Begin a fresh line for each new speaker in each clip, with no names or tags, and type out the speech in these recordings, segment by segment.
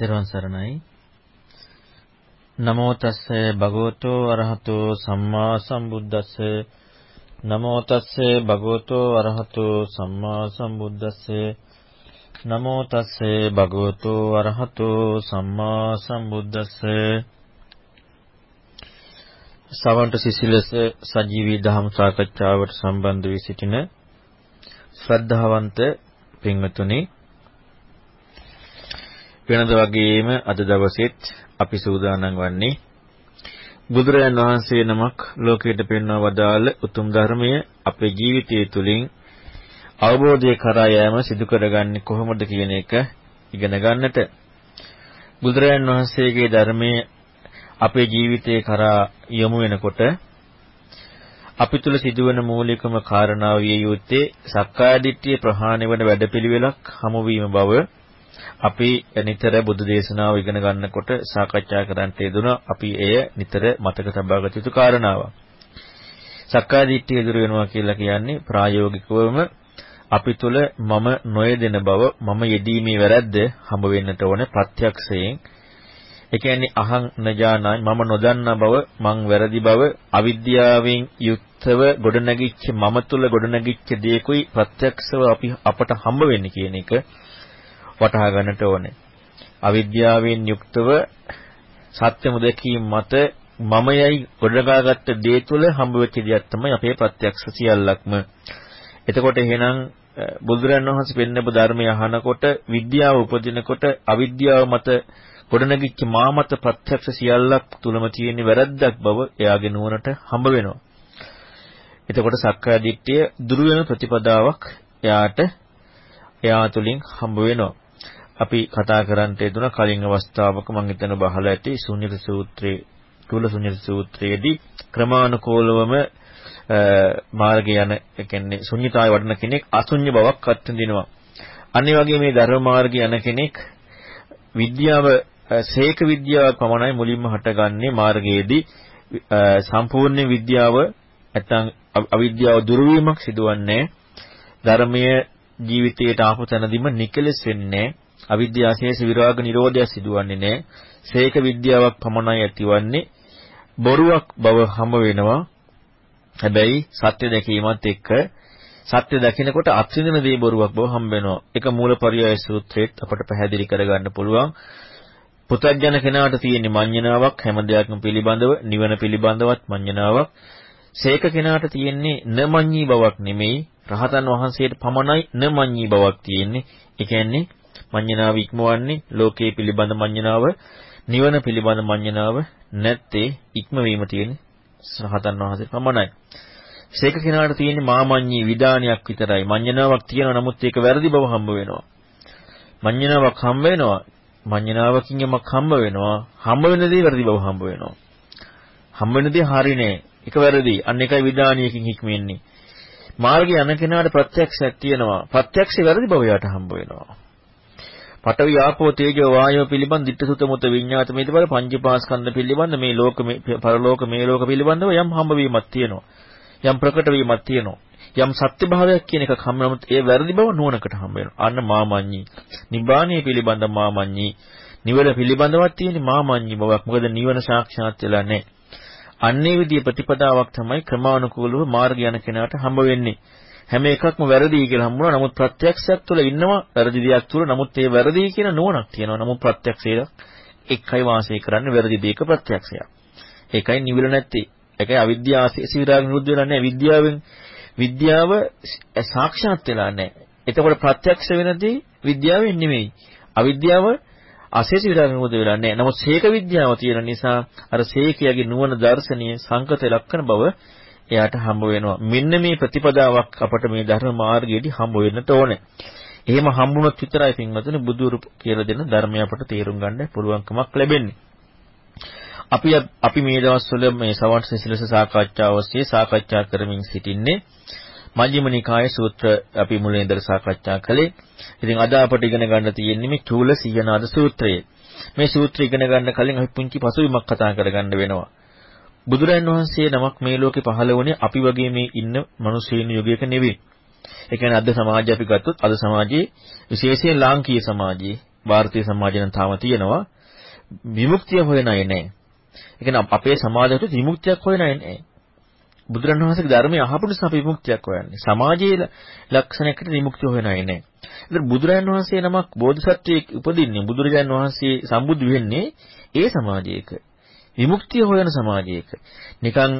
තෙරුවන් සරණයි. නමෝ තස්ස භගවතෝ අරහතෝ සම්මා සම්බුද්දස්ස. නමෝ තස්ස භගවතෝ අරහතෝ සම්මා සම්බුද්දස්ස. නමෝ තස්ස භගවතෝ අරහතෝ සම්මා සම්බුද්දස්ස. සවන්ත සිසිලස සජීවී දහම් සාකච්ඡාවට සම්බන්ධ වී සිටින ශ්‍රද්ධාවන්ත පින්වතුනි වෙනද වගේම අද දවසෙත් අපි සූදානම් වන්නේ බුදුරජාණන් වහන්සේ නමක් ලෝකයට පෙන්වා වදාළ උතුම් ධර්මය අපේ ජීවිතය තුළින් අවබෝධය කරා යෑම සිදු කරගන්නේ කොහොමද කියන එක ඉගෙන ගන්නට. බුදුරජාණන් වහන්සේගේ ධර්මයේ අපේ ජීවිතේ කරා යොමු වෙනකොට අපි තුල සිදුවන මූලිකම කාරණාව විය යුත්තේ සක්කාය දිට්ඨිය ප්‍රහාණය වන වැඩපිළිවෙලක් හමු වීම බව අපි නිතර බුදු දේශනාව ඉගෙන ගන්නකොට සාකච්ඡා කරන්නට යෙදුණා. අපි එය නිතර මතක තබා ගත යුතු කාරණාවක්. සක්කාය දිට්ඨිය දුර වෙනවා කියලා කියන්නේ ප්‍රායෝගිකවම අපි තුල මම නොයදෙන බව මම යෙදීමේ වැරද්ද හම්බ වෙන්නට ඕනේ ප්‍රත්‍යක්ෂයෙන්. ඒ කියන්නේ අහං නජානයි මම නොදන්නා බව මං වැරදි බව අවිද්‍යාවෙන් යුක්තව ගොඩනැගිච්ච මම තුල ගොඩනැගිච්ච දේකුයි ප්‍රත්‍යක්ෂව අපි අපට හම්බ වෙන්නේ කියන එක වටහා ගන්නට ඕනේ. අවිද්‍යාවෙන් යුක්තව සත්‍ය මුදකීම් මත මමයයි ගොඩනගාගත්ත දේ තුළ හම්බ වෙච්ච දෙයක් තමයි අපේ ප්‍රත්‍යක්ෂ සියල්ලක්ම. එතකොට එහෙනම් බුදුරන් වහන්සේ පෙන්නපු ධර්මය අහනකොට විද්‍යාව උපදිනකොට අවිද්‍යාව මත ගොඩනගිච්ච මා මත ප්‍රත්‍යක්ෂ සියල්ලක් තුලම තියෙන වැරද්දක් බව එයාගේ නුවණට හම්බ වෙනවා. එතකොට සක්කාය දිට්ඨිය දුරු වෙන ප්‍රතිපදාවක් එයාට එයා තුලින් හම්බ වෙනවා. අපි කතා කරන්නට යෙදුන කලින් අවස්ථාවක මම හිතන බහලා ඇති ශුන්‍යත සූත්‍රයේ තුල ශුන්‍යත සූත්‍රයේදී ක්‍රමානුකූලවම මාර්ගය යන ඒ කියන්නේ ශුන්‍යතාවය වඩන කෙනෙක් අශුන්‍ය බවක් අත්විඳිනවා. අනිත් වගේ මේ ධර්ම මාර්ගය යන කෙනෙක් විද්‍යාව සේක විද්‍යාවක් පමණයි මුලින්ම හටගන්නේ මාර්ගයේදී සම්පූර්ණ විද්‍යාව නැත්නම් අවිද්‍යාව දුරු වීමක් සිදුවන්නේ ධර්මයේ ජීවිතයට ආපු තැනදීම නිකලස් වෙන්නේ අවිද්‍යාවශේෂ විරාග නිරෝධය සිදුවන්නේ නැහැ. සේක විද්‍යාවක් පමණයි ඇතිවන්නේ. බොරුවක් බව හම වෙනවා. හැබැයි සත්‍ය දැකීමත් එක්ක සත්‍ය දකිනකොට අත්විඳින දේ බොරුවක් බව හම්බ වෙනවා. ඒක මූලපරියාය සූත්‍රයේත් අපට පැහැදිලි කරගන්න පුළුවන්. පුතඥන කෙනාට තියෙන මඤ්ඤණාවක් හැම දෙයක්ම පිළිබඳව නිවන පිළිබඳවත් මඤ්ඤණාවක්. සේක කෙනාට තියෙන්නේ නමඤ්ඤී බවක් නෙමෙයි රහතන් වහන්සේට පමණයි නමඤ්ඤී බවක් තියෙන්නේ. ඒ කියන්නේ මඤ්ඤණාව ඉක්මවන්නේ ලෝකයේ පිළිබඳ මඤ්ඤණාව නිවන පිළිබඳ මඤ්ඤණාව නැත්තේ ඉක්මවීම තියෙන රහතන් වහන්සේ පමණයි. ශේක කෙනාට තියෙන්නේ මාමඤ්ඤී විදානයක් විතරයි. මඤ්ඤණාවක් තියෙනවා නමුත් ඒක වැරදි බව හම්බ වෙනවා. මඤ්ඤණාවක් හම්බ වෙනවා. මඤ්ඤණාවකින් යමක් හම්බ වෙනවා. හම්බ වෙන දේ වැරදි බව හම්බ වෙනවා. හම්බ වෙන දේ හරි නෑ. ඒක වැරදි. අන්න එකයි විදානියකින් හික්මෙන්නේ. මාර්ගය යන කෙනාට ප්‍රත්‍යක්ෂයක් තියෙනවා. ප්‍රත්‍යක්ෂය වැරදි බව යාට හම්බ වෙනවා. පඨවි ආපෝ තේජෝ වායෝ පිළිබඳ ditthසුත මුත විඤ්ඤාත මේද බල පංචපාස්කන්ධ පිළිබඳ මේ ලෝක මේ පරලෝක මේ ලෝක පිළිබඳව යම් හම්බ වීමක් තියෙනවා. යම් ප්‍රකට වීමක් තියෙනවා. යම් සත්‍ය භාවයක් කියන එකක් හම්බ නමුත් ඒ වැරදි බව නුවණකට හම්බ වෙනවා. අන්න මාමඤ්ඤී. නිබ්බාණය පිළිබඳ මාමඤ්ඤී. නිවන පිළිබඳවත් තියෙන මාමඤ්ඤී බවක්. මොකද නිවන සාක්ෂාත් වෙලා නැහැ. අන්නේ විදිය ප්‍රතිපදාවක් තමයි ක්‍රමානුකූලව මාර්ග යන කෙනාට හම්බ වෙන්නේ. හැම එකක්ම වැරදි කියලා හම්බුණා. නමුත් ප්‍රත්‍යක්ෂයක් තුළ ඉන්නවා වැරදි දෙයක් තුළ. නමුත් ඒ වැරදි කියන නුවණක් තියෙනවා. නමුත් ප්‍රත්‍යක්ෂය එකයි වාසය කරන්නේ වැරදි දෙයක ප්‍රත්‍යක්ෂයක්. ඒකයි නිවිල නැත්තේ. ඒකයි අවිද්‍යාව සිවිරාග නිරුද්ධ වෙලා නැහැ. විද්‍යාවෙන් විද්‍යාව සාක්ෂාත් වෙලා නැහැ. එතකොට ප්‍රත්‍යක්ෂ වෙනදී විද්‍යාවෙන් නෙමෙයි. අවිද්‍යාව අශේෂ විරාග නිරුද්ධ වෙලා නැහැ. නමුත් සීක විද්‍යාව තියෙන නිසා අර සීකයාගේ නුවණ දර්ශනීය සංකත ලක්ෂණ බව එයාට හම්බ වෙනවා. මෙන්න මේ ප්‍රතිපදාවක් අපට මේ ධර්ම මාර්ගයේදී හම්බ වෙන්නට ඕනේ. එහෙම හම්බුනොත් විතරයි පින්වතුනි බුදුරු කියලා දෙන ධර්මය අපට තේරුම් ගන්න පුළුවන්කමක් ලැබෙන්නේ. අපි අපි මේ දවස්වල මේ සවන්ත සිසිලස සාකච්ඡාව ඔස්සේ සාකච්ඡා කරමින් සිටින්නේ මජ්ක්‍ධිම නිකායේ සූත්‍ර අපි මුලින් ඉඳලා සාකච්ඡා කළේ. ඉතින් අද අපට ඉගෙන ගන්න තියෙන්නේ මේ චූල සීයනාද සූත්‍රය. මේ සූත්‍රය ඉගෙන ගන්න කලින් අපි පුංචි පසුබිමක් කතා කරගන්න වෙනවා. බුදුරන් වහන්සේ නමක් මේ ලෝකේ පහළ වුණේ අපි වගේ මේ ඉන්න මිනිස්සුන් යුගයක නෙවෙයි. ඒ කියන්නේ අද සමාජය අපි ගත්තොත් අද සමාජයේ විශේෂයෙන් ලාංකීය සමාජයේ ಭಾರತೀಯ සමාජය නම් තාම තියෙනවා විමුක්තිය හොයන අය නැහැ. ඒ කියන්නේ අපේ සමාජයට විමුක්තියක් හොයන අය නැහැ. බුදුරණවහන්සේගේ ධර්මය අහපු නිසා අපි විමුක්තියක් හොයන්නේ. සමාජයේ ලක්ෂණයකට විමුක්තිය හොයන අය නෑ. ඒතර බුදුරණවහන්සේ නමක් බෝධිසත්වයෙක් උපදින්නේ බුදුරජාන් වහන්සේ සම්බුදු වෙන්නේ ඒ සමාජයක. විමුක්තිය හොයන සමාජයක. නිකන්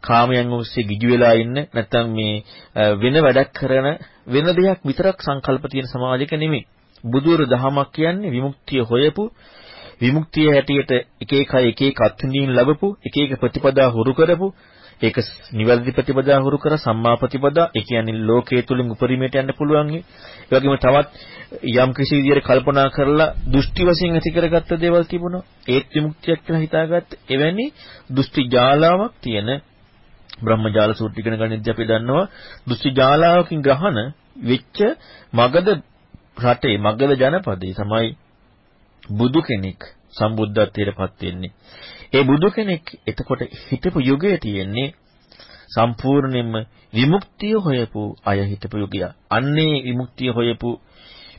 කාමයන් ඔස්සේ ගිජු වෙලා ඉන්න නැත්නම් මේ වෙන වැඩක් කරන වෙන දෙයක් විතරක් සංකල්ප තියෙන සමාජයක නෙමෙයි. බුදුර දහමක් කියන්නේ විමුක්තිය හොයපු විමුක්තිය හැටියට එක එක එක එක අත්විඳීම් ලැබපු එක එක ප්‍රතිපදා හුරු කරපු ඒක නිවැරදි ප්‍රතිපදා හුරු කර සම්මා ප්‍රතිපදා ඒ කියන්නේ ලෝකයේ තුලින් උපරිමයට යන්න පුළුවන් ඒ වගේම තවත් යම් කිසි විදිහට කල්පනා කරලා දෘෂ්ටි වශයෙන් ඇති කරගත්ත දේවල් තිබුණා. ඒත් විමුක්තියක් කියලා හිතාගත්ත එවැනි දෘෂ්ටි ජාලාවක් තියෙන බ්‍රහ්මජාල සූත්‍ර ඉගෙන ගනිද්දී අපි දන්නවා. දෘෂ්ටි ජාලාවකින් ග්‍රහණ වෙච්ච මගධ රටේ මගධ ජනපදයේ තමයි බුදු කෙනෙක් සම්බුද්ධත්වයට පත් වෙන්නේ. ඒ බුදු කෙනෙක් එතකොට හිටපු යුගයේ තියෙන්නේ සම්පූර්ණයෙන්ම විමුක්තිය හොයපු අය හිටපු යුගය. අන්නේ විමුක්තිය හොයපු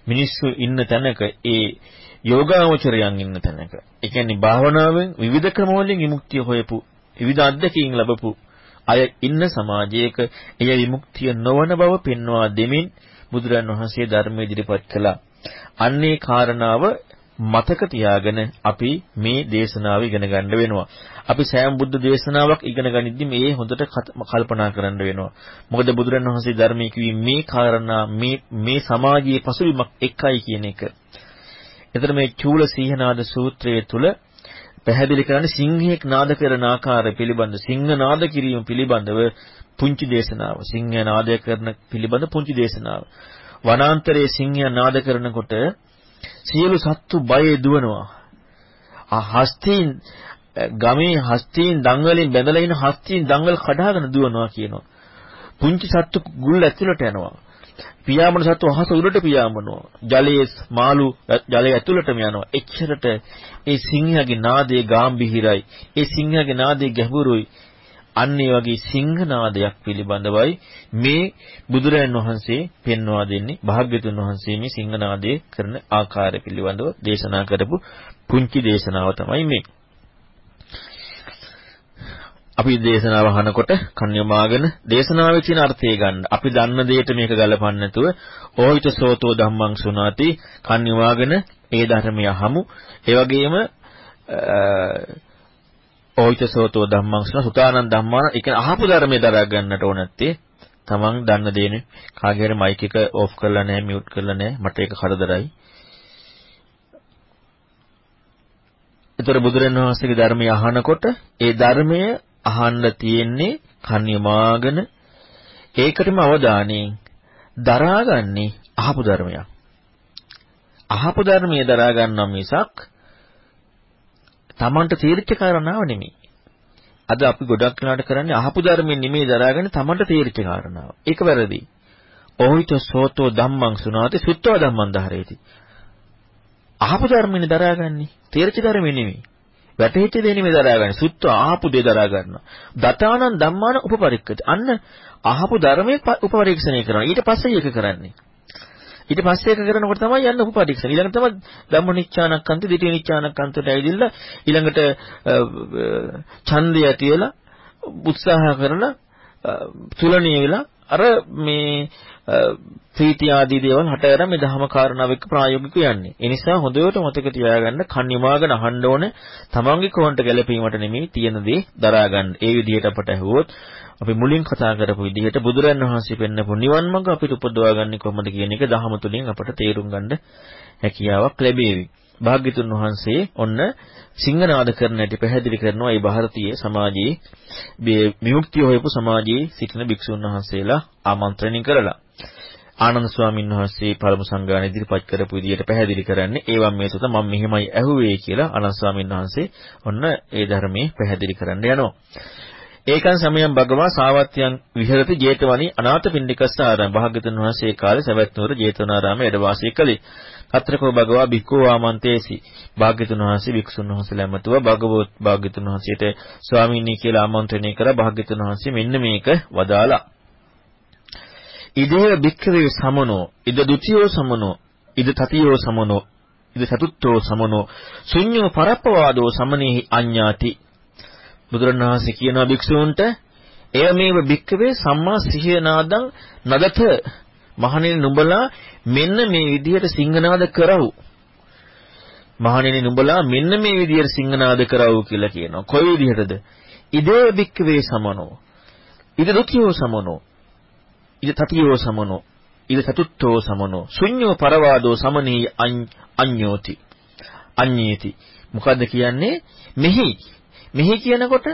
මිනිස්සු ඉන්න තැනක ඒ යෝගාවචරයන් ඉන්න තැනක. ඒ කියන්නේ භාවනාවෙන් විවිධ ක්‍රම වලින් විමුක්තිය හොයපු විවිධ අත්දැකීම් ලැබපු අය ඉන්න සමාජයක එය විමුක්තිය නොවන බව පෙන්වා දෙමින් බුදුරන් වහන්සේ ධර්ම ඉදිරිපත් කළා. අන්නේ කාරණාව මතක තියාගෙන අපි මේ දේශනාව ඉගෙන ගන්න වෙනවා. අපි සෑම බුද්ධ දේශනාවක් ඉගෙන ගනිද්දී මේ හොඳට කල්පනා කරන්න වෙනවා. මොකද බුදුරණවහන්සේ ධර්මයේ කිවි මේ කාරණා මේ මේ සමාජයේ පසුබිමක් එකයි කියන එක. එතන මේ චූල සීහනාද සූත්‍රයේ තුල පැහැදිලි කරන්නේ සිංහයෙක් නාද කරන ආකාරය පිළිබඳ සිංහ නාද කිරීම පිළිබඳව පුංචි දේශනාව. සිංහ නාදය කරන පිළිබඳ පුංචි දේශනාව. වනාන්තරයේ සිංහයා නාද කරනකොට සියලු සත්තු බයේ දුවනවා. ආ හස්තීන් ගමේ හස්තීන් දංගලෙන් බැඳලා ඉන හස්තීන් දංගල් කඩාගෙන දුවනවා කියනවා. පුංචි සත්තු ගුල් ඇතුළට යනවා. පියාඹන සත්තු අහස උඩට පියාඹනවා. ජලයේ මාළු ජලයේ ඇතුළටම යනවා. එච්චරට ඒ සිංහයාගේ නාදයේ ගැඹිහිරයි. ඒ සිංහයාගේ නාදයේ ගැඹුරුයි. අන්න ඒ වගේ සිංහනාදයක් පිළිබඳවයි මේ බුදුරයන් වහන්සේ පෙන්වා දෙන්නේ භාග්‍යතුන් වහන්සේ මේ සිංහනාදයේ කරන ආකාරය පිළිබඳව දේශනා කරපු පුංචි දේශනාව තමයි මේ. අපි දේශනාව අහනකොට කන්‍යමාගෙන දේශනාවේ තියෙන අර්ථය ගන්න. අපි දන්න දෙයට මේක ගලපන්න නැතුව ඕහිත සෝතෝ ධම්මං සුනාති කන්‍යමාගෙන ඒ ධර්මය අහමු. ඒ වගේම ඕයිතසෝතෝ ධම්මං සන සුතානන් ධම්මාන ඒ කියන්නේ අහපු ධර්මයේ දරා ගන්නට ඕන නැත්තේ තමන් දන්න දේනේ කාගේ හරි මයික් එක ඕෆ් කරලා නැහැ මියුට් කරලා නැහැ මට ඒක කරදරයි. ඒතර බුදුරණන් වහන්සේගේ ධර්මය අහනකොට ඒ ධර්මය අහන්න තියෙන්නේ කන්‍යමාගෙන ඒකටම අවධානයෙන් දරාගන්නේ අහපු ධර්මයක්. අහපු ධර්මයේ දරා ගන්නවා මිසක් Tamanට තීරිච්ච කාරණාව නෙමෙයි. අද අපි ගොඩක් වෙලාට කරන්නේ අහපු ධර්මයෙන් නෙමෙයි දරාගෙන Tamanට තීරිච්ච කාරණාව. ඒක වැරදි. ඔහිත සෝතෝ ධම්මං සුනාති සුත්තව ධම්මං ධාරේති. අහපු ධර්මෙන් දරාගන්නේ තීරිච්ච ධර්මෙ නෙමෙයි. වැටහිච්ච දේ නෙමෙයි දරාගන්නේ. සුත්ත ආපු දේ දරා ගන්නවා. දතානං ධම්මාන උපපරික්කති. අන්න අහපු ධර්මයේ උපපරීක්ෂණය කරනවා. ඊට පස්සේ ඒක කරන්නේ. ඊට පස්සේ ඒක කරනකොට තමයි යන්න උපපරීක්ෂණ. ඊළඟට තමයි ධම්මනිච්ඡානක්කන්ත, දිටිනිච්ඡානක්කන්තට ඇවිදilla ඊළඟට ඡන්දය ඇති වෙලා උත්සාහ කරලා තුලණිය වෙලා අර මේ ප්‍රීතිය ආදී දේවල් හටගෙන මේ ධහම කාරණාව එක්ක ප්‍රායෝගිකව යන්නේ. ඒ නිසා හොඳට මතක තියාගන්න කන් යමාගෙන අහන්න ඕනේ තමන්ගේ කොන්ට ගැලපීමට නෙමෙයි තියෙන දේ දරා ගන්න. ඒ විදිහට අපට ඇහුවොත් අපි මුලින් කතා කරපු විදිහට බුදුරන් වහන්සේ පෙන්නපු නිවන් මඟ අපිට උපදවාගන්නේ කොහොමද කියන එක දහම තුලින් අපට තේරුම් ගන්න හැකියාවක් ලැබේවි. භාග්‍යතුන් වහන්සේ ඔන්න සිංහනාද කරන ඇටි පැහැදිලි කරනවා මේ ಭಾರತೀಯ සමාජයේ මේ විමුක්තිය හොයපු සමාජයේ සිටින භික්ෂුන් වහන්සේලා ආමන්ත්‍රණය කරලා ආනන්ද ස්වාමීන් වහන්සේ පළමු සංගායන ඉදිරිපත් කරපු විදිහට පැහැදිලි කරන්නේ ඒවම් මේ සත මම මෙහෙමයි ඇහුවේ කියලා ආනන්ද ස්වාමීන් වහන්සේ ඔන්න ඒ ධර්මයේ පැහැදිලි කරන්න යනවා. ඒකන් සමයන් භගවා සාවත්‍යයන් විහෙරති ජේතවනි අනාථපිණ්ඩිකස්සාරම් භාග්‍යතුන් වහන්සේ කාලේ සවැත් නුවර ජේතවනාරාමයේ වැඩ වාසය කළේ. අත්‍රකෝ භගවා බික්කෝ ආමන්තේසි භාග්‍යතුන් වහන්සේ වික්ෂුන් වහන්සේලා ඇමතුවා භගවොත් භාග්‍යතුන් වහන්සේට ස්වාමීනි කියලා ආමන්ත්‍රණය කරා භාග්‍යතුන් වහන්සේ මෙන්න මේක වදාලා. ඉදේ බික්කවේ සමනෝ ඉද ဒ ුතියෝ සමනෝ ඉද තතියෝ සමනෝ ඉද චතුත්ථෝ සමනෝ ශුඤ්ඤෝ පරප්පවාදෝ සමනේහි අඤ්ඤාති බුදුරණවහන්සේ කියනවා භික්ෂූන්ට එය මේව භික්කවේ සම්මා සිහිය නාදං නදත මහණෙනි නුඹලා මෙන්න මේ විදිහට සිංහනාද කරවු. මහණෙනි නුඹලා මෙන්න මේ විදිහට සිංහනාද කරවු කියලා කියනවා. කොයි විදිහටද? ඉදේ භික්කවේ සමනෝ ඉද දුතියෝ සමනෝ ඉද තතියෝ සමනෝ ඉද චතුත්ථෝ සමනෝ ශුඤ්ඤෝ පරවාදෝ සමනී අඤ්ඤෝති. අඤ්ඤේති. මොකද්ද කියන්නේ? මෙහි මෙහි කියනකොට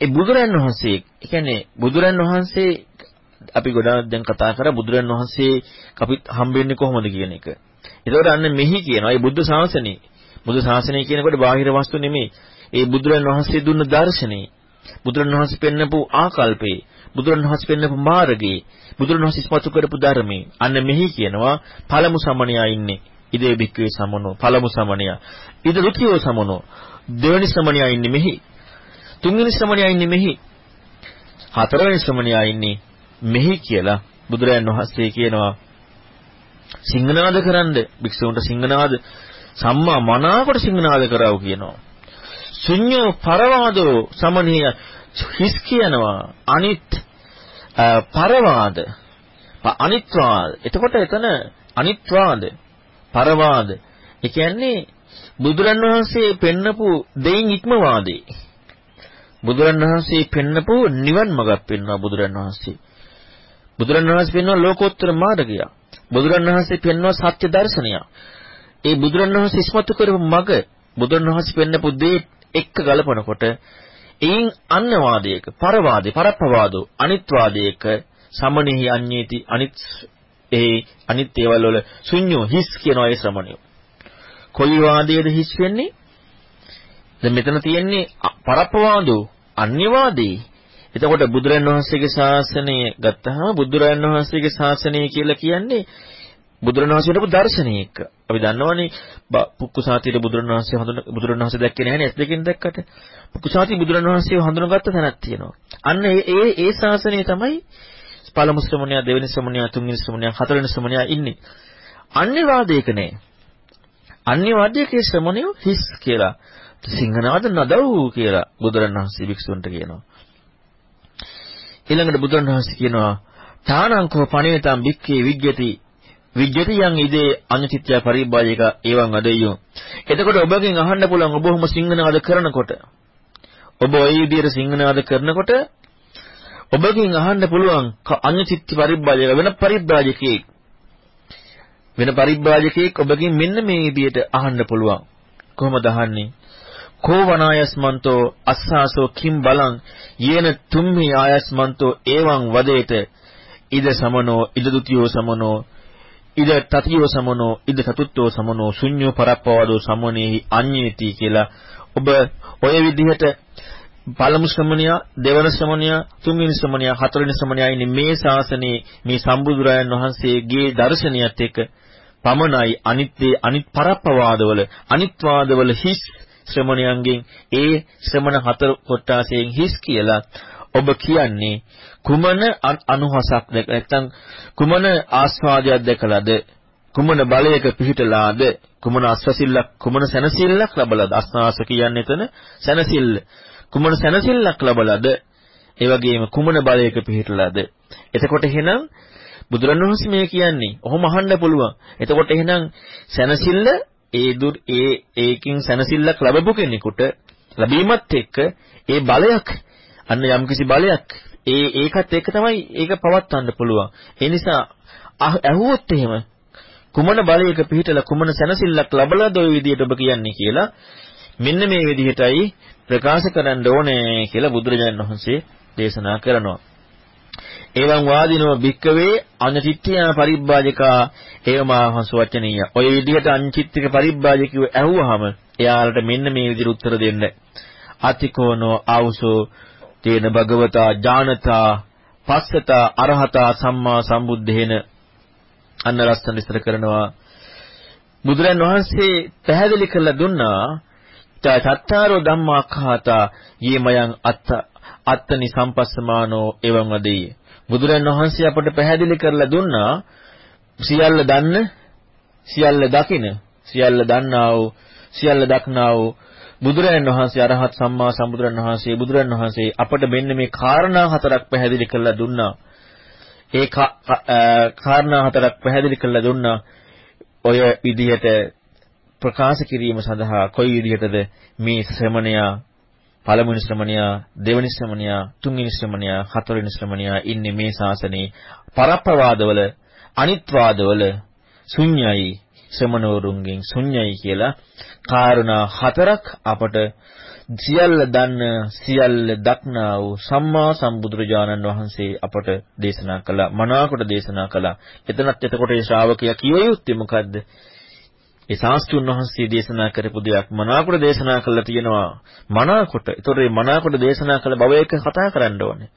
ඒ බුදුරන් වහන්සේ ඒ කියන්නේ බුදුරන් වහන්සේ අපි ගොඩාක් දැන් කතා කරා බුදුරන් වහන්සේ අපිත් හම්බෙන්නේ කොහොමද කියන එක. ඒතකොට අන්න මෙහි කියනවා ඒ බුද්ධ ශාසනය. බුදු ශාසනය කියනකොට බාහිර වස්තු නෙමෙයි. ඒ බුදුරන් වහන්සේ දුන්න දර්ශනේ. බුදුරන් වහන්සේ පෙන්නපු ආකල්පේ. බුදුරන් වහන්සේ පෙන්නපු මාර්ගයේ. බුදුරන් වහන්සේ ඉස්මතු කරපු ධර්මයේ. අන්න මෙහි කියනවා පළමු සමණයා ඉන්නේ. ඉදේ බික්කවේ සමනෝ පළමු සමණයා. ඉද ဒ ුතියෝ සමනෝ දෙවෙනි ශ්‍රමණයා ඉන්නේ මෙහි. තුන්වෙනි ශ්‍රමණයා ඉන්නේ මෙහි. හතරවෙනි ශ්‍රමණයා ඉන්නේ මෙහි කියලා බුදුරයන් වහන්සේ කියනවා. සිංහනාද කරන්න භික්ෂුන්ට සිංහනාද? සම්මා මනාකොට සිංහනාද කරව කියනවා. ශුන්‍යෝ පරවාදෝ සමනීය හිස් කියනවා. අනිත් පරවාද. අනිත්වාද. එතකොට එතන අනිත්වාද පරවාද. ඒ කියන්නේ බුදුරන් වහන්සේ පෙන්නපු දෙයින් ඉක්මවාදී. බුදුරන් වහන්සේ පෙන්නපු නිවන් මඟක් පෙන්වනවා බුදුරන් වහන්සේ. බුදුරන් වහන්සේ පෙන්වන ලෝකෝත්තර මාර්ගය. බුදුරන් වහන්සේ පෙන්වන සත්‍ය දර්ශනය. ඒ බුදුරන් වහන්සේ ඉස්මතු කරපු මඟ බුදුරන් වහන්සේ පෙන්නපු දේ එක්ක ගලපනකොට එයින් අන්නවාදයක, පරවාදේ, පරප්පවාදෝ, අනිත්වාදයක සමනෙහි අඤ්ඤේති අනිත් ඒ අනිත් ඒවල් වල ශුන්‍යෝ හිස් කියනවා ඒ ශ්‍රමණයෝ. කොයි වාදයේද හිස් වෙන්නේ? දැන් මෙතන තියෙන්නේ පරප්පවාදෝ අන්‍යවාදී. එතකොට බුදුරන් වහන්සේගේ ශාසනය ගත්තාම බුදුරන් වහන්සේගේ ශාසනය කියලා කියන්නේ බුදුරන් වහන්සේට දර්ශනය එක්ක. අපි දන්නවනේ පුක්කුසාතියේ බුදුරන් වහන්සේ හඳුන බුදුරන් වහන්සේ දැක්කේ නැහැ නේ ඇස් දෙකෙන් දැක්කට. පුක්කුසාති බුදුරන් වහන්සේව හඳුනගත්ත තැනක් තියෙනවා. අන්න ඒ ඒ ඒ ශාසනය තමයි පළමු ශ්‍රමණයා දෙවෙනි ශ්‍රමණයා තුන්වෙනි ශ්‍රමණයා හතරවෙනි ශ්‍රමණයා ඉන්නේ. අන්‍යවාදයක නෑ. අන්‍යවාදයේ ශ්‍රමණය හිස් කියලා. සිංහනාද නදව් කියලා බුදුරණවහන්සේ භික්ෂුන්ට කියනවා. ඊළඟට බුදුරණවහන්සේ කියනවා තානංකෝ පණිවිතං භික්ඛේ විජ්ජති. විජ්ජති යං ඉදේ අඤ්ඤතිත්‍ය පරිබ්බාජික එවං අදෙය්‍යෝ. එතකොට ඔබගෙන් අහන්න පුළුවන් ඔබ ඔහොම සිංහනාද කරනකොට? ඔබ ওই විදිහට සිංහනාද කරනකොට? ඔබගෙන් අහන්න පුළුවන් අඤ්ඤතිත්‍ය පරිබ්බාජික වෙන පරිබ්බාජිකෙක්. වෙන පරිබ්‍රාජකයෙක් ඔබගෙන් මෙන්න මේ විදියට අහන්න පුළුවන්. කොහොමද අහන්නේ? කෝ වනායස්මන්තෝ අස්සාසෝ කිම් බලං යේන තුම්හි ආයස්මන්තෝ එවං වදේත ඉද සමනෝ ඉද ဒ ුතියෝ සමනෝ ඉද තතියෝ සමනෝ ඉද චතුත්ථෝ සමනෝ ශුඤ්ඤෝ පරප්පවදෝ සමනේහි අඤ්ඤේති කියලා ඔබ ඔය විදිහට පළමු ශ්‍රමණයා දෙවන ශ්‍රමණයා තුන්වෙනි ශ්‍රමණයා හතරවෙනි ශ්‍රමණයා ඉන්නේ මේ ශාසනයේ මේ සම්බුදුරයන් වහන්සේගේ දර්ශනියත් එක්ක පමණයි අනිත්‍ය අනිත් පරප්පවාදවල අනිත්වාදවල හිස් ශ්‍රමණයන්ගෙන් ඒ ශ්‍රමණ හතර කොටාසයෙන් හිස් කියලා ඔබ කියන්නේ කුමන අනුහසක් නැත්නම් කුමන ආස්වාදයක් දැකලාද? කුමන බලයක පිහිටලාද? කුමන අස්වැසිල්ලක් කුමන සැනසෙල්ලක් ලැබලාද? අස්නාස කියන්නේ එතන සැනසෙල්ල. කුමන සැනසෙල්ලක් ලැබලාද? ඒ වගේම කුමන බලයක පිහිටලාද? එතකොට එහෙනම් බුදුරණවහන්සේ මේ කියන්නේ. ඔහොම අහන්න පුළුවන්. එතකොට එහෙනම් සැනසෙල්ල ඒ දුර් ඒ ඒකින් සැනසෙල්ලක් ලැබපු කෙනෙකුට ලැබීමත් එක්ක ඒ බලයක් අන්න යම්කිසි බලයක් ඒ ඒකත් එක්ක තමයි ඒක පවත්වන්න පුළුවන්. ඒ නිසා ඇහුවොත් එහෙම කුමන බලයක පිහිටලා කුමන සැනසෙල්ලක් ලැබලාද ওই විදිහට ඔබ කියන්නේ කියලා මෙන්න මේ විදිහටයි ප්‍රකාශ කරන්න ඕනේ කියලා බුදුරජාණන් වහන්සේ දේශනා කරනවා. එවං වාදිනෝ භික්කවේ අඤ්ඤතිත්ත්‍ය පරිබ්බාජිකා ඒවමාහංස වචනීය. ඔය විදිහට අඤ්ඤතිත්තික පරිබ්බාජිකව ඇහුවාම එයාලට මෙන්න මේ විදිහට උත්තර දෙන්න. අතිකෝනෝ ආවුසෝ තේන භගවතා ඥානතා පස්සතා අරහතා සම්මා සම්බුද්ධේන අන්න ලස්සන විස්තර කරනවා බුදුරන් වහන්සේ පැහැදිලි කරලා දුන්නා චත්තාරෝ ධම්මා කහතා යේමයන් අත්ත අත්තනි සම්පස්සමානෝ එවං වදෙය බුදුරන් වහන්සේ අපට පැහැදිලි කරලා දුන්නා සියල්ල දන්න සියල්ල දකින සියල්ල දන්නා වූ සියල්ල දක්නා වූ බුදුරජාණන් වහන්සේ අරහත් සම්මා සම්බුදුරජාණන් වහන්සේ බුදුරජාණන් වහන්සේ අපට මෙන්න මේ කාරණා හතරක් පැහැදිලි කරලා දුන්නා. ඒ කාරණා හතරක් පැහැදිලි කරලා දුන්නා. ඔය විදිහට ප්‍රකාශ කිරීම සඳහා කොයි විදිහටද මේ ශ්‍රමණයා පළමුනි ශ්‍රමණයා දෙවෙනි ශ්‍රමණයා තුන්වෙනි ශ්‍රමණයා හතරවෙනි ශ්‍රමණයා ඉන්නේ මේ ශාසනයේ පරප්‍රවාදවල අනිත්වාදවල ශුන්‍යයි ශ්‍රමණවරුන්ගෙන් ශුන්‍යයි කියලා කාරණා හතරක් අපට සියල්ල දන්න සියල්ල දක්නා වූ සම්මා සම්බුදුරජාණන් වහන්සේ අපට දේශනා කළා මනාකොට දේශනා කළා. එතනත් එතකොට ඒ ශ්‍රාවකයා කිව යුත්තේ මොකද්ද? ඒ ශාස්ත්‍රුන් වහන්සේ දේශනා කරපු දෙයක් මනාකොට දේශනා කළා තියෙනවා. මනාකොට. ඒතකොට මේ මනාකොට දේශනා කළ බවයක කතා කරන්න ඕනේ.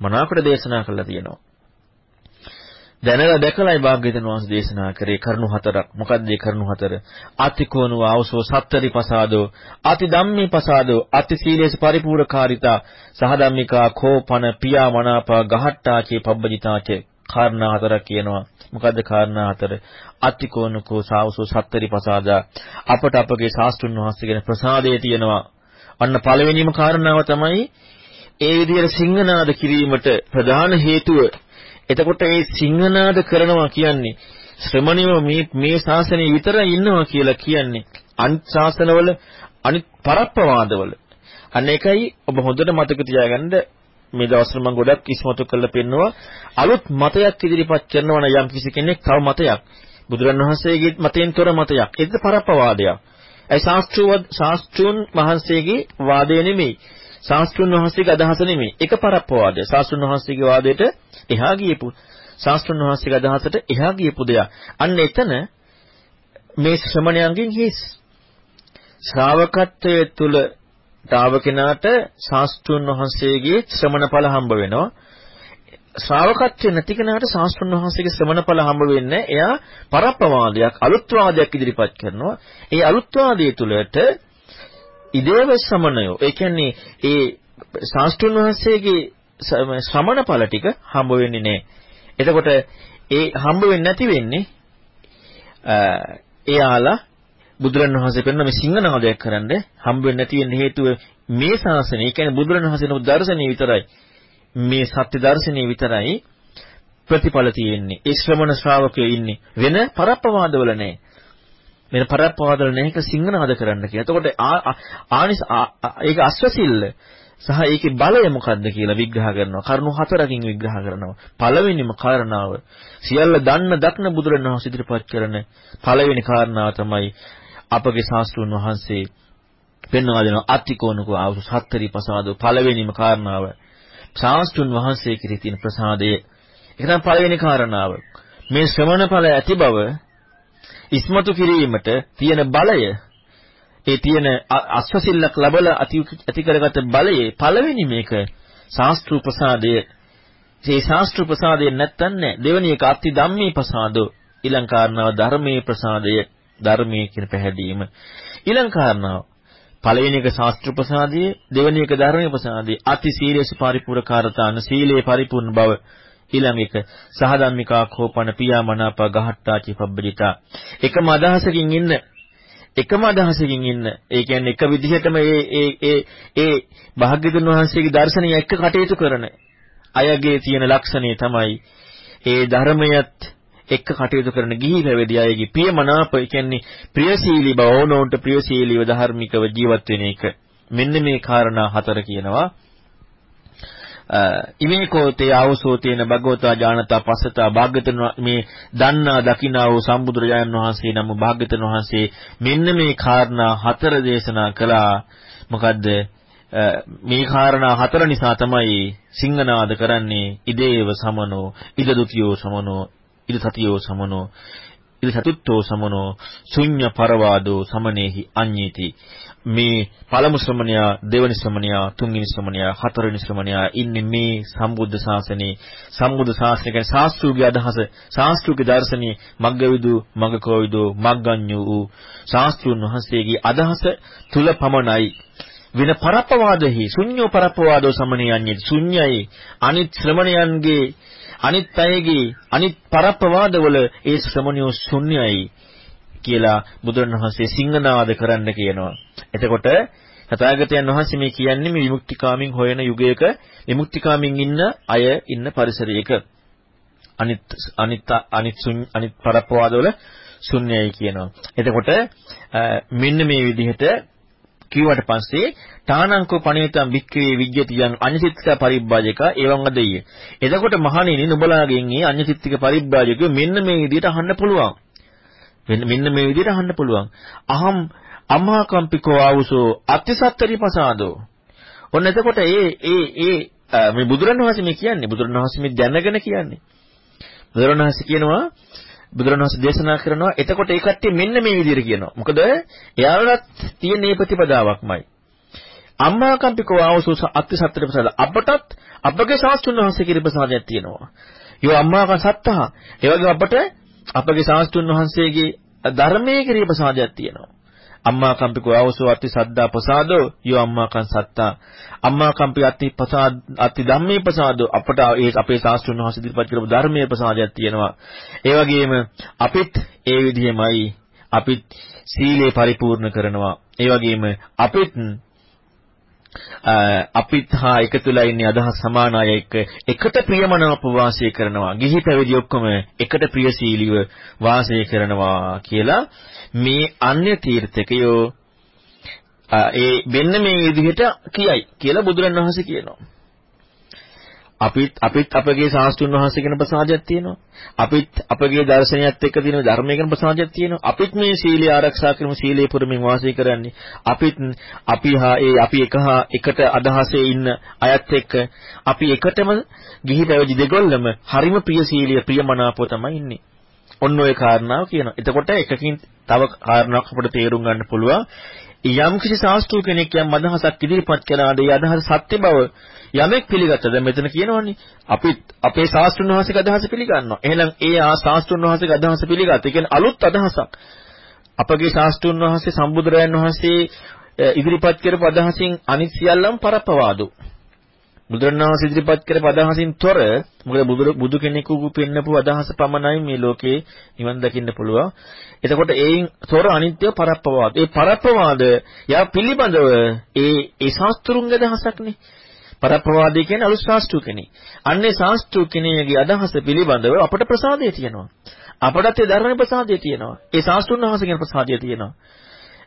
මනාකොට දේශනා කළා තියෙනවා. දැනලා දැකලායි භාග්‍යවතුන් වහන්සේ දේශනා කරේ කරුණු හතරක්. මොකක්ද මේ කරුණු හතර? අතිකෝණු ආවසෝ සත්තරි පසාදෝ, අති ධම්මේ පසාදෝ, අති සීලේස පරිපූර්ණකාරිතා, සහධම්මිකා කෝපන පියා මනාපා ගහට්ටාචේ පබ්බජිතාචේ කාරණා හතරක් කියනවා. මොකද්ද කාරණා හතර? අතිකෝණකෝ සාවසෝ සත්තරි පසාදා. අපට අපගේ ශාස්ත්‍රුන් වහන්සේගෙන ප්‍රසාදයේ තියෙනවා. අන්න පළවෙනිම කාරණාව තමයි ඒ විදිහට සිංහනාද කිරීමට ප්‍රධාන හේතුව එතකොට මේ සිංහනාද කරනවා කියන්නේ ශ්‍රමණයෝ මේ මේ ශාසනය විතරයි ඉන්නවා කියලා කියන්නේ අනිත් ශාසනවල අනිත් පරප්පවාදවල. අන්න ඒකයි ඔබ හොඳට මතක තියාගන්න මේ දවස්වල මම ගොඩක් ඉස්මතු කරලා පෙන්නවා අලුත් මතයක් ඉදිරිපත් කරනවා නම් යම් කිසි කෙනෙක් තව මතයක් බුදුරණවහන්සේගේ මතයෙන් තොර මතයක් ඒක පරප්පවාදයක්. ඒ ශාස්ත්‍රව ශාස්ත්‍රුන් වහන්සේගේ වාදය නෙමෙයි. ශාස්ත්‍රුන් වහන්සේගේ අදහස නෙමෙයි. ඒක පරප්පවාදය. ශාස්ත්‍රුන් වහන්සේගේ වාදයට එහා ගියපු ශාස්ත්‍රඥ වහන්සේගේ අදහසට එහා ගියපු දෙයක්. අන්න එතන මේ ශ්‍රමණයන්ගෙන් හිස් ශ්‍රාවකත්වයේ තුල තාව කෙනාට ශාස්ත්‍රඥ වහන්සේගේ ශ්‍රමණ ඵල හම්බ වෙනවා. ශ්‍රාවකත්වයේ නැති කෙනාට ශාස්ත්‍රඥ වහන්සේගේ ශ්‍රමණ ඵල හම්බ වෙන්නේ එයා පරප්පවාදයක් අලුත්වාදයක් ඉදිරිපත් කරනවා. ඒ අලුත්වාදයේ තුලට ඉදේව සමනයෝ ඒ කියන්නේ ඒ ශාස්ත්‍රඥ වහන්සේගේ ශ්‍රමණ ඵල ටික හම්බ වෙන්නේ නැහැ. එතකොට ඒ හම්බ වෙන්නේ නැති වෙන්නේ එයාලා බුදුරණවහන්සේ පෙන්න මේ සිංහනාදයක් කරන්න හම්බ වෙන්නේ නැති වෙන්න හේතුව මේ ශාසනය, ඒ කියන්නේ බුදුරණවහන්සේගේ දර්ශනීය විතරයි. මේ සත්‍ය දර්ශනීය විතරයි ප්‍රතිඵල තියෙන්නේ. ඒ ශ්‍රමණ ශ්‍රාවකයෝ ඉන්නේ වෙන පරප්පවාදවල නැහැ. වෙන පරප්පවාදවල නැහැ ඒක සිංහනාද කරන්න කියලා. එතකොට ආනිස ඒක අස්වැසිල්ල සහ ඒකේ බලය මොකක්ද කියලා විග්‍රහ කරනවා. කරුණු හතරකින් විග්‍රහ කරනවා. පළවෙනිම කාරණාව සියල්ල දන්න දක්න බුදුරණවහන්සේ ඉදිරිපත් කරන පළවෙනි කාරණාව තමයි අපගේ ශාස්ත්‍රුන් වහන්සේ පෙන්වා දෙනවා අත්තිකෝණකෝ ආවු සත්තරි පසාදෝ පළවෙනිම කාරණාව ශාස්ත්‍රුන් වහන්සේ කිරී තියෙන ප්‍රසාදය ඒක තමයි පළවෙනි කාරණාව මේ ශ්‍රමණ ඵල ඇති බව ඉස්මතු කිරීමට තියෙන බලය ඒ තියෙන අස්වසිල්ලක් ලැබලා ඇති කරගත බලයේ පළවෙනි මේක ශාස්ත්‍රු ප්‍රසාදය. මේ ශාස්ත්‍රු ප්‍රසාදය නැත්තන් නෑ. දෙවෙනි එක අත්ති ධම්මේ ප්‍රසාදෝ. ඊළඟ කාරණාව ධර්මයේ ප්‍රසාදය. ධර්මයේ කියන පැහැදීම. ඊළඟ කාරණාව පළවෙනි එක ශාස්ත්‍ර ප්‍රසාදයේ දෙවෙනි එක ධර්මයේ ප්‍රසාදයේ අති සීලේස පරිපූර්ණකාරතාන සීලේ පරිපූර්ණ බව ඊළඟ එක සහධම්මිකා කෝපන පියාමනාප ගහට්ටාචි පබ්බජිතා එකම අදහසකින් ඉන්න එකම අදහසකින් ඉන්න. ඒ කියන්නේ එක විදිහටම ඒ ඒ ඒ ඒ භාග්‍යතුන් වහන්සේගේ දර්ශනය එක්ක කටයුතු කරන අයගේ තියෙන ලක්ෂණය තමයි ඒ ධර්මයත් එක්ක කටයුතු කරන ගිහි පැවිදි අයගේ ප්‍රියමනාප ඒ කියන්නේ ප්‍රියශීලී බව ඕනෝන්ට ප්‍රියශීලීව ධර්මිකව ජීවත් වෙන එක. මෙන්න මේ කාරණා හතර කියනවා. ඉමේකෝ තේ ආවසෝ තේන භගවතා ඥානතා පස්සතා භාග්‍යතුන් මේ දන්නා දකිනා වූ සම්බුදුරජාණන් වහන්සේ නම් භාග්‍යතුන් වහන්සේ මෙන්න මේ කාරණා හතර දේශනා කළා මොකද්ද මේ කාරණා හතර නිසා තමයි සිංහනාද කරන්නේ ඉදේව සමනෝ ඉද ဒ ුතියෝ සමනෝ ඉද සතියෝ සමනෝ ඉද චතුත්ථෝ සමනෝ ශුඤ්ඤ පරවාදෝ සමනේහි අඤ්ඤීති මේ පළමු ශ්‍රමණයා, දෙවෙනි ශ්‍රමණයා, තුන්වෙනි ශ්‍රමණයා, හතරවෙනි ශ්‍රමණයා ඉන්නේ මේ සම්බුද්ධ ශාසනයේ. සම්බුද්ධ ශාසනය කියන්නේ ශාස්ත්‍රූගේ අදහස, ශාස්ත්‍රූගේ දර්ශනීය මග්ගවිදු, මග්ගකෝවිදු, මග්ගඤ්ඤු වූ ශාස්ත්‍රූන් වහන්සේගේ අදහස තුල පමණයි. වෙන පරප්පවාදෙහි ශුන්‍යෝ පරප්පවාදෝ සමණයන්යේ ශුන්‍යයි අනිත් ශ්‍රමණයන්ගේ අනිත් අයගේ අනිත් පරප්පවාදවල ඒ ශ්‍රමණයෝ ශුන්‍යයි කියලා බුදුරණවහන්සේ සිංහනාද කරන්න කියනවා. එතකොට තථාගතයන් වහන්සේ මේ කියන්නේ මේ විමුක්තිකාමින් හොයන යුගයක විමුක්තිකාමින් ඉන්න අය ඉන්න පරිසරයක අනිත් අනිත් අනිත් අනිත් පරප්පවාදවල ශුන්‍යයි කියනවා. එතකොට මෙන්න මේ විදිහට කිව්වට පස්සේ තානංකෝ පණිතම් වික්‍රේ විජ්ජතියන් අඤ්ඤසිත්තික පරිබ්බාජක එවං අදෙය. එතකොට මහණෙනි නුඹලාගෙන් මේ අඤ්ඤසිත්තික පරිබ්බාජකයෝ මෙන්න මේ විදිහට අහන්න පුළුවන්. මෙන්න මේ විදිහට අහන්න පුළුවන්. අහම් අම්මා කම්පිකෝ ආවුසෝ අත්‍යසත්තරි පසාදෝ. ඔන්න එතකොට ඒ ඒ ඒ මේ බුදුරණවහන්සේ මේ කියන්නේ බුදුරණවහන්සේ මේ දැනගෙන කියන්නේ. බුදුරණවහන්සේ කියනවා බුදුරණවහන්සේ දේශනා කරනවා එතකොට ඒ කට්ටිය මෙන්න මේ විදිහට කියනවා. මොකද එයාලට තියෙන මේ ප්‍රතිපදාවක්මයි. අම්මා කම්පිකෝ ආවසුස අත්‍ය සත්‍තර ප්‍රසාද අපටත් අපගේ ශාස්ත්‍රුන් වහන්සේ කිරි ප්‍රසාදයක් තියෙනවා. යෝ අම්මා කන් සත්තහ. ඒ වගේම අපට අපගේ ශාස්ත්‍රුන් වහන්සේගේ ධර්මයේ කිරි ප්‍රසාදයක් තියෙනවා. අම්මා කම්පිකෝ ආවසෝ අති සද්දා ප්‍රසාදෝ යෝ අම්මා කන් සත්තා. අම්මා කම්පි අති ප්‍රසාද අති ධම්මේ ප්‍රසාදෝ. අපට ඒ අපේ ශාස්ත්‍රඥ වහන්සේ ඉදිරිපත් කරපු ධර්මයේ ප්‍රසාදයක් තියෙනවා. ඒ වගේම අපිත් ඒ විදිහමයි. අපිත් සීලේ පරිපූර්ණ කරනවා. ඒ වගේම අපිත් අපිත් හා එකතුලා ඉන්නේ අදහස් සමාන අය එක්ක එකට ප්‍රියමනාප වාසය කරනවා. ගිහි පැවිදි ඔක්කොම එකට ප්‍රියශීලීව වාසය කරනවා කියලා මේ අන්‍ය තීර්ථකයෝ ඒ වෙන්න මේ විදිහට කියයි කියලා බුදුරණවහන්සේ කියනවා. අපිත් අපිත් අපගේ ශාස්ත්‍රුන් වහන්සේ ගැන ප්‍රසාදයක් තියෙනවා. අපිත් අපගේ දර්ශනයත් එක්ක තියෙන ධර්මය ගැන ප්‍රසාදයක් තියෙනවා. අපිත් මේ සීලය ආරක්ෂා කරමු සීලේ පුරමින් වාසය කරන්නේ. අපිත් අපි හා ඒ අපි එක හා එකට අදහසේ ඉන්න අයත් එක්ක අපි එකටම ගිහි පැවිදි දෙගොල්ලම හරිම ප්‍රියශීලිය ප්‍රියමනාපව තමයි ඉන්නේ. ඔන්න ඔය කාරණාව කියනවා. එතකොට එකකින් තව කාරණාවක් අපිට තේරුම් ගන්න පුළුවන්. යම් කිසි ශාස්ත්‍රීය කෙනෙක් යම් අදහසක් ඉදිරිපත් කළාද ඒ අදහස සත්‍ය බව යමෙක් පිළිගත්තද දැන් මෙතන කියනවනේ අපි අපේ ශාස්ත්‍රුන් වහන්සේගේ අදහස පිළිගන්නවා. එහෙනම් ඒ ආ ශාස්ත්‍රුන් වහන්සේගේ අදහස පිළිගත්ත. ඒ කියන්නේ අලුත් අදහසක්. අපගේ ශාස්ත්‍රුන් වහන්සේ සම්බුදුරයන් වහන්සේ ඉදිරිපත් කරපු අදහසින් අනිත් සියල්ලම පරප්පවාදෝ. බුදුරණවහන්සේ ඉදිරිපත් කරපු අදහසින් තොර මොකද බුදු කෙනෙකු පෙන්නපු අදහස පමණයි මේ ලෝකේ නිවන් දකින්න පුළුවන්. එතකොට ඒයින් තොර අනිත්‍ය පරප්පවාද. ඒ පරප්පවාද යා පිළිබඳව ඒ ඒ ශාස්ත්‍රුන්ගේ අදහසක්නේ. පරප්‍රවාදී කියන්නේ අලුත් ශාස්ත්‍රු කෙනෙක්. අන්නේ ශාස්ත්‍රු කෙනෙකුගේ අදහස පිළිබඳව අපට ප්‍රසාදය තියෙනවා. අපටත් ඒ ධර්ම ප්‍රසාදය තියෙනවා. ඒ ශාස්ත්‍රුන් වහන්සේගේ ප්‍රසාදය තියෙනවා.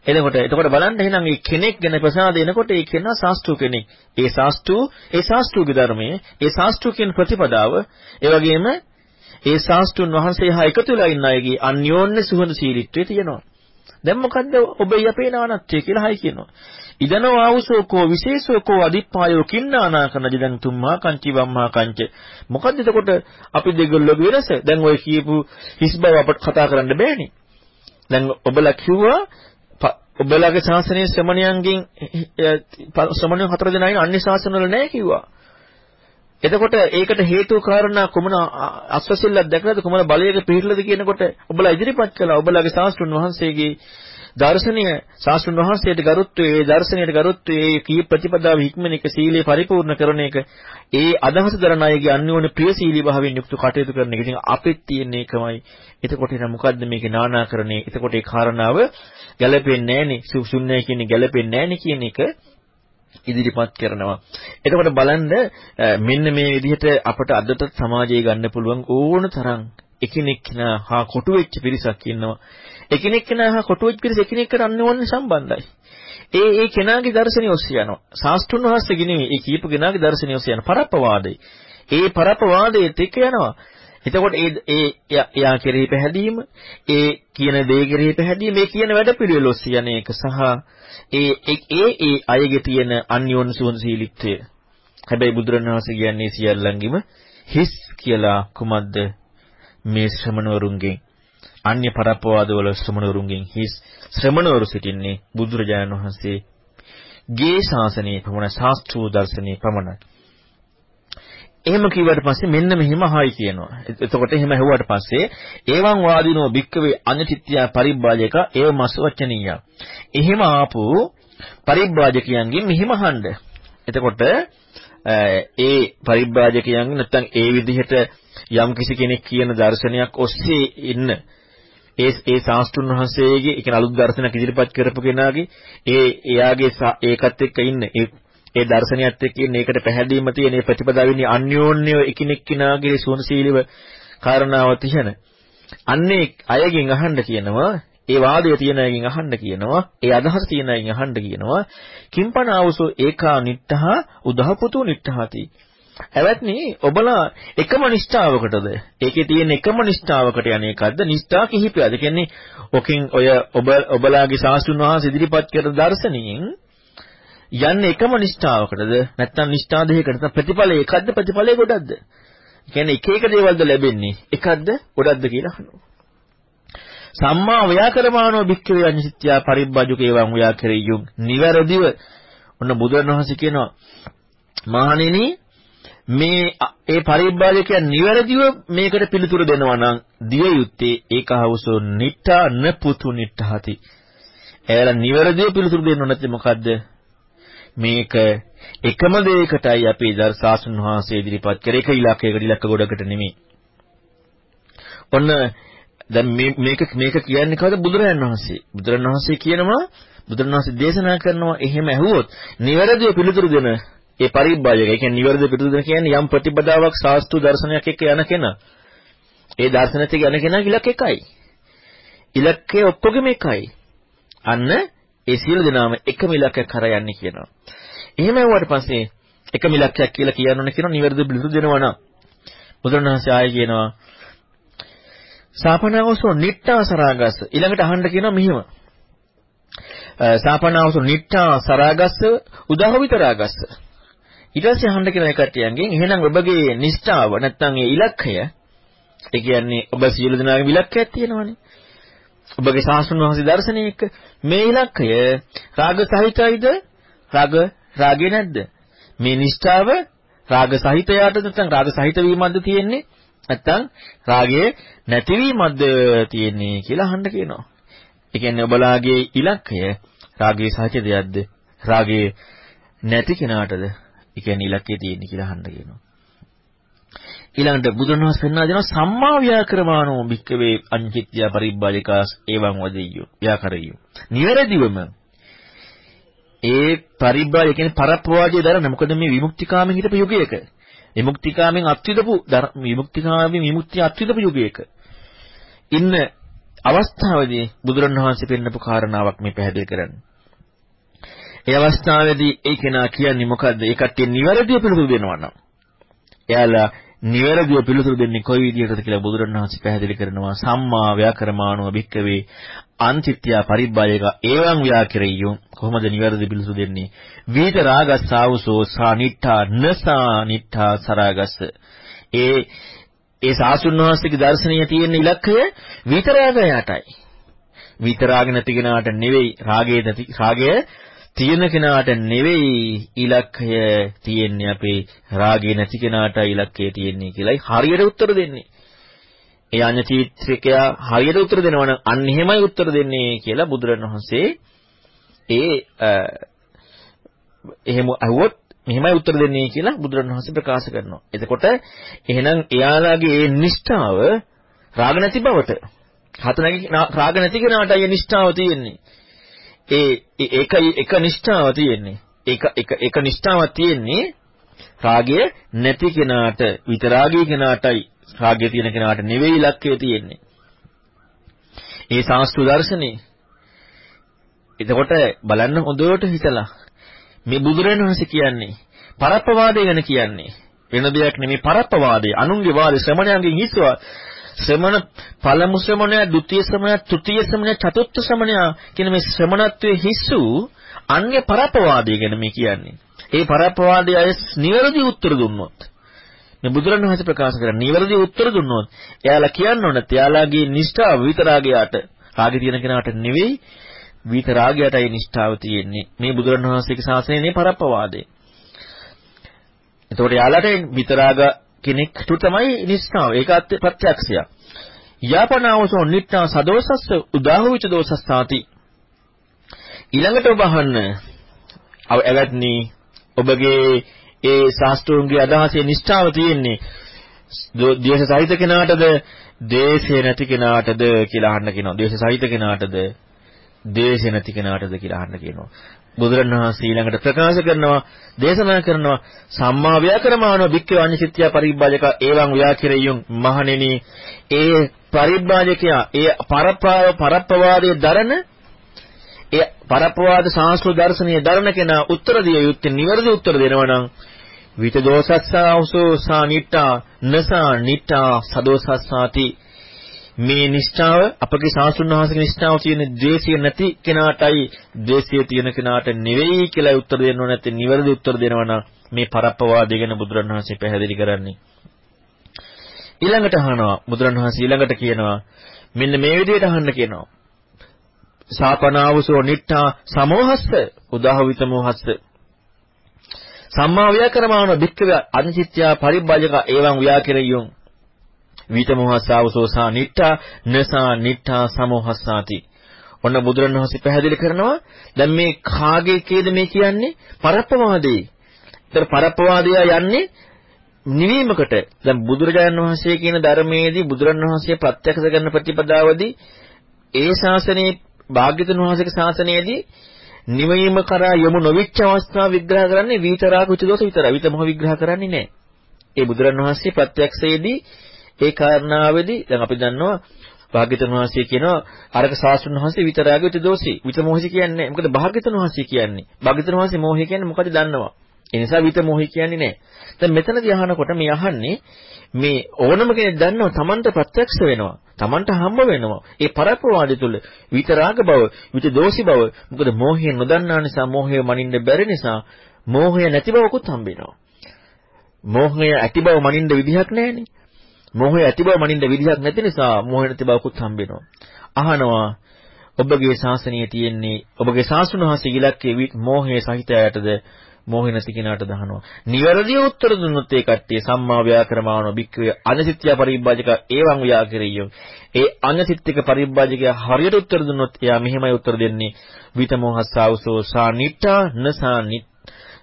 එතකොට එතකොට බලන්න එහෙනම් මේ කෙනෙක් ගැන ප්‍රසාද එනකොට ඒ කෙනා ශාස්ත්‍රු කෙනෙක්. ඒ ශාස්ත්‍රු ඒ ශාස්ත්‍රුගේ ධර්මයේ ඒ ශාස්ත්‍රු කියන ප්‍රතිපදාව ඒ වගේම ඒ ශාස්ත්‍රුන් වහන්සේ හා එකතු වෙලා ඉන්න අයගේ අන්‍යෝන්‍ය සුහඳ සීලිත්වය තියෙනවා. දැන් මොකද්ද ඔබේ යපේ නානත්වය කියලා හයි කියනවා. ඉදනෝ ආවුසෝ කෝ විශේෂෝ කෝ අදිප්පායෝ කින්නානා කන ජදන් තුම්මා කංචි වම්මා කංච. මොකද්ද එතකොට අපි දෙගොල්ලෝගේ වෙනස? දැන් ඔය කියපු හිස් බව අපට කතා කරන්න බෑනේ. දැන් ඔබලා කිව්වා ඔබලාගේ ශාසනයේ ශ්‍රමණයන්ගෙන් ශ්‍රමණයන් හතර දෙනා ඉන්න අන්‍ය ශාසනවල නැහැ කිව්වා. එතකොට ඒකට හේතු කාරණා කොමන අස්වැසිල්ලක් දැකලාද කොමන බලයක පිළිලද කියනකොට ඔබලා ඉදිරිපත් කළා. ඔබලාගේ ශාස්ත්‍රුන් වහන්සේගේ දර්ශනීය ශාස්ත්‍රඥ වහන්සේට ගරුත්වයේ ඒ දර්ශනීයට ගරුත්වයේ ඒ කී ප්‍රතිපදාව හික්මන එක සීලය පරිපූර්ණ කරන එක ඒ අදහස දරන අයගේ අන්‍යෝන්‍ය ප්‍රියශීලී භාවයෙන් යුක්ත කටයුතු කරන එක. ඉතින් අපිට තියෙන එකමයි. එතකොට එන මොකද්ද මේකේ නානාකරණේ? එතකොට ඒ කාරණාව ගැළපෙන්නේ නැහනේ. සුසුන්නේ කියන්නේ ගැළපෙන්නේ නැහනේ කියන එක ඉදිරිපත් කරනවා. එතකොට බලන්න මෙන්න මේ විදිහට අපට අදට සමාජයේ ගන්න පුළුවන් ඕන තරම් එකිනෙක හා කොටු වෙච්ච පිරිසක් ඉන්නවා. එකිනෙක කෙනා හා කොටු වෙච්ච පිරිස එකිනෙකට අන්‍යෝන්‍ය සම්බන්ධයි. ඒ ඒ කෙනාගේ දර්ශනය ඔස්සේ යනවා. ශාස්ත්‍රුන් වහන්සේගේ නෙවෙයි ඒ කියපු කෙනාගේ දර්ශනය ඔස්සේ යන පරප්පවාදේ. ඒ පරප්පවාදයේත් එක්ක යනවා. එතකොට ඒ ඒ එයා කෙරෙහි පැහැදීම, ඒ කියන දේ කෙරෙහි පැහැදීම, මේ කියන වැඩ පිළිවෙල ඔස්සේ යන එක සහ ඒ ඒ ඒ අයගේ තියෙන අන්‍යෝන්‍ය සුවඳශීලීත්වය. හැබැයි බුදුරණවහන්සේ කියන්නේ සියල්ලංගෙම හිස් කියලා කුමක්ද මේ ශ්‍රමණවරුන්ගෙන් අන්‍ය පරප්පවාදවල ශ්‍රමණවරුන්ගෙන් හිස් ශ්‍රමණවරු සිටින්නේ බුදුරජාණන් වහන්සේ ගේ ශාසනයේ පමණ ශාස්ත්‍රීය දර්ශනයේ පමණයි. එහෙම කිව්වට පස්සේ මෙන්න මෙහිම අහයි කියනවා. එතකොට එහෙම ඇහුවට පස්සේ ඒවං වාදිනෝ භික්කවේ අඤ්ඤතිත්‍ය පරිබ්බාජක ඒව මස් වචනීය. එහෙම ආපු පරිබ්බාජකයන්ගෙන් මෙහිම අහන්න. එතකොට ඒ පරිබ්බාජකයන් නැත්තම් ඒ විදිහට යම් කිසි කෙනෙක් කියන දර්ශනයක් ඔස්සේ ඉන්න ඒ ඒ ශාස්ත්‍රුන් වහන්සේගේ ඒ කියන්නේ අලුත් දර්ශනයක් ඉදිරිපත් කරපු කෙනාගේ ඒ එයාගේ ඒකත් එක්ක ඉන්න ඒ ඒ දර්ශනයත් එක්ක ඉන්න ඒකට පැහැදීම තියෙන ඒ ප්‍රතිපදාවෙන්නේ අන්‍යෝන්‍ය එකිනෙක කෙනාගේ සුවනශීලීව කාරණාව තියෙන. අන්නේ අයගෙන් අහන්න කියනවා ඒ වාදය තියෙන අයගෙන් අහන්න කියනවා ඒ අදහස තියෙන අයගෙන් අහන්න කියනවා කිම්පන ආවසෝ ඒකා නිට්ඨහ උදහපුතු නිට්ඨහති එවත්නි ඔබලා එකම නිෂ්ඨාවකටද? ඒකේ තියෙන එකම නිෂ්ඨාවකට යන්නේ එකක්ද? නිෂ්ඨා කිහිපයද කියන්නේ ඔකින් ඔය ඔබ ඔබලාගේ සාස්තුන් වහන්සේ ඉදිරිපත් කරන දර්ශනයෙන් යන්නේ එකම නිෂ්ඨාවකටද? නැත්නම් නිෂ්ඨා දෙකකට නැත්නම් ප්‍රතිඵලය එකක්ද? ප්‍රතිඵලය ගොඩක්ද? කියන්නේ එක එක දේවල්ද ලැබෙන්නේ? එකක්ද? ගොඩක්ද කියලා අහනවා. සම්මා ව්‍යාකරමානෝ භික්ඛවේ අඤ්ඤසිත්‍යා පරිබ්බජුකේ වං ව්‍යාකරියුම් නිවැරදිව ඔන්න බුදුරණවහන්සේ කියනවා මහණෙනි මේ ඒ පරිබ්බාජකයන් නිවැරදිව මේකට පිළිතුරු දෙනවා නම් දිය යුත්තේ ඒකහවසෝ නිට්ඨා නපුතු නිට්ඨහති එයාලා නිවැරදිව පිළිතුරු දෙන්න නැත්නම් මොකද්ද? මේක එකම දෙයකටයි අපි දර්ශාසුන් වහන්සේ ඉදිරිපත් කරේ. එක ඉලක්කයකට ඉලක්ක ගොඩකට නෙමෙයි. ඔන්න දැන් මේ මේක මේක කියන්නේ කවද බුදුරජාණන් වහන්සේ. බුදුරජාණන් වහන්සේ කියනවා බුදුරජාණන් වහන්සේ දේශනා කරනවා එහෙම ඇහුවොත් නිවැරදිව පිළිතුරු දෙන ඒ පරිබ්බාජක. ඒ කියන්නේ නිවැරදිව පිළිතුරු දෙන කියන්නේ යම් ප්‍රතිපදාවක් සාස්තු දර්ශනයක් එක්ක යන කෙනා. ඒ දර්ශනත් එක්ක යන කෙනා ඉලක්ක එකයි. ඉලක්කය ඔක්කොගෙම එකයි. අන්න ඒ සියලු දෙනාම එකම ඉලක්කයක් කරා යන්නේ කියනවා. එහෙම වුණාට පස්සේ එකම ඉලක්කයක් කියලා කියනෝනේ කියනවා නිවැරදිව පිළිතුරු දෙනවා නම් බුදුරණවහන්සේ ආයෙ කියනවා සාපනාවසෝ නිට්ඨා සරාගස්ස ඊළඟට අහන්න කියනවා මෙහිම සාපනාවසෝ නිට්ඨා සරාගස්ස උදාහවිතරාගස්ස ඊට පස්සේ අහන්න කියන කට්ටියන්ගෙන් එහෙනම් ඔබගේ නිෂ්ඨාව නැත්නම් ඒ ඉලක්කය ඒ කියන්නේ ඔබ සියලු දෙනාගේ ඉලක්කයක් තියෙනවනේ ඔබගේ සාසන වහන්සේ දර්ශනයක මේ ඉලක්කය රාග සහිතයිද රාග රාගේ නැද්ද මේ නිෂ්ඨාව රාග සහිතයට නැත්නම් රාග සහිත වීමක්ද තියෙන්නේ නැත්තම් රාගයේ නැතිවීමක්ද තියෙන්නේ කියලා අහන්න කියනවා. ඒ කියන්නේ ඔබලාගේ ඉලක්කය රාගයේ සහජ දෙයක්ද? රාගයේ නැති කෙනාටද? ඒ කියන්නේ ඉලක්කය තියෙන්නේ කියලා අහන්න කියනවා. ඊළඟට බුදුන් වහන්සේ පෙන්වා දෙනවා සම්මා ව්‍යාකරමානෝ භික්කවේ අංචිත්‍ය පරිබ්බාලිකාස් එවං වදෙය්‍යෝ ව්‍යාකරියෝ. නිවැරදිවම ඒ පරිබ්බාය කියන්නේ පරප්පවාදී දරන මොකද මේ විමුක්තිකාමෙන් හිටපු යුගයක විමුක්තිකාමෙන් අත්විදපු විමුක්තිකාමෙන් විමුක්තිය අත්විදපු යුගයක ඉන්න අවස්ථාවේදී බුදුරණවහන්සේ පෙන්නපු කාරණාවක් මේ පැහැදිලි කරන්නේ. ඒ අවස්ථාවේදී ඒ කෙනා කියන්නේ මොකද්ද? ඒ කට්ටිය නිවැරදිව පිළිතුරු දෙනවා නම්. එයාලා නිවැරදිව පිළිතුරු දෙන්නේ කොයි විදිහටද කියලා බුදුරණවහන්සේ පැහැදිලි කරනවා. සම්මා ව්‍යාකරමානෝ භික්කවේ අන්තිත්‍ය පරිබ්බායක ඒවං ව්‍යාකරෙය්‍යෝ. කොහොමද නිවැරදි පිළිතුරු දෙන්නේ? වීත රාගස්සාවසෝ සානිට්ඨා නසා නිට්ඨා සරාගස්ස. ඒ ඒ සාසුන් වහන්සේගේ දර්ශනීය තියෙන ඉලක්කය වීත රාගයටයි වීත රාග නැති කෙනාට නෙවෙයි රාගයේ නැති රාගය තියෙන කෙනාට නෙවෙයි ඉලක්කය තියෙන්නේ අපේ රාගේ නැති කෙනාට ඉලක්කය තියෙන්නේ කියලායි හරියට උත්තර දෙන්නේ. ඒ අඤ්ඤචීත්‍රිකයා හරියට උත්තර දෙනවනම් අන්න එහෙමයි උත්තර දෙන්නේ කියලා බුදුරණවහන්සේ ඒ එහෙම අහුවොත් මෙහෙමයි උත්තර දෙන්නේ කියලා බුදුරණවහන්සේ ප්‍රකාශ කරනවා. එතකොට එහෙනම් එයාලාගේ ඒ නිෂ්ඨාව රාග නැති බවට හතනගේ රාග නැති කෙනාටයි ඒ නිෂ්ඨාව තියෙන්නේ. ඒ ඒකයි එක නිෂ්ඨාව තියෙන්නේ. ඒක එක එක නිෂ්ඨාවක් තියෙන්නේ රාගය නැති කෙනාට විතරාගී කෙනාටයි රාගය තියෙන කෙනාට නෙවෙයි ඉලක්කය තියෙන්නේ. ඒ සාස්තු දර්ශනේ. එතකොට බලන්න හොඳට හිතලා මේ බුදුරණවහන්සේ කියන්නේ පරප්පවාදය ගැන කියන්නේ වෙන දෙයක් නෙමෙයි පරප්පවාදය. අනුන්ගේ වාදේ ශ්‍රමණයන්ගෙන් හිස්වා ශ්‍රමණ පළමු ශ්‍රමණය, ဒုတိ ය ශ්‍රමණය, තෘතීය ශ්‍රමණය, චතුර්ථ ශ්‍රමණය කියන මේ ශ්‍රමණත්වයේ හිස්සු අන්‍ය පරප්පවාදය ගැන මේ කියන්නේ. ඒ පරප්පවාදයේ අය නිවැරදි උත්තර දුන්නොත් මේ බුදුරණවහන්සේ ප්‍රකාශ කරන නිවැරදි උත්තර දුන්නොත් එයාලා කියන්න ඕන එයාලාගේ නිෂ්ඨාව විතරාගයාට රාගය තියෙන කෙනාට නෙවෙයි විතරාගයටයි නිෂ්ඨාව තියෙන්නේ. මේ බුදුරණවහන්සේගේ ශාසනයේ පරප්පවාදේ. එතකොට යාළට විතරාග කෙනෙක්ට තමයි නිස්සාව. ඒකත් ප්‍රත්‍යක්ෂයක්. යාපනාවසෝ නිට්ඨා සදෝසස්ස උදාහවිච දෝසස්සාති. ඊළඟට ඔබ අහන්න අවැත්නි ඔබගේ ඒ ශාස්ත්‍රෝන්ගේ අදහසේ නිෂ්ඨාව තියෙන්නේ ද්වේෂ සහිත කෙනාටද ද්වේෂය නැති කෙනාටද කියලා අහන්න කියනවා. ද්වේෂ සහිත කෙනාටද ද්වේෂය නැති කෙනාටද කියලා අහන්න කියනවා. බුදුරණවහන්සේ ඊළඟට ප්‍රකාශ කරනවා දේශනා කරනවා සම්මා ව්‍යාකරමානෝ භික්ඛු අඤ්ඤසිත්‍ය පරිබ්බාජක එවං ව්‍යාකිරියුම් මහණෙනි ඒ පරිබ්බාජකයා ඒ පරප්පාව පරප්පවාදයේ දරන ඒ පරප්පවාද සාස්ත්‍ර දර්ශනීය දරන කෙනා උත්තර දිය යුත්තේ නිවැරදි උත්තර දෙනවා නම් විත දෝසස්සාවසෝ සා නිට්ටා නසා නිට්ටා සදෝසස්සාති මේ නිෂ්ඨාව අපගේ සාසුන් වහන්සේගේ නිෂ්ඨාව තියෙන ද්වේෂය නැති කෙනාටයි ද්වේෂය තියෙන කෙනාට නෙවෙයි කියලා උත්තර දෙන්න ඕන නැත්නම් නිවැරදි උත්තර දෙනවා නම් මේ පරප්පවාදය ගැන බුදුරණවහන්සේ පැහැදිලි කරන්නේ. ඊළඟට අහනවා බුදුරණවහන්සේ ඊළඟට කියනවා මෙන්න මේ විදිහට අහන්න කියනවා. සාපනාවසෝ නිට්ඨා සමෝහස්ස උදාහවිත මොහස්ස. සම්මා ව්‍යාකරමාන භික්ඛව අනිත්‍යා පරිබ්බජක එවං ව්‍යාකරියුම්. විතමෝහස්සාවසෝසා නිට්ඨා නසා නිට්ඨා සමෝහස්සාති ඔන්න බුදුරණවහන්සේ පැහැදිලි කරනවා දැන් මේ කාගේ කේද මේ කියන්නේ පරප්පවාදේ. ඒතර පරප්පවාදය යන්නේ නිවීමකට දැන් බුදුරජාණන් වහන්සේ කියන ධර්මයේදී බුදුරණන් වහන්සේ ප්‍රත්‍යක්ෂ කරන ප්‍රතිපදාවදී ඒ ශාසනයේ භාග්‍යතුන් වහන්සේගේ ශාසනයේදී නිවීම කරා යමු නොවිච්ච අවස්ථාව විග්‍රහ කරන්නේ විතරාග උචදෝෂ විතරයි. විත මොහ විග්‍රහ කරන්නේ නැහැ. ඒ බුදුරණන් වහන්සේ ප්‍රත්‍යක්ෂයේදී ඒ කාරණාවේදී දැන් අපි දන්නවා භාග්‍යතුන් වහන්සේ කියනවා අරක සාසුන් වහන්සේ විතරාග උචදෝෂී. විත මොහසි කියන්නේ මොකද භාග්‍යතුන් වහන්සේ කියන්නේ. භාග්‍යතුන් වහන්සේ මොහය කියන්නේ මොකද දන්නවා. ඒ නිසා විත මොහි කියන්නේ නැහැ. දැන් මෙතනදී අහනකොට මේ අහන්නේ මේ ඕනම කෙනෙක් දන්නවා Tamanට ප්‍රත්‍යක්ෂ වෙනවා. Tamanට හම්බ වෙනවා. ඒ පරප්‍රවාදය තුල විතරාග බව, විත දෝෂි බව. මොකද මෝහය නොදන්නා නිසා, මෝහය මනින්න බැරි නිසා, මෝහය නැති බවකුත් හම්බ වෙනවා. මෝහය ඇති බව මනින්න විදිහක් නැහැනේ. මෝහය ඇති බව මනින්න විදිහක් නැති නිසා, මෝහය නැති බවකුත් හම්බ වෙනවා. අහනවා ඔබගේ ශාසනයේ තියෙන්නේ ඔබගේ ශාසනහසේ ඉලක්කයේ මෝහයේ සහිතයටද මෝහෙ නැති කෙනාට දහනවා. නිවැරදිව උත්තර දුන්නොත් ඒ කට්ටිය සම්මා ව්‍යාකරමානෝ භික්ඛවේ අනසිත්‍ය පරිබ්බාජක ඒවං ව්‍යාකරියෝ. ඒ අනසිත්තික පරිබ්බාජකයා හරියට උත්තර දුන්නොත් එයා මෙහෙමයි උත්තර දෙන්නේ. විතමෝහස්සාවසෝ සා නිට්ඨා නසා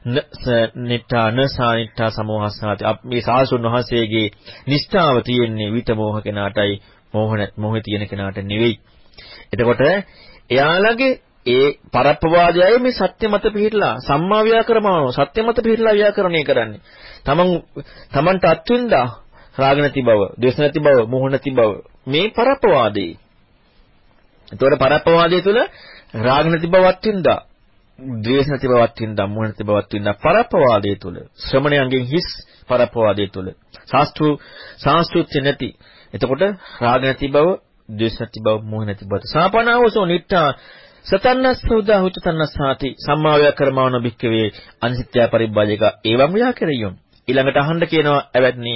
නිට්ඨා නසා නිට්ඨා සමෝහස්සාති. මේ සාසුන් වහන්සේගේ නිෂ්ඨාව තියෙන්නේ විතමෝහ කෙනාටයි මෝහ නැත් මොහේ තියෙන කෙනාට නෙවෙයි. එතකොට එයාලගේ ඒ පරප්පවාදයයි මේ සත්‍ය මත පිහිටලා සම්මා ව්‍යාකරණව සත්‍ය මත පිහිටලා ව්‍යාකරණය කරන්නේ. තමන් තමන්ට අත්විඳා රාග නැති බව, ද්වේෂ නැති බව, මෝහ නැති බව මේ පරප්පවාදේ. ඒතකොට පරප්පවාදයේ තුල රාග නැති බව අත්විඳා, ද්වේෂ නැති බව අත්විඳා, මෝහ නැති බව අත්විඳා පරප්පවාදයේ තුල ශ්‍රමණයන්ගෙන් හිස් පරප්පවාදයේ තුල සාස්ත්‍රු සාස්ත්‍රුත්‍ය නැති. එතකොට රාග නැති බව, ද්වේෂ නැති බව, මෝහ නැති බව. සාපනාවසෝ නිට්ඨා සතන්නස්සෝදා හුචතන්නස්සාති සම්මාවය කරමවන බික්කවේ අනිත්‍ය පරිබ්බාජක ඒවම් ව්‍යාකරියොම් ඊළඟට අහන්න කියනවා ඇවැත්නි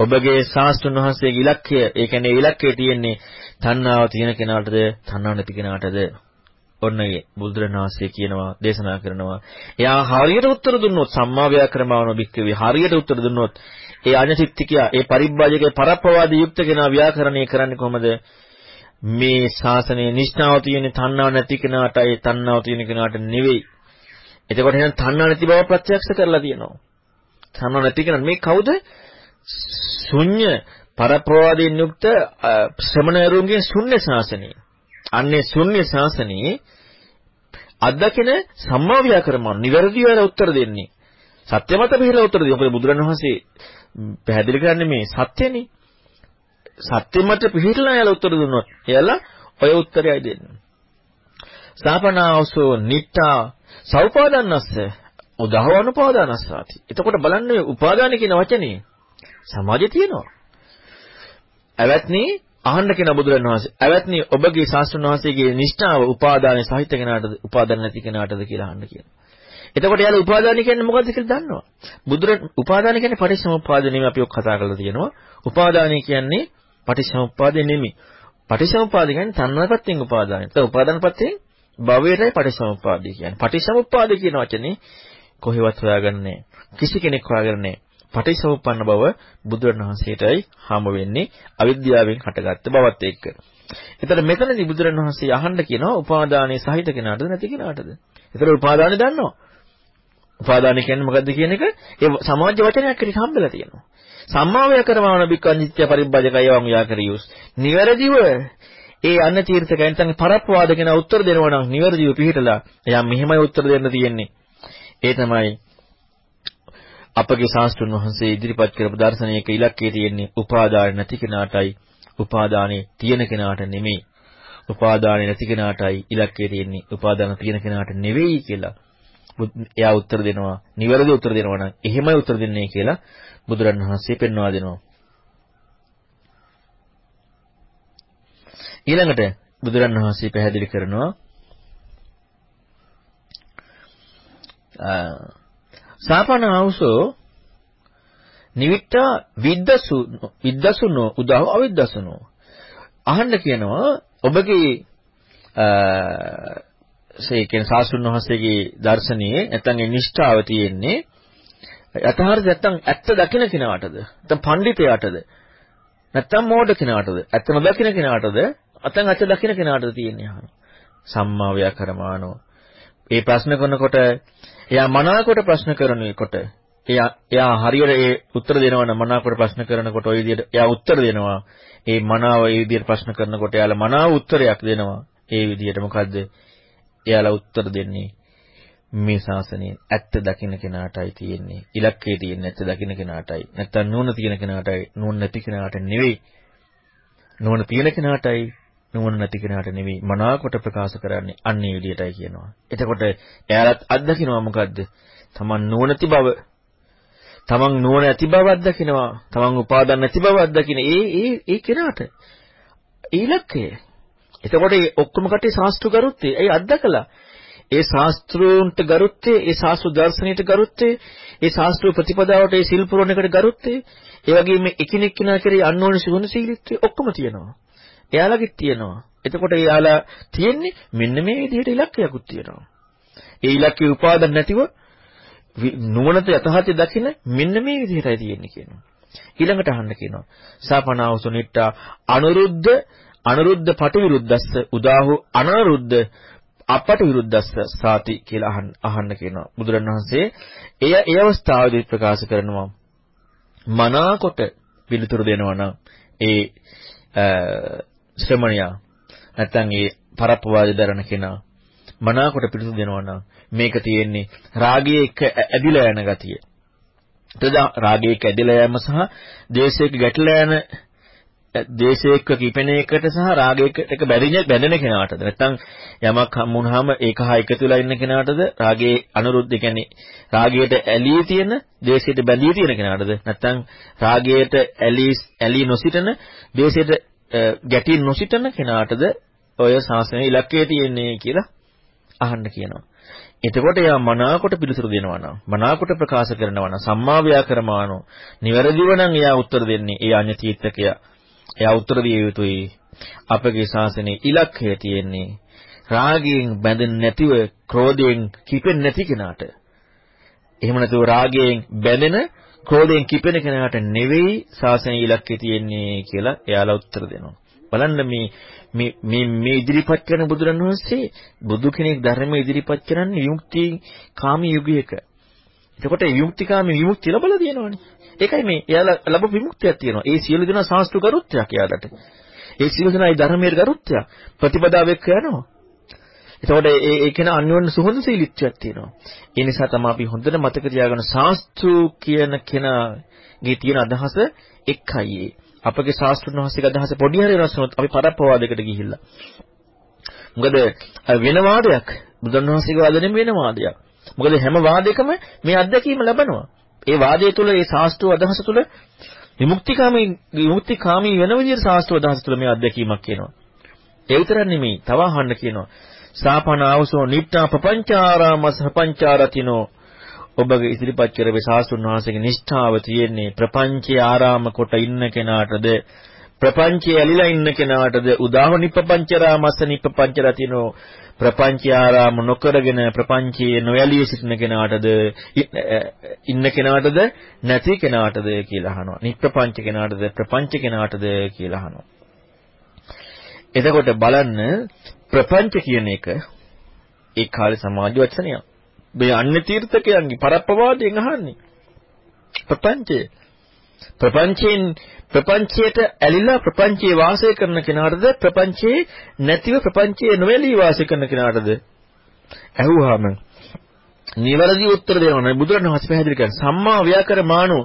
ඔබගේ ශාස්ත්‍රඥ වහන්සේගේ ඉලක්කය ඒ කියන්නේ ඉලක්කය තියෙන්නේ තණ්හාව තියෙන කෙනාටද තණ්හාව නැති කෙනාටද? ඔන්නයේ බුදුරණාහි කියනවා දේශනා කරනවා එයා හරියට උත්තර දුන්නොත් සම්මා ව්‍යාකරමවන බික්කවේ හරියට උත්තර දුන්නොත් ඒ අඤ්ඤතිත්තිකයා ඒ පරිබ්බාජකේ පරප්පවාදී යුක්ත කෙනා ව්‍යාකරණය කරන්නේ කොහොමද මේ ශාසනයේ නිෂ්ඨාව තියෙන තණ්හාව නැති කෙනාටයි තණ්හාව තියෙන කෙනාට නෙවෙයි. එතකොට එහෙනම් තණ්හාව නැති බව ප්‍රත්‍යක්ෂ කරලා තියෙනවා. තණ්හාව නැති කෙනා මේ කවුද? ශුන්‍ය පරප්‍රවාදයෙන් යුක්ත ශ්‍රමණයරුන්ගේ ශුන්‍ය ශාසනය. අන්නේ ශුන්‍ය ශාසනයේ අදකින සම්මාව්‍යාකරම නිවැරදිව උත්තර දෙන්නේ. සත්‍ය මත පිළිලා උත්තර දෙන්නේ. මොකද බුදුරණවහන්සේ පැහැදිලි කරන්නේ මේ සත්‍යනේ. සත්‍ය මත පිළිහිටලා එයාලා උත්තර දුන්නොත් එයාලා ඔය උත්තරයයි දෙන්නේ. සාපනාවසෝ නිට්ටා සෞපාදන්නස්ස උදාහවන උපාදානස්සාති. එතකොට බලන්න උපාදාන කියන වචනේ සමාජයේ තියෙනවා. ඇවැත්නි අහන්න කියන බුදුරන් වහන්සේ ඇවැත්නි ඔබගේ ශාස්ත්‍රඥ වහන්සේගේ නිෂ්ඨාව උපාදානයේ සහිත කෙනාටද උපාදාන නැති කෙනාටද කියලා අහන්න කියනවා. එතකොට යාළුවා උපාදාන කියන්නේ මොකද්ද කියලා දන්නවා. බුදුර උපාදාන කියන්නේ පටිච්චසමුප්පාද නෙමෙයි අපි ඔක් කතා කරලා තියෙනවා. උපාදානය කියන්නේ පටිච්චසමුප්පාදේ නෙමෙයි. පටිච්චසමුප්පාද කියන්නේ තණ්හාපත්‍යෙන් උපාදානයි. ඒක උපාදානපත්‍යෙන් භවයටයි පටිච්චසමුප්පාදය කියන්නේ. පටිච්චසමුප්පාද කියන වචනේ කොහෙවත් හොයාගන්නේ කිසි කෙනෙක් හොයාගන්නේ පටිච්චසමුප්පන්න බව බුදුරණවහන්සේටයි හාම වෙන්නේ අවිද්‍යාවෙන් හටගත්ත බවත් එක්ක. එතකොට මෙතනදී බුදුරණවහන්සේ අහන්න කියනවා උපාදානයේ සහිත කෙනාටද නැති කෙනාටද? එතකොට උපාදානෙ දන්නවා. උපාදාන කියන්නේ මොකද්ද කියන එක ඒ සමාජ වචනයක් විදිහට හම්බෙලා තියෙනවා. සම්මාවය කරමාන බික්කන් නිත්‍ය පරිබ්බජකය වම් යාකරියුස්. නිවැරදිව ඒ අන්න තීර්ථකයන් නැත්නම් පරප්පවාදගෙන උත්තර දෙනවා නම් නිවැරදිව පිළිහිටලා එයා මෙහෙමයි උත්තර දෙන්න තියෙන්නේ. ඒ තමයි අපගේ ශාස්ත්‍රඥ වහන්සේ ඉදිරිපත් කරපු දර්ශනයක ඉලක්කය තියෙන්නේ උපාදාන නැති කෙනාටයි උපාදානේ තියෙන කෙනාට නෙමෙයි. උපාදානේ නැති කෙනාටයි ඉලක්කය තියෙන්නේ. උපාදාන තියෙන කෙනාට නෙවෙයි කියලා. එයා උත්තර දෙනවා. නිවැරදි උත්තර දෙනවා නම් එහෙමයි උත්තර දෙන්නේ කියලා බුදුරණවහන්සේ පෙන්වා දෙනවා. ඊළඟට බුදුරණවහන්සේ පැහැදිලි කරනවා සාපන ආවසෝ නිවිට්ටා විද්දසු විද්දසුනෝ උදාව අවිද්දසුනෝ. අහන්න කියනවා ඔබගේ ඒ කියන්නේ සාස්ෘණ වහන්සේගේ දර්ශනයේ නැත්නම් ඒ නිෂ්ඨාව තියෙන්නේ යථාර්ථ නැත්නම් ඇත්ත දකින කෙනාටද? නැත්නම් පඬිතයාටද? නැත්නම් මෝඩ කෙනාටද? ඇත්ත නොදකින කෙනාටද? නැත්නම් ඇත්ත දකින කෙනාටද තියෙන්නේ අහනවා සම්මා ව්‍යාකරමානෝ. ඒ ප්‍රශ්න කරනකොට එයා මනාවකට ප්‍රශ්න කරනකොට එයා එයා හරියට ඒ උත්තර දෙනවා නම් මනාවකට ප්‍රශ්න කරනකොට ওই විදිහට එයා උත්තර දෙනවා. ඒ මනාව ඒ විදිහට ප්‍රශ්න කරනකොට එයාලා මනාව උත්තරයක් දෙනවා. ඒ විදිහට මොකද්ද? එයාලා උත්තර දෙන්නේ මේ ශාසනයේ ඇත්ත දකින්න කෙනාටයි තියෙන්නේ. ඉලක්කේ තියෙන්නේ ඇත්ත දකින්න කෙනාටයි. නැත්තම් නුවණ තියෙන කෙනාටයි නුවණ නැති කෙනාට නෙවෙයි. නුවණ තියෙන කෙනාටයි නුවණ නැති කෙනාට නෙවෙයි මනාකොට ප්‍රකාශ කරන්නේ අන්න ඒ විදිහටයි කියනවා. එතකොට එයාලත් අත්දකින්නවා මොකද්ද? තමන් නුවණති බව තමන් නුවණ ඇති බව අත්දකින්නවා. තමන් උපාදාන නැති බව අත්දකින්න. ඒ ඒ ඒ කෙනාට ඊලක්කය. එතකොට මේ ඔක්කොම කටේ ශාස්ත්‍ර ගරුත්තේ. ඒ අත්දකලා ඒ ශාස්ත්‍රූන්ට ගරුත්තේ, ඒ ශාස්ත්‍ර දර්ශනයට ගරුත්තේ, ඒ ශාස්ත්‍ර ප්‍රතිපදාවට ඒ සිල් පුරණයකට ගරුත්තේ, ඒ වගේම එකිනෙක කෙනා කෙරෙහි අන්වෝන්‍ය සුගුණශීලීත්වය ඔක්කොම තියෙනවා. එයාලගෙත් තියෙනවා. එතකොට එයාලා තියෙන්නේ මෙන්න මේ විදිහට ඉලක්කයක්ත් තියෙනවා. ඒ ඉලක්කේ උපාදාන නැතිව නුවණත යථාර්ථය දකින මෙන්න මේ විදිහටයි තියෙන්නේ කියනවා. ඊළඟට අහන්න කියනවා. සාපනාවසුනිට්ටා අනුරුද්ධ අනුරුද්ධ පටිවිරුද්ධස්ස උදාහු අනරුද්ධ අපට විරුද්ධස්ස සාති කියලා අහන්න අහන්න කියනවා. බුදුරණවහන්සේ එය ඒ අවස්ථාවේදී ප්‍රකාශ කරනවා. මනාකොට පිළිතුරු දෙනවා නම් ඒ ශ්‍රමණයා නැත්තම් ඒ පරප්පවාදී දරන කෙනා මනාකොට පිළිතුරු දෙනවා නම් මේක තියෙන්නේ රාගයේ එක ඇදිලා යන ගතිය. එතද රාගයේ එක ඇදිලා යෑම සහ ද්වේෂයක ගැටලා යන ද්වේෂයක කිපෙන එකට සහ රාගයකට එක බැඳෙන බැඳෙන කෙනාටද? නැත්නම් යමක් හම්බුනහම ඒක හා එකතු වෙලා ඉන්න කෙනාටද? රාගයේ අනුරුද්ධ කියන්නේ රාගයට ඇලී තියෙන ද්වේෂයට බැඳී තියෙන කෙනාටද? නැත්නම් රාගයට ඇලී ඇලී නොසිටන ද්වේෂයට ගැටි නොසිටන කෙනාටද ඔය ශාසනයේ ඉලක්කය තියෙන්නේ කියලා අහන්න කියනවා. එතකොට එයා මනාකොට පිළිතුරු දෙනවා නම් මනාකොට ප්‍රකාශ කරනවා නම් සම්මා ව්‍යාකරමානෝ නිවැරදිව නම් එයා උත්තර දෙන්නේ ඒ අඤ්ඤ තීර්ථකයා. එයා උත්තර දිය යුතුයි. අපගේ ශාසනයේ ඉලක්කය තියෙන්නේ රාගයෙන් බැඳෙන්නේ නැතිව ක්‍රෝධයෙන් කිපෙන්නේ නැති කෙනාට. එහෙම නැතුව රාගයෙන් බැඳෙන ක්‍රෝධයෙන් කිපෙන කෙනාට නෙවෙයි ශාසනය ඉලක්කය තියෙන්නේ කියලා එයාලා උත්තර දෙනවා. බලන්න මේ මේ මේ මේ ඉදිරිපත් කරන බුදුරණවහන්සේ බුදු කෙනෙක් ධර්මයේ ඉදිරිපත් කරන්නේ විමුක්ති කාමී යුගයක. එතකොට විමුක්තිකාමී විමුක්තිය ලැබලා තියෙනවනේ. ඒකයි මේ එයාලා ලැබු විමුක්තියක් තියෙනවා. ඒ සියලු දෙනා සාස්ත්‍ර කරුත්වයක් එයාලට. ඒ සියලු දෙනා ධර්මයේ කරුත්වයක් ප්‍රතිපදාව එක්ක යනවා. එතකොට ඒ ඒ කෙනා අන්‍යෝන්‍ය සුහදශීලීත්වයක් තියෙනවා. ඒ නිසා තමයි අපි හොඳට මතක තියාගන්න ශාස්ත්‍රු කියන කෙනාගේ තියෙන අදහස එකයි. අපගේ ශාස්ත්‍රඥ වහන්සේගේ අදහස පොඩි හරි වෙනස් වුණොත් අපි පරප්පවාදයකට ගිහිල්ලා. මොකද වෙන වාදයක් බුදුන් වහන්සේගේ වාද නෙමෙයි වෙන වාදයක්. මොකද හැම වාදයකම මේ අත්දැකීම ලැබෙනවා. ඒ වාදය තුළ ඒ ශාස්ත්‍රීය අදහස තුළ විමුක්තිකාමී විමුක්තිකාමී වෙන විදිහට ශාස්ත්‍රීය අදහස තුළ මේ අත්දැකීමක් කියනවා. ඒ විතරක් නෙමෙයි තව අහන්න කියනවා. සාපන ආවසෝ නිට්ඨා ප්‍රපංචාරාමස ප්‍රපංචාරතිනෝ ඔබගේ ඉදිරිපත් කරපේ සාසුන් වහන්සේගේ නිෂ්ඨාව තියෙන්නේ ප්‍රපංචේ ආරාම කොට ඉන්න කෙනාටද? ප්‍රපංචයේ ඇලිලා ඉන්න කෙනාටද? උදාහ නිප්පංචරාමස නිප්පංචරතිනෝ ප්‍රපංචේ ආරාම නොකරගෙන ප්‍රපංචයේ නොයලී සිටින කෙනාටද? ඉන්න කෙනාටද? නැති කෙනාටද කියලා අහනවා. නිප්පංච කෙනාටද? ප්‍රපංච කෙනාටද කියලා අහනවා. එතකොට බලන්න ප්‍රපංච කියන එක ඒ කාලේ සමාජ වචනයක්. මේ අන්‍ය තීර්ථකයන්ගේ පරප්පවාදයෙන් අහන්නේ. ප්‍රපංචය. ප්‍රපංචයෙන් ප්‍රපංචයට ඇලිලා ප්‍රපංචයේ වාසය කරන කෙනාටද ප්‍රපංචයේ නැතිව ප්‍රපංචයේ නොඇලී වාසය කරන කෙනාටද ඇහුවාම නිවැරදි උත්තර දෙනවා නේ බුදුරණවහන්සේ පැහැදිලි කරන්නේ සම්මා ව්‍යාකර මානෝ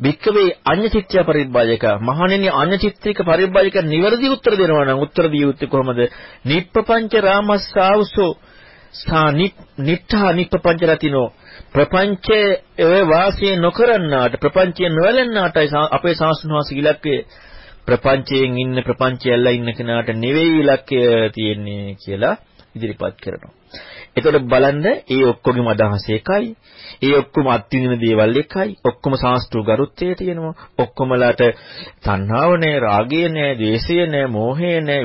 භික්කවේ අඤ්ඤ චිත්තය පරිබ්බාජක. මහණෙනි අඤ්ඤ චිත්තික පරිබ්බාජක නිවැරදි උත්තර දෙනවා නම් උත්තර දිය යුත්තේ කොහොමද? නිප්පපංච රාමස්සාවසෝ. සා නිට්ඨා නිප්පපංච රතිනෝ. ප්‍රපංචයේ වාසය නොකරන්නාට ප්‍රපංචයෙන් නොවැළෙන්නාටයි අපේ සාසනවාස ඉලක්කය. ප්‍රපංචයෙන් ඉන්න ප්‍රපංචයල්ලා ඉන්න කෙනාට නෙවෙයි ඉලක්කය තියෙන්නේ කියලා ඉදිරිපත් කරනවා. එතකොට බලන්න ඒ ඔක්කොගේම අදහස එකයි. ඒ ඔක්කොම අත්විඳින දේවල් එකයි. ඔක්කොම සාස්ත්‍රු ගරුත්වය තියෙනවා. ඔක්කොමලාට තණ්හාව නැහැ, රාගය නැහැ, ද්වේෂය නැහැ, මෝහය නැහැ,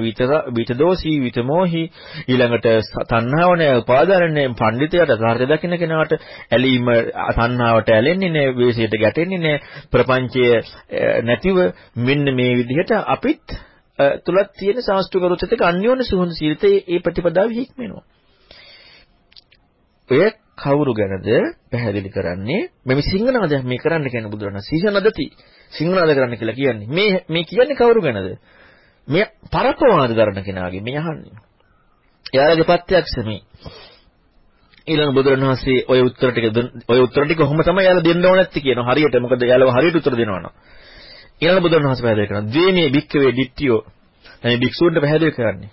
විතදෝෂී, විතමෝහි ඊළඟට තණ්හාව නැහැ, උපාදාන නැහැ, පඬිතයාට අර්ථ දකින්න කෙනාට ඇලීම තණ්හාවට ඇලෙන්නේ නැහැ, ද්වේෂයට ගැටෙන්නේ නැහැ, ප්‍රපංචය නැතිව මෙන්න මේ විදිහට අපිත් තුලත් තියෙන සාස්ත්‍රු ගරුත්වයට අන්‍යෝන්‍ය සුහුඳු සීලතේ ඒ ප්‍රතිපදාව හික්මෙනවා. ඔය කවුරු ගැනද පැහැදිලි කරන්නේ? මේ සිංහනාදයක් මේ කරන්න කියන බුදුරණන් සිංහනදති සිංහනාද කරන්න කියලා කියන්නේ මේ මේ කියන්නේ කවුරු ගැනද? මේ පරපවාද දරන කෙනාගේ මේ අහන්නේ. එයාලගේ ප්‍රත්‍යක්ෂ මේ. ඊළඟ බුදුරණවහන්සේ ඔය උත්තර ටික ඔය උත්තර ටික කොහොම තමයි එයාලා දෙන්න ඕන නැති කියනවා. හරියට මොකද එයාලව හරියට උත්තර දෙනවනම්. ඊළඟ බුදුරණවහන්සේ පැහැදිලි කරනවා ද්වේමේ භික්කවේ දිට්ඨියෝ දැන් භික්ෂුන්ට පැහැදිලි කරන්නේ.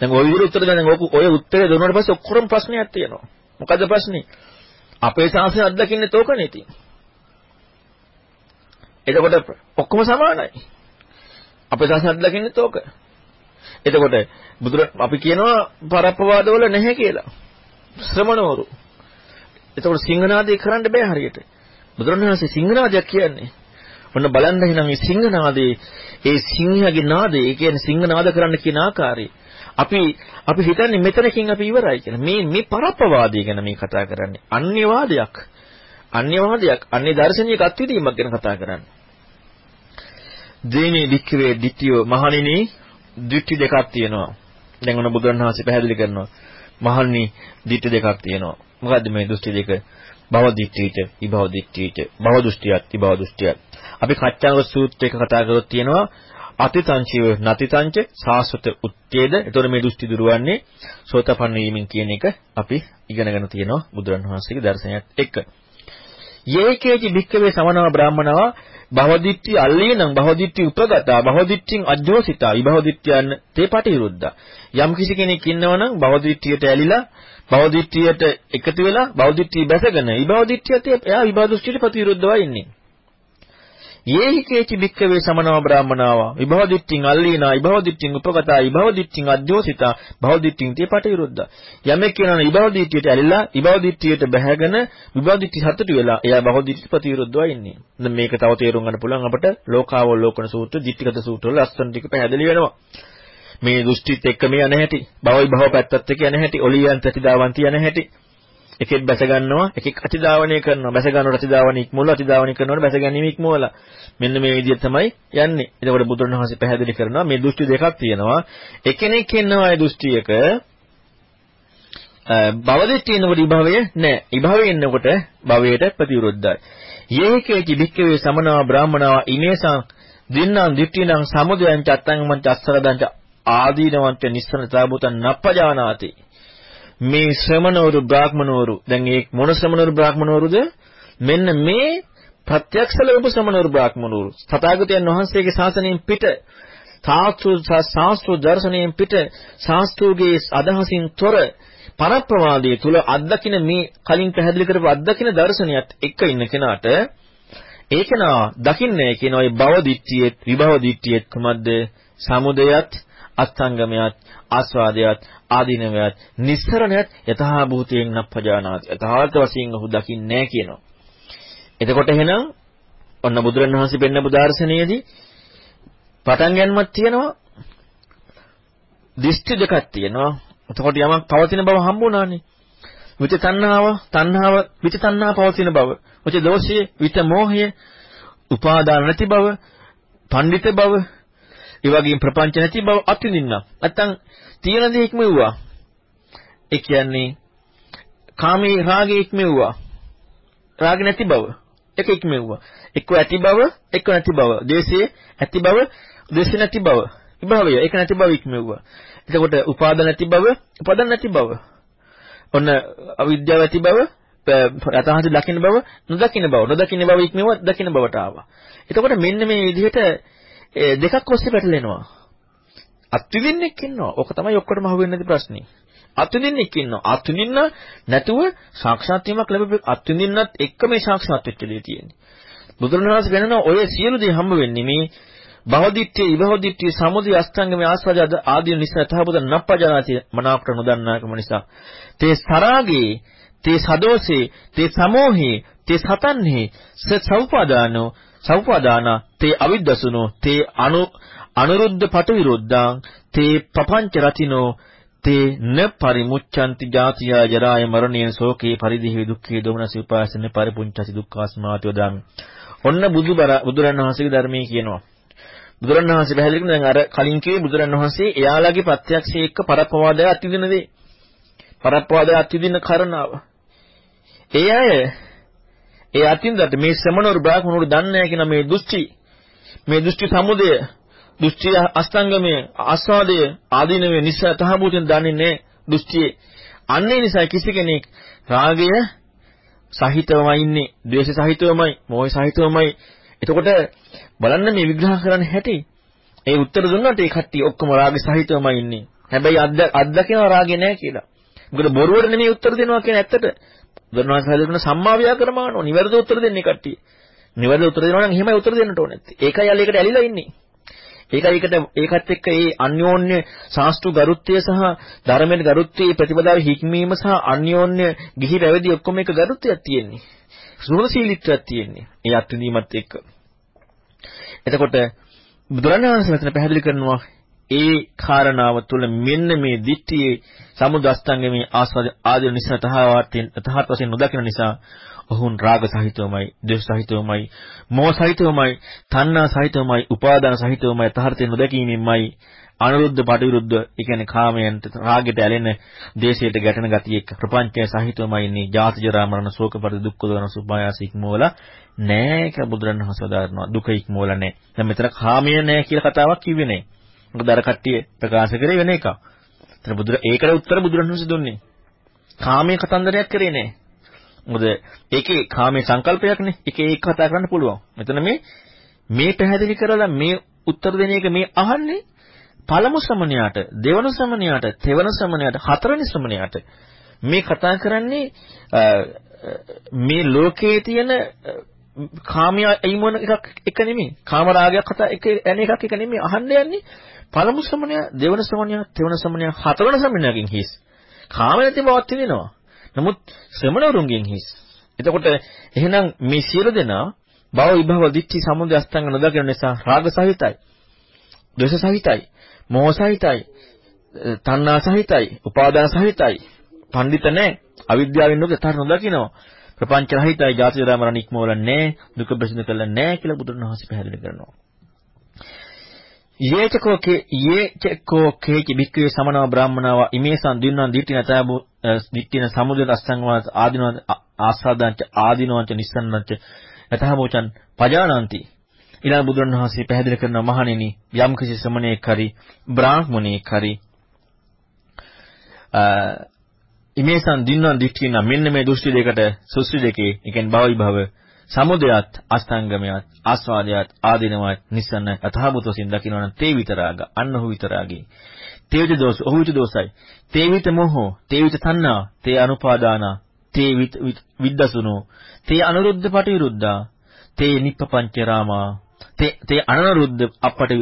දැන් ඔය විදිහට උත්තර දෙන ඔය උත්තරේ දුන්නාට පස්සේ ඔක්කොම ප්‍රශ්නයක් තියෙනවා. මොකද ප්‍රශ්නේ? අපේ ශාසනය අත්දකින්නේ තෝකනේ ඉතින්. එතකොට ඔක්කොම සමානයි. අපේ ශාසනය අත්දකින්නේ තෝක. එතකොට බුදුර අපි කියනවා පරප්පවාදවල නැහැ කියලා. ශ්‍රමණවරු. එතකොට සිංහනාදේ කරන්න බෑ හරියට. බුදුරණවහන්සේ සිංහනාදයක් කියන්නේ. ඔන්න බලන්න එහෙනම් මේ සිංහනාදේ ඒ සිංහගේ නාදේ ඒ කියන්නේ සිංහනාද කරන්න කියන ආකාරය අපි අපි හිතන්නේ මෙතනකින් අපි ඉවරයි කියලා. මේ මේ පරප්පවාදී ගැන මේ කතා කරන්නේ. අන්‍යවාදයක්. අන්‍යවාදයක්, අන්‍ය දර්ශනීයක අත්විදීමක් ගැන කතා කරන්නේ. දේනේ වික්‍රේ ditthියෝ මහණෙනි ditthි දෙකක් තියෙනවා. දැන් ඔන්න බුදුරණවහන්සේ පැහැදිලි කරනවා. මහණනි ditthි දෙකක් තියෙනවා. මොකද්ද මේ දෘෂ්ටි දෙක? භව දිට්ඨියට, විභව දිට්ඨියට, භව දෘෂ්ටියත්, විභව දෘෂ්ටියත්. අපි කච්චාංග සූත්‍රයක කතා කරොත් තියෙනවා අතිතංචිව නතිතංච සාස්වත උත්තේද එතකොට මේ දෘෂ්ටි දුරවන්නේ සෝතපන්න වීමෙන් කියන එක අපි ඉගෙනගෙන තියෙනවා බුදුරණවහන්සේගේ දර්ශනයත් එක්ක. යේකේචි භික්කවේ සමනව බ්‍රාහමනව භවදිත්‍ති අල්ලේනම් භවදිත්‍ති උපගතා භවදිත්‍තින් අජ්ජෝසිතා විභවදිත්‍යයන් තේ පටිවිරුද්ධා. යම් කිසි කෙනෙක් ඉන්නවනම් භවදිත්‍තියට ඇලිලා භවදිත්‍තියට එකතු වෙලා භවදිත්‍තිය බැසගෙන විභවදිත්‍තියට එයා විභවදෘෂ්ටියට ප්‍රතිවිරුද්ධව ඉන්නේ. යේහි කේචි භික්කවේ සමනව බ්‍රාහමනාවා. විභව දිට්ඨින් අල්ලීනා විභව දිට්ඨින් උපගතා විභව දිට්ඨින් අද්‍යෝසිතා භව දිට්ඨින් තියපට විරුද්ධ. යමෙක් කියනවා විභව දිට්ඨියට ඇලිලා විභව දිට්ඨියට බැහැගෙන විභව දිට්ඨි සතුටු වෙලා එයා භව දිට්ඨි ප්‍රතිවිරුද්ධව ඉන්නේ. දැන් මේක තව තේරුම් ගන්න පුළුවන් අපට ලෝකාවලෝකන සූත්‍ර දිට්ඨිගත සූත්‍ර වල ලස්සන ටික පැහැදිලි වෙනවා. මේ දෘෂ්ටිත් එක්ක මේ යන හැටි භව විභව පැත්තත් එක්ක යන හැටි ඔලියන් ප්‍රතිදාවන්ති යන හැටි. එකෙක් බැස ගන්නවා එකෙක් අතිදාවණය කරනවා. බැස ගන්නකොට අතිදාවණය ඉක්මවලා අතිදාවණය කරනකොට බැස ගැනීම ඉක්මවලා. මෙන්න මේ විදිහට තමයි යන්නේ. එතකොට බුදුරණවහන්සේ පැහැදිලි කරනවා මේ දෘෂ්ටි දෙකක් තියෙනවා. එකිනෙක ඉන්නවා ඒ දෘෂ්ටියක. භවදිට්ඨිය එනකොට විභවය නැහැ විභවය එනකොට භවයට ප්‍රතිවිරුද්ධයි. යේකේති භික්කවේ සමනවා බ්‍රාහමනවා ඉමේසං දින්නම් දිට්ඨිනම් සමුදයං චත්තං චස්සරදං ආදීනවන්ත නිස්සනතාවුතං නප්පජානාති. මේ ශ්‍රමණවරු බ්‍රාහ්මණවරු දැන් ඒ මොන ශ්‍රමණවරු බ්‍රාහ්මණවරුද? මෙන්න මේ ප්‍රත්‍යක්ෂ ලැබු ශ්‍රමණවරු බ්‍රාහ්මණවරු. තථාගතයන් වහන්සේගේ ශාසනයෙන් පිට සාස්ත්‍රු සාස්ත්‍රු දර්ශනයෙන් පිට සාස්ත්‍රුගේ අදහසින් තොර පරප්‍රවාදයේ තුල අත්දකින මේ කලින් පැහැදිලි කරපු අත්දකින දර්ශනයත් එක්ක ඉන්න කෙනාට ඒකනා දකින්නේ කියන ওই භව දිට්ඨියෙත් විභව දිට්ඨියෙත් කොහොමද සමුදයත් අත්ංගමයත් ආස්වාදයත් ආදීනවයත් නිස්සරණයත් යතහා භූතයෙන් නප්පජානාති යථාර්ථ වශයෙන් ඔහු දකින්නේ නැහැ කියනවා. එතකොට එහෙනම් ඔන්න බුදුරණවහන්සේ පෙන්නපු දාර්ශනයේදී පටන් ගැනීමක් තියෙනවා දිෂ්ටි දෙකක් තියෙනවා. එතකොට යමක් පවතින බව හම්බුණානේ. විත තණ්හාව, තණ්හාව, විත තණ්හා පවතින බව. විත දෝෂය, විත මෝහය, උපාදාන නැති බව, පඬිත බව, ඒ වගේම ප්‍රපංච නැති බව අත්විඳින්න. නැත්තම් තියෙන දේ ඉක්මවුවා. ඒ කියන්නේ කාමී රාගේ ඉක්මෙව්වා. රාග නැති බව. එක ඉක්මෙව්වා. එක්ක ඇති බව, එක්ක නැති බව. දේශයේ ඇති බව, දේශ නැති බව. විභවය ඒක නැති බව ඉක්මෙව්වා. එතකොට උපාදාන නැති බව, උපාදාන නැති බව. ඔන්න අවිද්‍යාව ඇති බව, යථාර්ථ දකින්න බව, නොදකින්න බව. නොදකින්න බව ඉක්මෙව දකින්න බවට ආවා. එතකොට මෙන්න මේ විදිහට දෙකක් ඔස්සේ පැටලෙනවා. අත්විඳින්නෙක් ඉන්නවා. ඕක තමයි ඔක්කොටම අහුවෙන්නේ නැති ප්‍රශ්නේ. අත්විඳින්නෙක් ඉන්නවා. අත්විඳින්න නැතුව සාක්ෂාත් වීමක් ලැබෙපෙ අත්විඳින්නත් එක්ක මේ සාක්ෂාත් වෙච්ච දේ තියෙන්නේ. බුදුරණවහන්සේ වෙනනවා ඔය සියලු දේ හම්බ වෙන්නේ මේ භවදිත්‍ය ඉභවදිත්‍ය සමුදය අස්තංගමේ ආස්වාද ආදී නිසා තහබුද නප්පජානාති මනාපට නොදන්නාකම නිසා තේ සරාගේ තේ සදෝසේ තේ සමෝහේ තේ සතන්හි ස සෞපාදානෝ සෞපාදාන තේ අවිද්දසුනෝ තේ අනු අනුරුද්ධ පට විරුද්ධං තේ පපංච රතිනෝ තේ න පරිමුච්ඡanti ජාතිය ජරාය මරණය සෝකේ පරිදෙහි දුක්ඛේ දොමනසි උපාසන පරිපුංචති දුක්ඛාස්මාති වදාමි. ඔන්න බුදුබර බුදුරන් වහන්සේගේ ධර්මයේ කියනවා. බුදුරන් වහන්සේ පැහැදිලි කරන දැන් අර කලින් කිව්වේ බුදුරන් වහන්සේ එයාලගේ ප්‍රත්‍යක්ෂය එක්ක පරප්පවාදය අත්විඳින දේ. පරප්පවාදය අත්විඳින කරණාව. ඒ අය ඒ අතින්දට මේ ශ්‍රමණවරු බ්‍රාහ්මණවරු දන්නේ නැහැ කියන මේ දෘෂ්ටි මේ දෘෂ්ටි සමුදය දෘෂ්ටි අස්තංගමය ආස්වාදය ආදීනවේ නිසා තහබුතෙන් දන්නේ නැහැ දෘෂ්ටියේ. අන්නේ නිසා කිසි කෙනෙක් රාගය සහිතවමයි ඉන්නේ ද්වේෂ සහිතවමයි මෝහ සහිතවමයි. එතකොට බලන්න මේ විග්‍රහ කරන්න හැටි. ඒ උත්තර දුන්නාට ඒ කට්ටිය ඔක්කොම රාග සහිතවමයි ඉන්නේ. හැබැයි අත්දකින රාගේ නැහැ කියලා. මොකද බොරුවට නෙමෙයි උත්තර දෙනවා කියන ඇත්තට. බුදුරණවහන්සේ හදලා සම්මා ව්‍යාකරමානෝ නිවැරදි උත්තර දෙන්නේ කට්ටිය. නිවැරදි උත්තර දෙනවා නම් එහෙමයි උත්තර දෙන්නට ඕනේ. ඒකයි අල්ල ඒකට ඇලිලා ඉන්නේ. ඒකයි ඒකට ඒකත් එක්ක ඒ අන්‍යෝන්‍ය ශාස්ත්‍රු ගරුත්වය සහ ධර්මයේ ගරුත්වයේ ප්‍රතිපදාවේ හික්මීම සහ අන්‍යෝන්‍ය ගිහි පැවිදි ඔක්කොම එක ගරුත්වයක් තියෙන්නේ. සුවසීලීත්වයක් තියෙන්නේ. ඒ අත්විඳීමත් එක්ක. එතකොට බුදුරණවහන්සේ මෙතන පැහැදිලි කරනවා ඒ කාරණාව තුළ මෙන්න මේ දිට්ඨියේ සමුදස්තංගමේ ආස්වාද ආදී නිසා තහවර්තින් තහත් වශයෙන් නොදකින නිසා ඔහුන් රාග සහිතවමයි, ද්වේෂ සහිතවමයි, මෝහ සහිතවමයි, තණ්හා සහිතවමයි, උපාදාන සහිතවමයි තහර්තෙන් නොදකීමෙන්මයි අනුරුද්ධ පටිවිරුද්ධ ඒ කියන්නේ කාමයන්ට රාගයට ඇලෙන දේශයට ගැටෙන ගතිය එක්ක ප්‍රපංචය සහිතවමයි ඉන්නේ. ජාති ජරා මරණ ශෝක පරිද දුක්ඛ දෝන සුභායාස ඉක්මවල නෑ කියලා බුදුරණවහන්සේ දාරනවා දුක ඉක්මවල නෑ. දැන් මෙතන කාමය නෑ කියලා කතාවක් කිව්වේ නෑ. මොකද අර කට්ටිය ප්‍රකාශ කරේ වෙන එකක්. එතන බුදුර ඒකට උත්තර බුදුරණවහන්සේ දුන්නේ. කාමයේ කතන්දරයක් කරේ නෑ. මොකද ඒකේ කාමයේ සංකල්පයක්නේ. ඒකේ ඒක කතා කරන්න පුළුවන්. මෙතන මේ මේ පැහැදිලි කරලා මේ උත්තර දෙන එක මේ අහන්නේ පළමු ශ්‍රමණයාට, දෙවන ශ්‍රමණයාට, තෙවන ශ්‍රමණයාට, හතරවෙනි ශ්‍රමණයාට මේ කතා කරන්නේ මේ ලෝකයේ තියෙන කාමයේ අයිමන එකක් එක නෙමෙයි. කාම රාගයක් කතා එක එන එකක් එක නෙමෙයි අහන්න යන්නේ. පළමු ශ්‍රමණයා, දෙවන ශ්‍රමණයා, තෙවන ශ්‍රමණයා, හතරවන ශ්‍රමණයාගෙන් හිස්. කාම නැති බවක් තිනෙනවා. නමුත් ශ්‍රමණවරුන්ගෙන් හිස්. එතකොට එහෙනම් මේ සියලු දෙනා භව විභව දිච්චි සමුදය අස්තංග නොදකින නිසා රාග සහිතයි. ද්වේෂ සහිතයි. මෝහ සහිතයි. තණ්හා සහිතයි. උපාදාන සහිතයි. පඬිත නැහැ. අවිද්‍යාවෙන් නොද තර නොදකිනවා. ප්‍රපංච රහිතයි ජාති ජරා මරණ ඉක්මවල නැහැ. දුක ප්‍රසිද්ධ කළා නැහැ කියලා බුදුරණවහන්සේ පැහැදිලි කරනවා. යේචකෝ කේ යේචකෝ කේච බික්කේ සමනව බ්‍රාහ්මනාව ඉමේසං දින්වන් දිට්ඨින තයබු දිට්ඨින සමුදය අස්සංවාස ආදිනව ආස්වාදංච ආදිනවංච නිස්සන්නංච යතහමෝචන් පජානಂತಿ. ඊළඟ බුදුන් වහන්සේ පැහැදිලි කරන මහණෙනි යම් කිසි ශ්‍රමණේක් හරි බ්‍රාහ්මණේක් හරි ඉමේසං දින්වන් දිට්ඨින මෙන්න මේ දෘෂ්ටි දෙකට සුස්ති දෙකේ ඒ කියන්නේ භවයි භව සමුදයත් අස්තංගමයත් ආස්වාදයත් ආදීනවත් නිසන්න අතහබුතොසින් දකින්නන තේ විතරාග අන්නහු විතරාගේ තේවිත දෝෂ ඔහු විත දෝසයි තේවිත මොහෝ තේවිත තණ්හා තේ අනුපාදාන තේ විද්දසුනෝ තේ අනුරුද්ධ පටිවිරුද්ධා තේ නිප්පපංචරාමා තේ තේ අනනුරුද්ධ අපට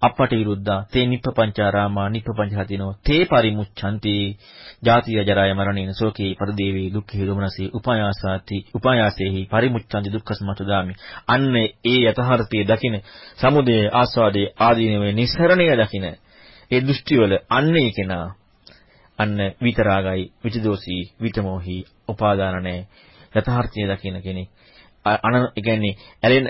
අපට විරුද්ධා තේ නිප්පපංචාරාමා නිප්පපංචහතිනෝ තේ පරිමුච්ඡanti ජාතිය ජරාය මරණේන සෝකේ පරිදේවේ දුක්ඛේ දොමනසේ උපායාසාති උපායාසේහි පරිමුච්ඡanti දුක්ඛස්මතුදාමි අන්න ඒ යථාර්ථයේ දකින සමුදය ආස්වාදයේ ආදීනවේ නිස්සරණය දකින ඒ දෘෂ්ටිවල අන්නේ කෙනා අන්න විතරාගයි විචදෝසී විතමෝහි උපාදානනේ යථාර්ථය දකින කෙනෙක් අන කියන්නේ ඇලෙන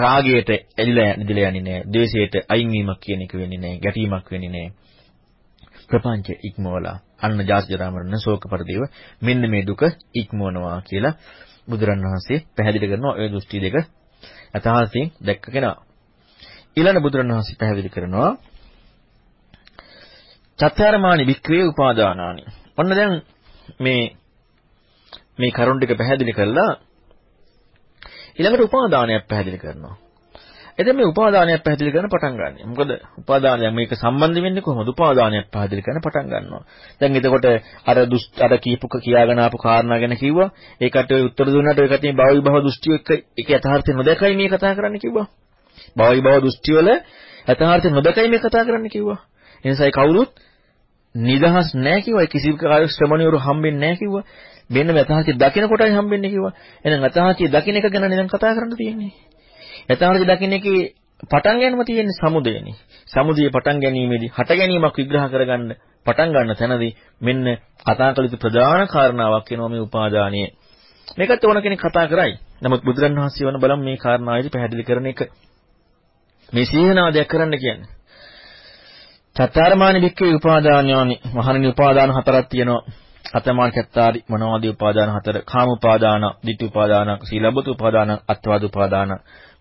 රාගයට ඇලිලා නිදලා යන්නේ නැහැ. ද්වේෂයට අයින් වීමක් කියන එක වෙන්නේ නැහැ. ගැටීමක් වෙන්නේ නැහැ. ප්‍රපංච ඉක්මවලා අන්න ජාති ජරා මරණ ශෝක පරිදේව මෙන්න මේ දුක ඉක්මවනවා කියලා බුදුරණවහන්සේ පැහැදිලි කරනවා ඔය දෘෂ්ටි දෙක යථාර්ථයෙන් දැක්ක කෙනා. ඊළඟ බුදුරණවහන්සේ පැහැදිලි කරනවා චත්තාරමානි වික්‍රේ උපාදානානි. ඔන්න දැන් මේ මේ කරුණ ටික පැහැදිලි කරලා ඊළඟට උපාදානයක් පැහැදිලි කරනවා. එතෙන් මේ උපාදානයක් පැහැදිලි කරන්න පටන් ගන්නවා. මොකද උපාදානය මේක සම්බන්ධ වෙන්නේ කොහොමද? උපාදානයක් පැහැදිලි කරන්න පටන් ගන්නවා. දැන් එතකොට අර දුෂ්ට අර කීපක කියාගෙන ආපු කාරණා ගැන කිව්වා. ඒකට ඔය උත්තර දුන්නාට ඔය කටින් භව විභව දෘෂ්ටිය එක්ක ඒක යථාර්ථය නොදකයි මේ කතා කරන්න කිව්වා. භව විභව දෘෂ්ටි වල යථාර්ථය නොදකයි මේ කතා කරන්න කිව්වා. එනිසායි කවුරුත් නිදහස් නැහැ කිව්වා. කිසි කාර්ය ශ්‍රමණියවරු හම්බෙන්නේ නැහැ කිව්වා. මෙන්න යථාර්ථය දකින කොටයි හම්බෙන්නේ කිව්වා. එහෙනම් යථාර්ථය දකින එක ගැන නේද කතා කරන්න තියෙන්නේ. යථාර්ථය දකින්න එකේ පටන් ගැනීම තියෙන්නේ සමුදයනේ. සමුදය පටන් ගැනීමේදී හට ගැනීමක් විග්‍රහ කරගන්න පටන් ගන්න තැනදී මෙන්න කතා කළ යුතු ප්‍රධාන කාරණාවක් වෙනවා මේ උපාදානය. මේකත් ඕන කෙනෙක් කතා කරයි. නමුත් බුදුරණවහන්සේ වන බලම් මේ කාරණාවේදී පැහැදිලි කරන එක. මේ සීහනාදයක් කරන්න කියන්නේ. චත්තාරමානි වික්කේ උපාදානයෝනි මහණනි උපාදාන හතරක් තියෙනවා. අතමාන චත්තාරි මනෝවාදී උපාදාන හතර කාම උපාදාන, ditthi උපාදාන, සීලබ්බත උපාදාන, අත්වාද උපාදාන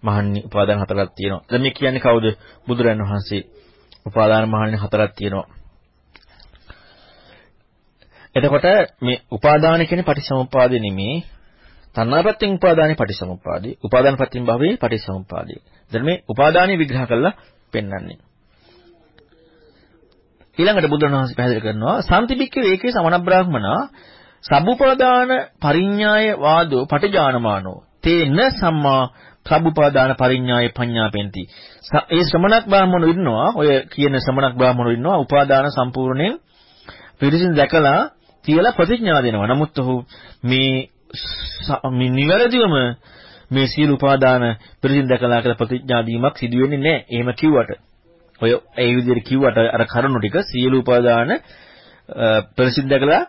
මහන්නේ උපාදාන හතරක් තියෙනවා. දැන් මේ කියන්නේ කවුද? බුදුරන් වහන්සේ. උපාදාන මහන්නේ හතරක් තියෙනවා. එතකොට මේ උපාදාන කියන්නේ පටිසමුප්පාදේ නෙමේ. තණ්හාපත්‍යෙන් උපාදානේ පටිසමුප්පාදේ. උපාදානපත්‍යෙන් භවයේ පටිසමුප්පාදේ. දැන් මේ උපාදානිය විග්‍රහ කරලා පෙන්වන්නේ. ඊළඟට බුදුන් වහන්සේ පැහැදිලි කරනවා සම්තිබික්කේ ඒකේ සමන බ්‍රාහ්මනා සබ්බුපාදාන පරිඤ්ඤාය වාදෝ පටිජානමානෝ තේන සම්මා සබ්බුපාදාන පරිඤ්ඤාය පඤ්ඤාපෙන්ති. ඒ ශ්‍රමණක් බ්‍රාහ්මණු ඉන්නවා ඔය කියන ශ්‍රමණක් බ්‍රාහ්මණු ඉන්නවා උපාදාන සම්පූර්ණයෙන් පිරිසින් දැකලා කියලා ප්‍රතිඥා දෙනවා. නමුත් ඔහු මේ මේ නිවැරදිවම මේ සීල උපාදාන පිරිසින් දැකලා කියලා ප්‍රතිඥා දීමක් සිදු වෙන්නේ නැහැ. එහෙම කිව්වට ඔය ඒ විදිහට කිව්වට අර කරුණු ටික සීල උපාදාන පිරිසින් දැකලා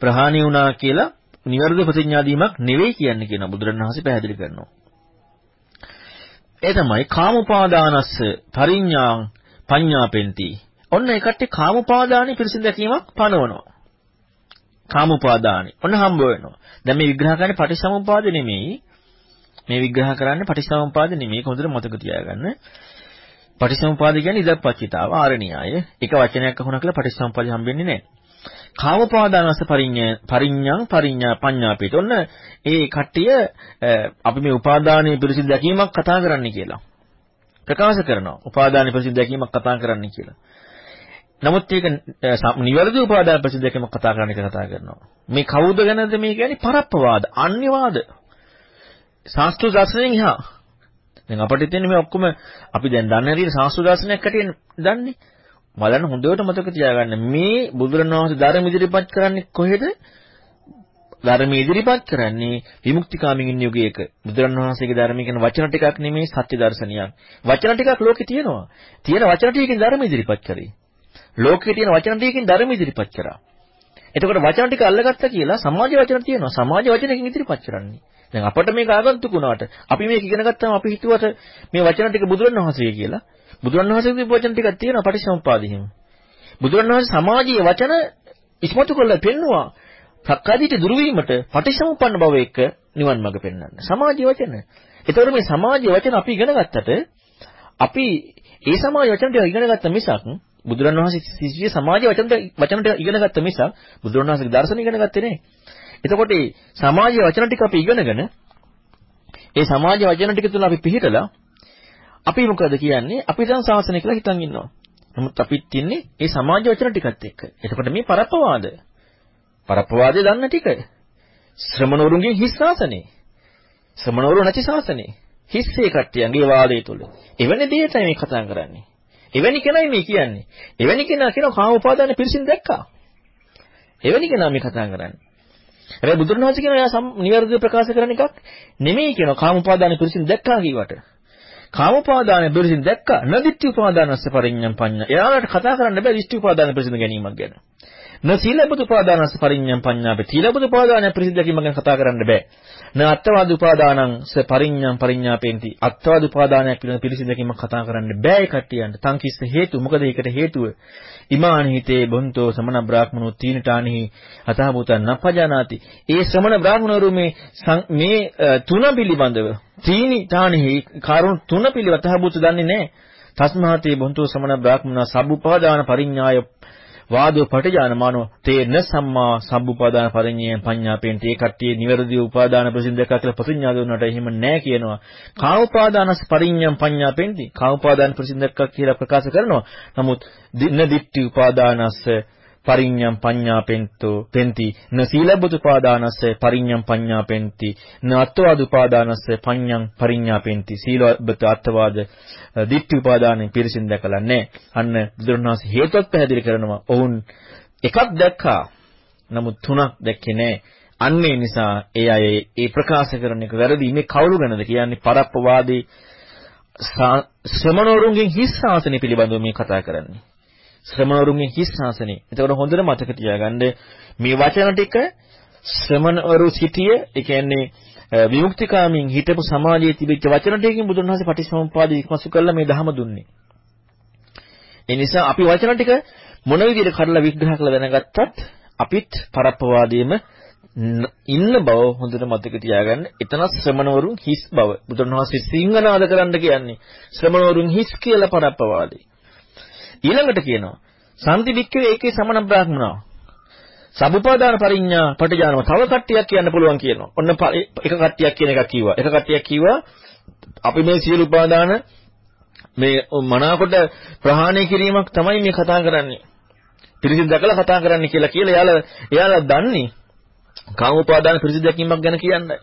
ප්‍රහාණය වුණා කියලා නිවැරදි ප්‍රතිඥා දීමක් නෙවෙයි කියන්නේ කියන බුදුරණවහන්සේ පැහැදිලි කරනවා. ඒ තමයි කාමෝපාදානස්ස පරිඥාං පඤ්ඤාපෙන්ති. ඔන්න ඒ කට්ටිය කාමෝපාදානෙ පිරිසිදු දැකීමක් පනවනවා. කාමෝපාදානෙ. ඔන්න හම්බ වෙනවා. දැන් මේ විග්‍රහ කරන්නේ පටිසමුපාද නෙමෙයි. මේ විග්‍රහ කරන්නේ පටිසමුපාද නෙමෙයි. හොඳට මතක තියාගන්න. පටිසමුපාද කියන්නේ ඉදප්පච්චිතාව ආරණ්‍යය. එක වචනයක් අහුණා කියලා පටිසමුපාද හම්බෙන්නේ නැහැ. කාමපාදානස පරිඤ්ඤ පරිඤ්ඤං පරිඤ්ඤා පඤ්ඤාපීත. ඔන්න ඒ කට්ටිය අපි මේ උපාදානයේ පිරිසිදු දැකීමක් කතා කරන්න කියලා. ප්‍රකාශ කරනවා. උපාදානයේ පිරිසිදු දැකීමක් කතා කරන්න කියලා. නමුත් ඒක නිවැරදි උපාදාන පිරිසිදු දැකීමක් කතා කරන්න කියලා කතා කරනවා. මේ කවුද ගැනද මේ කියන්නේ පරප්පවාද, අන්‍යවාද. ශාස්ත්‍ර දර්ශනයෙන් එහා. දැන් අපිට තියෙන්නේ මේ ඔක්කොම අපි දැන් දන්නේ නැති ශාස්ත්‍ර දර්ශනයක් කටියෙන් දන්නේ. බලන්න හොඳට මතක තියාගන්න මේ බුදුරණවහන්සේ ධර්ම ඉදිරිපත් කරන්නේ කොහෙද? ධර්ම ඉදිරිපත් කරන්නේ විමුක්තිකාමින් යුගයක. බුදුරණවහන්සේගේ ධර්ම කියන වචන ටිකක් නෙමෙයි සත්‍ය දර්ශනයක්. වචන ටිකක් ලෝකේ තියෙනවා. තියෙන වචන ටිකකින් ධර්ම ඉදිරිපත් කරේ. ලෝකේ තියෙන වචන ටිකකින් ධර්ම ඉදිරිපත් කරා. එතකොට වචන ටික අල්ලගත්තා කියලා සමාජ වචන තියෙනවා. සමාජ වචනකින් ඉදිරිපත් කරන්නේ. දැන් අපිට මේක ආගන්තුක වුණාට අපි මේක ඉගෙන ගත්තාම අපි හිතුවට මේ වචන ටික බුදුරණවහන්සේ කියලා. බුදුරණවහන්සේගේ වචන ටිකක් තියෙනවා පටිච්චසමුපාදෙහිම. බුදුරණවහන්සේ සමාජීය වචන ඉස්මතු කරලා පෙන්නවා. සක්කාදිට දුරු වීමට පටිච්චසමුප්පන්න භව එක්ක නිවන් මඟ පෙන්වන්න. සමාජීය වචන. ඒතකොට මේ සමාජීය වචන අපි ඉගෙන ගත්තට අපි ඒ සමාජ වචන ටික ඉගෙන ගත්ත මිසක් බුදුරණවහන්සේ සිසිය සමාජ වචන වචන ටික ඉගෙන ගත්ත මිසක් බුදුරණවහන්සේගේ දර්ශන ඉගෙන ගත්තේ නැහැ. එතකොට මේ සමාජීය වචන ටික අපි ඉගෙනගෙන ඒ සමාජ වචන ටික තුල අපි පිළිහිටලා අපි මොකද කියන්නේ? අපි දැන් ශාසනය කියලා හිතන් ඉන්නවා. නමුත් අපිත් ඉන්නේ මේ සමාජ වචන ටිකත් එක්ක. එතකොට මේ පරප්පවාද. පරප්පවාදේ දන්න ටික. ශ්‍රමණවරුන්ගේ හිස් ශාසනේ. ශ්‍රමණවරු නැති ශාසනේ. හිස්සේ කට්ටියන්ගේ වාදයේ තුල. එවැනි දෙයටයි මේ කතා කරන්නේ. එවැනි කෙනයි මේ කියන්නේ. එවැනි කෙනා කියන කාම උපාදාන පිරිසින් දැක්කා. එවැනි කෙනා මේ කතා කරන්නේ. හැබැයි බුදුරණවහන්සේ කියන එයා නිවැරදිව ප්‍රකාශ කරන එකක් නෙමෙයි කියන කාම උපාදාන පිරිසින් දැක්කා කියවට. කාමෝපාදාන පිරිසින් දැක්කා නදිත්‍ය උපාදානස්ස පරිඤ්ඤම් පඤ්ඤා. එයාලට කතා කරන්න බෑ දිෂ්ටි උපාදාන පිරිසින් ගැනීමක් ගැන. න සීලබුදු උපාදානස් පරිඤ්ඤම් පඤ්ඤාපේ සීලබුදු උපාදානය පිරිසිදු දැකීම ගැන කතා කරන්න බෑ. න අත්වාද උපාදානං ස පරිඤ්ඤම් පරිඤ්ඤාපේන්ති අත්වාද උපාදානයක් පිළිබඳ පිරිසිදු දැකීම කතා කරන්න බෑ ඒ කට්ටියන්ට. තං කිස්ස හේතු මොකද ඒකට හේතුව? ඉමානි හිතේ බොන්තෝ සමන බ්‍රාහ්මනෝ තීනටානිහි අතහබුතන් නපජානාති. ඒ ශ්‍රමණ බ්‍රාහ්මණවරු මේ මේ තුන පිළිබඳව තීනිටානිහි කරුණ තුන පිළිබඳව අතහබුත දන්නේ නැහැ. තස්මාතේ බොන්තෝ සමන බ්‍රාහ්මනා සබ්බුපාදාන පරිඤ්ඤාය වාදෝ පටිජානමානෝ තේන සම්මා සම්බුපාදාන පරිඤ්ඤය පඤ්ඤාපේන් තේ කට්ටිය නිවැරදි උපාදාන ප්‍රසිද්ධක කියලා ප්‍රතිඥා දුන්නාට එහෙම නැහැ කියනවා. කාඋපාදානස් පරිඤ්ඤම් පඤ්ඤාපේන්ති. කාඋපාදාන ප්‍රසිද්ධක කියලා ප්‍රකාශ කරනවා. නමුත් න දිට්ඨි උපාදානස් පරිඤ්ඤම් පඤ්ඤාපෙන්තෝ පෙන්ති න සීලබ්බුතුපාදානස්ස පරිඤ්ඤම් පඤ්ඤාපෙන්ති න අත්වාදුපාදානස්ස පඤ්ඤම් පරිඤ්ඤාපෙන්ති සීලබ්බත අත්වාද දිට්ඨි උපාදානෙ පිරිසින් දැකලා නැහැ. අන්න බුදුරණවහන්සේ හේතුවක් පැහැදිලි කරනවා. ඔවුන් එකක් දැක්කා. නමුත් තුනක් දැක්කේ නැහැ. අන්නේ නිසා ඒ අය ඒ ප්‍රකාශ කරන එක වැරදි. මේ කවුරු ගැනද කියන්නේ? පරප්පවාදී ශ්‍රමණවරුන්ගෙන් හිස් ශාසනය පිළිබඳව මේ කතා කරන්නේ. ශ්‍රමණවරුන්ගේ හිස් ශාසනේ. එතකොට හොඳට මතක තියාගන්න මේ වචන ටික ශ්‍රමණවරු සිටිය, ඒ කියන්නේ විමුක්තිකාමින් හිටපු සමාජයේ තිබිච්ච වචන ටිකකින් බුදුන් වහන්සේ පටිච්චසමුප්පාද ඉක්මසු කළා මේ ධහම දුන්නේ. ඒ නිසා අපි වචන ටික මොන විදිහට කඩලා විග්‍රහ කරලා දැනගත්තත් අපිත් පරප්පවාදයේම ඉන්න බව හොඳට මතක තියාගන්න. එතන ශ්‍රමණවරුන් හිස් බව. බුදුන් වහන්සේ සිංහනාද කරන්න කියන්නේ ශ්‍රමණවරුන් හිස් කියලා පරප්පවාදී. ඊළඟට කියනවා සම්ති වික්කේ ඒකේ සමන බ්‍රාහ්මණා. සබුපාදාන පරිඥා පටිජානම තව කට්ටියක් කියන්න පුළුවන් කියනවා. ඔන්න එක කට්ටියක් කියන එකක් කිව්වා. එක කට්ටියක් කිව්වා අපි මේ සියලු උපාදාන මේ මනාකොට ප්‍රහාණය කිරීමක් තමයි මේ කතා කරන්නේ. පිරිසිදු දැකලා කතා කරන්නේ කියලා කියලා එයාලා එයාලා දන්නේ කාම උපාදාන පිරිසිදු දැකීමක් ගැන කියන්නේ.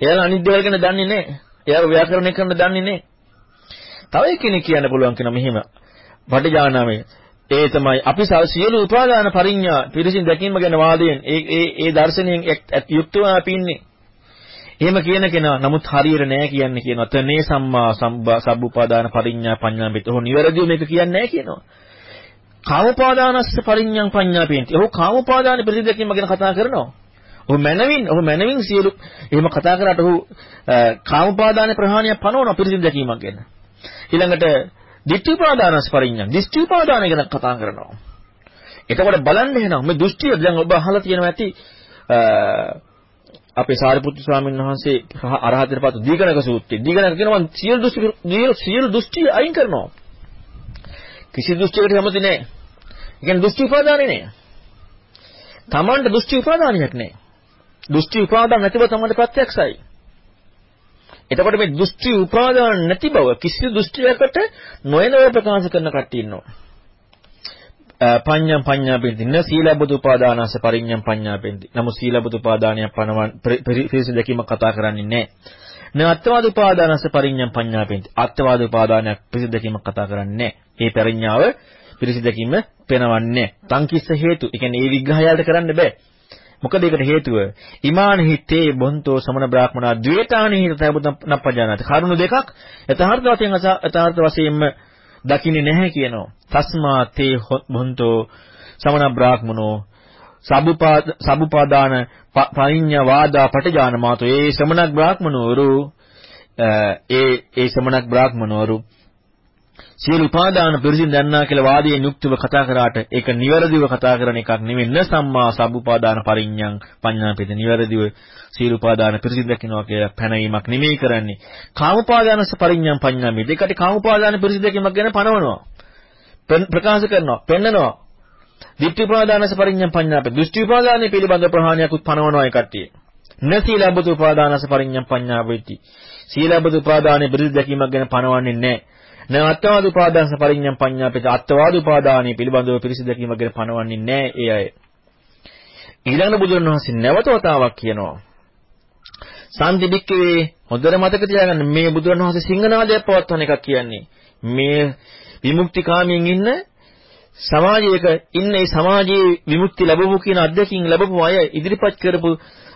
එයාලා අනිත් දේවල් ගැන දන්නේ නැහැ. එයාලා ව්‍යාකරණය කරන්න දන්නේ නැහැ. තව කෙනෙක් කියන්න පුළුවන් කෙනා මෙහෙම පටිජානමය. ඒ තමයි අපි සියලු උපාදාන පරිඥා පිරිසින් දැකීම ගැන වාදයෙන් ඒ ඒ ඒ දර්ශනයෙන් යුක්තව අපි ඉන්නේ. එහෙම කියන කෙනා නමුත් හරියට නෑ කියන්නේ කියනවා. තනේ සම්මා සම්බුපාදාන පරිඥා පඤ්ඤාපිත. ඔහු නිවැරදිව මේක කියන්නේ නෑ කියනවා. කාමපාදානස්ස පරිඥාං පඤ්ඤාපේන්ති. ඔහු කාමපාදාන පිරිසින් දැකීම ගැන කතා කරනවා. ඔහු මනවින් ඔහු මනවින් සියලු එහෙම කතා කරාට ඔහු කාමපාදාන ප්‍රහාණයක් පනවන පිරිසින් දැකීමක් ගැන. ඊළඟට ditthිපාදානස් පරිඥා. දිෂ්ඨිපාදාන ගැන කතා කරනවා. එතකොට බලන්න එහෙනම් මේ දෘෂ්ටිය දැන් ඔබ අහලා තියෙනවා ඇති අපේ සාරිපුත්තු ස්වාමීන් වහන්සේ අරහතටපත් දීගණක සූත්‍රය. දීගණක කියනවා සියලු දෘෂ්ටි සියලු දෘෂ්ටි අයින් කරනවා. කිසි දෘෂ්ටියකට හැමති නැහැ. ඒ කියන්නේ දෘෂ්ටි උපාදානේ නෑ. තමන්ට දෘෂ්ටි උපාදානයක් නෑ. දෘෂ්ටි උපාදාන නැතිව තමන්ට ප්‍රත්‍යක්ෂයි. එතකොට මේ දෘෂ්ටි උපාදාන නැති බව කිසි දෘෂ්ටියකට නොයනව ප්‍රකාශ කරන කට්ටිය ඉන්නවා. පඤ්ඤම් පඤ්ඤාපෙන්ති න සීලබ්බුත උපාදානස පරිඤ්ඤම් පඤ්ඤාපෙන්ති. නමුත් සීලබ්බුත උපාදානයක් පනවන් පිරිසිදු දැකීම කතා කරන්නේ නැහැ. න අත්වාද උපාදානස පරිඤ්ඤම් පඤ්ඤාපෙන්ති. අත්වාද උපාදානයක් පිරිසිදු දැකීම කතා කරන්නේ නැහැ. මේ පරිඤ්ඤාව පිරිසිදු දැකීම පෙනවන්නේ. තං කිස්ස හේතු. ඒ කියන්නේ මේ විග්‍රහයල්ට කරන්න බෑ. මොකද ඒකට හේතුව? ඉමාන හිතේ බොන්තෝ සමන බ්‍රාහ්මනා ද්වේතානි හිත තබුත නප්පජානත. කරුණු දෙකක් යථාර්ථ වශයෙන් යථාර්ථ වශයෙන්ම දකින්නේ නැහැ කියනවා. තස්මා තේ බොන්තෝ සමන බ්‍රාහ්මනෝ සබුපාද සබුපාදාන පරිඤ්ඤ වාදා පටිජාන මාතෝ ඒ ශ්‍රමණක් බ්‍රාහ්මනවරු ඒ ඒ ශ්‍රමණක් බ්‍රාහ්මනවරු සියලු උපාදාන පිරිසින් දන්නා කියලා වාදයෙන් යුක්තව කතා කරාට ඒක නිවැරදිව කතා කරන එකක් නෙවෙයි න සම්මා සබ්බුපාදාන පරිඤ්ඤං පඤ්ඤාපිත නිවැරදිව සියලු උපාදාන පිරිසින් දකින්නවා කියලා පැනවීමක් නෙමෙයි කරන්නේ. කාමපාදානස පරිඤ්ඤං පඤ්ඤාපිත ඒකට කාමපාදාන පිරිසින් දැකීමක් ගැන පනවනවා. ප්‍රකාශ කරනවා. පෙන්නනවා. දිට්ඨි උපාදානස පරිඤ්ඤං පඤ්ඤාපිත දෘෂ්ටි උපාදානයේ පිළිබඳ ප්‍රහාණයකුත් පනවනවා ඒ කට්ටිය. නසීලබ්බතු උපාදානස පරිඤ්ඤං පඤ්ඤාපිත සීලබ්බතු උපාදානයේ පිරිසින් දැකීමක් ගැන පනවන්නේ නැහැ. න අත්වාද උපාදාස පරිඥම් පඤ්ඤාපිත අත්වාද උපාදානයේ පිළිබඳව පිරිසිදුකීමක් ගැන පනවන්නේ නැහැ ඒ අය. ඊළඟ බුදුන් වහන්සේ නැවත වතාවක් කියනවා. සම්දි බික්කවේ හොඳට මතක තියාගන්න මේ බුදුන් වහන්සේ සිංහනාදයක් පවත්වන එකක් කියන්නේ. මේ විමුක්තිකාමීන් ඉන්න සමාජයක ඉන්න ඒ සමාජයේ විමුක්ති ලැබවපු කියන අධ්‍යක්ෂින් ලැබපු අය ඉදිරිපත් කරපු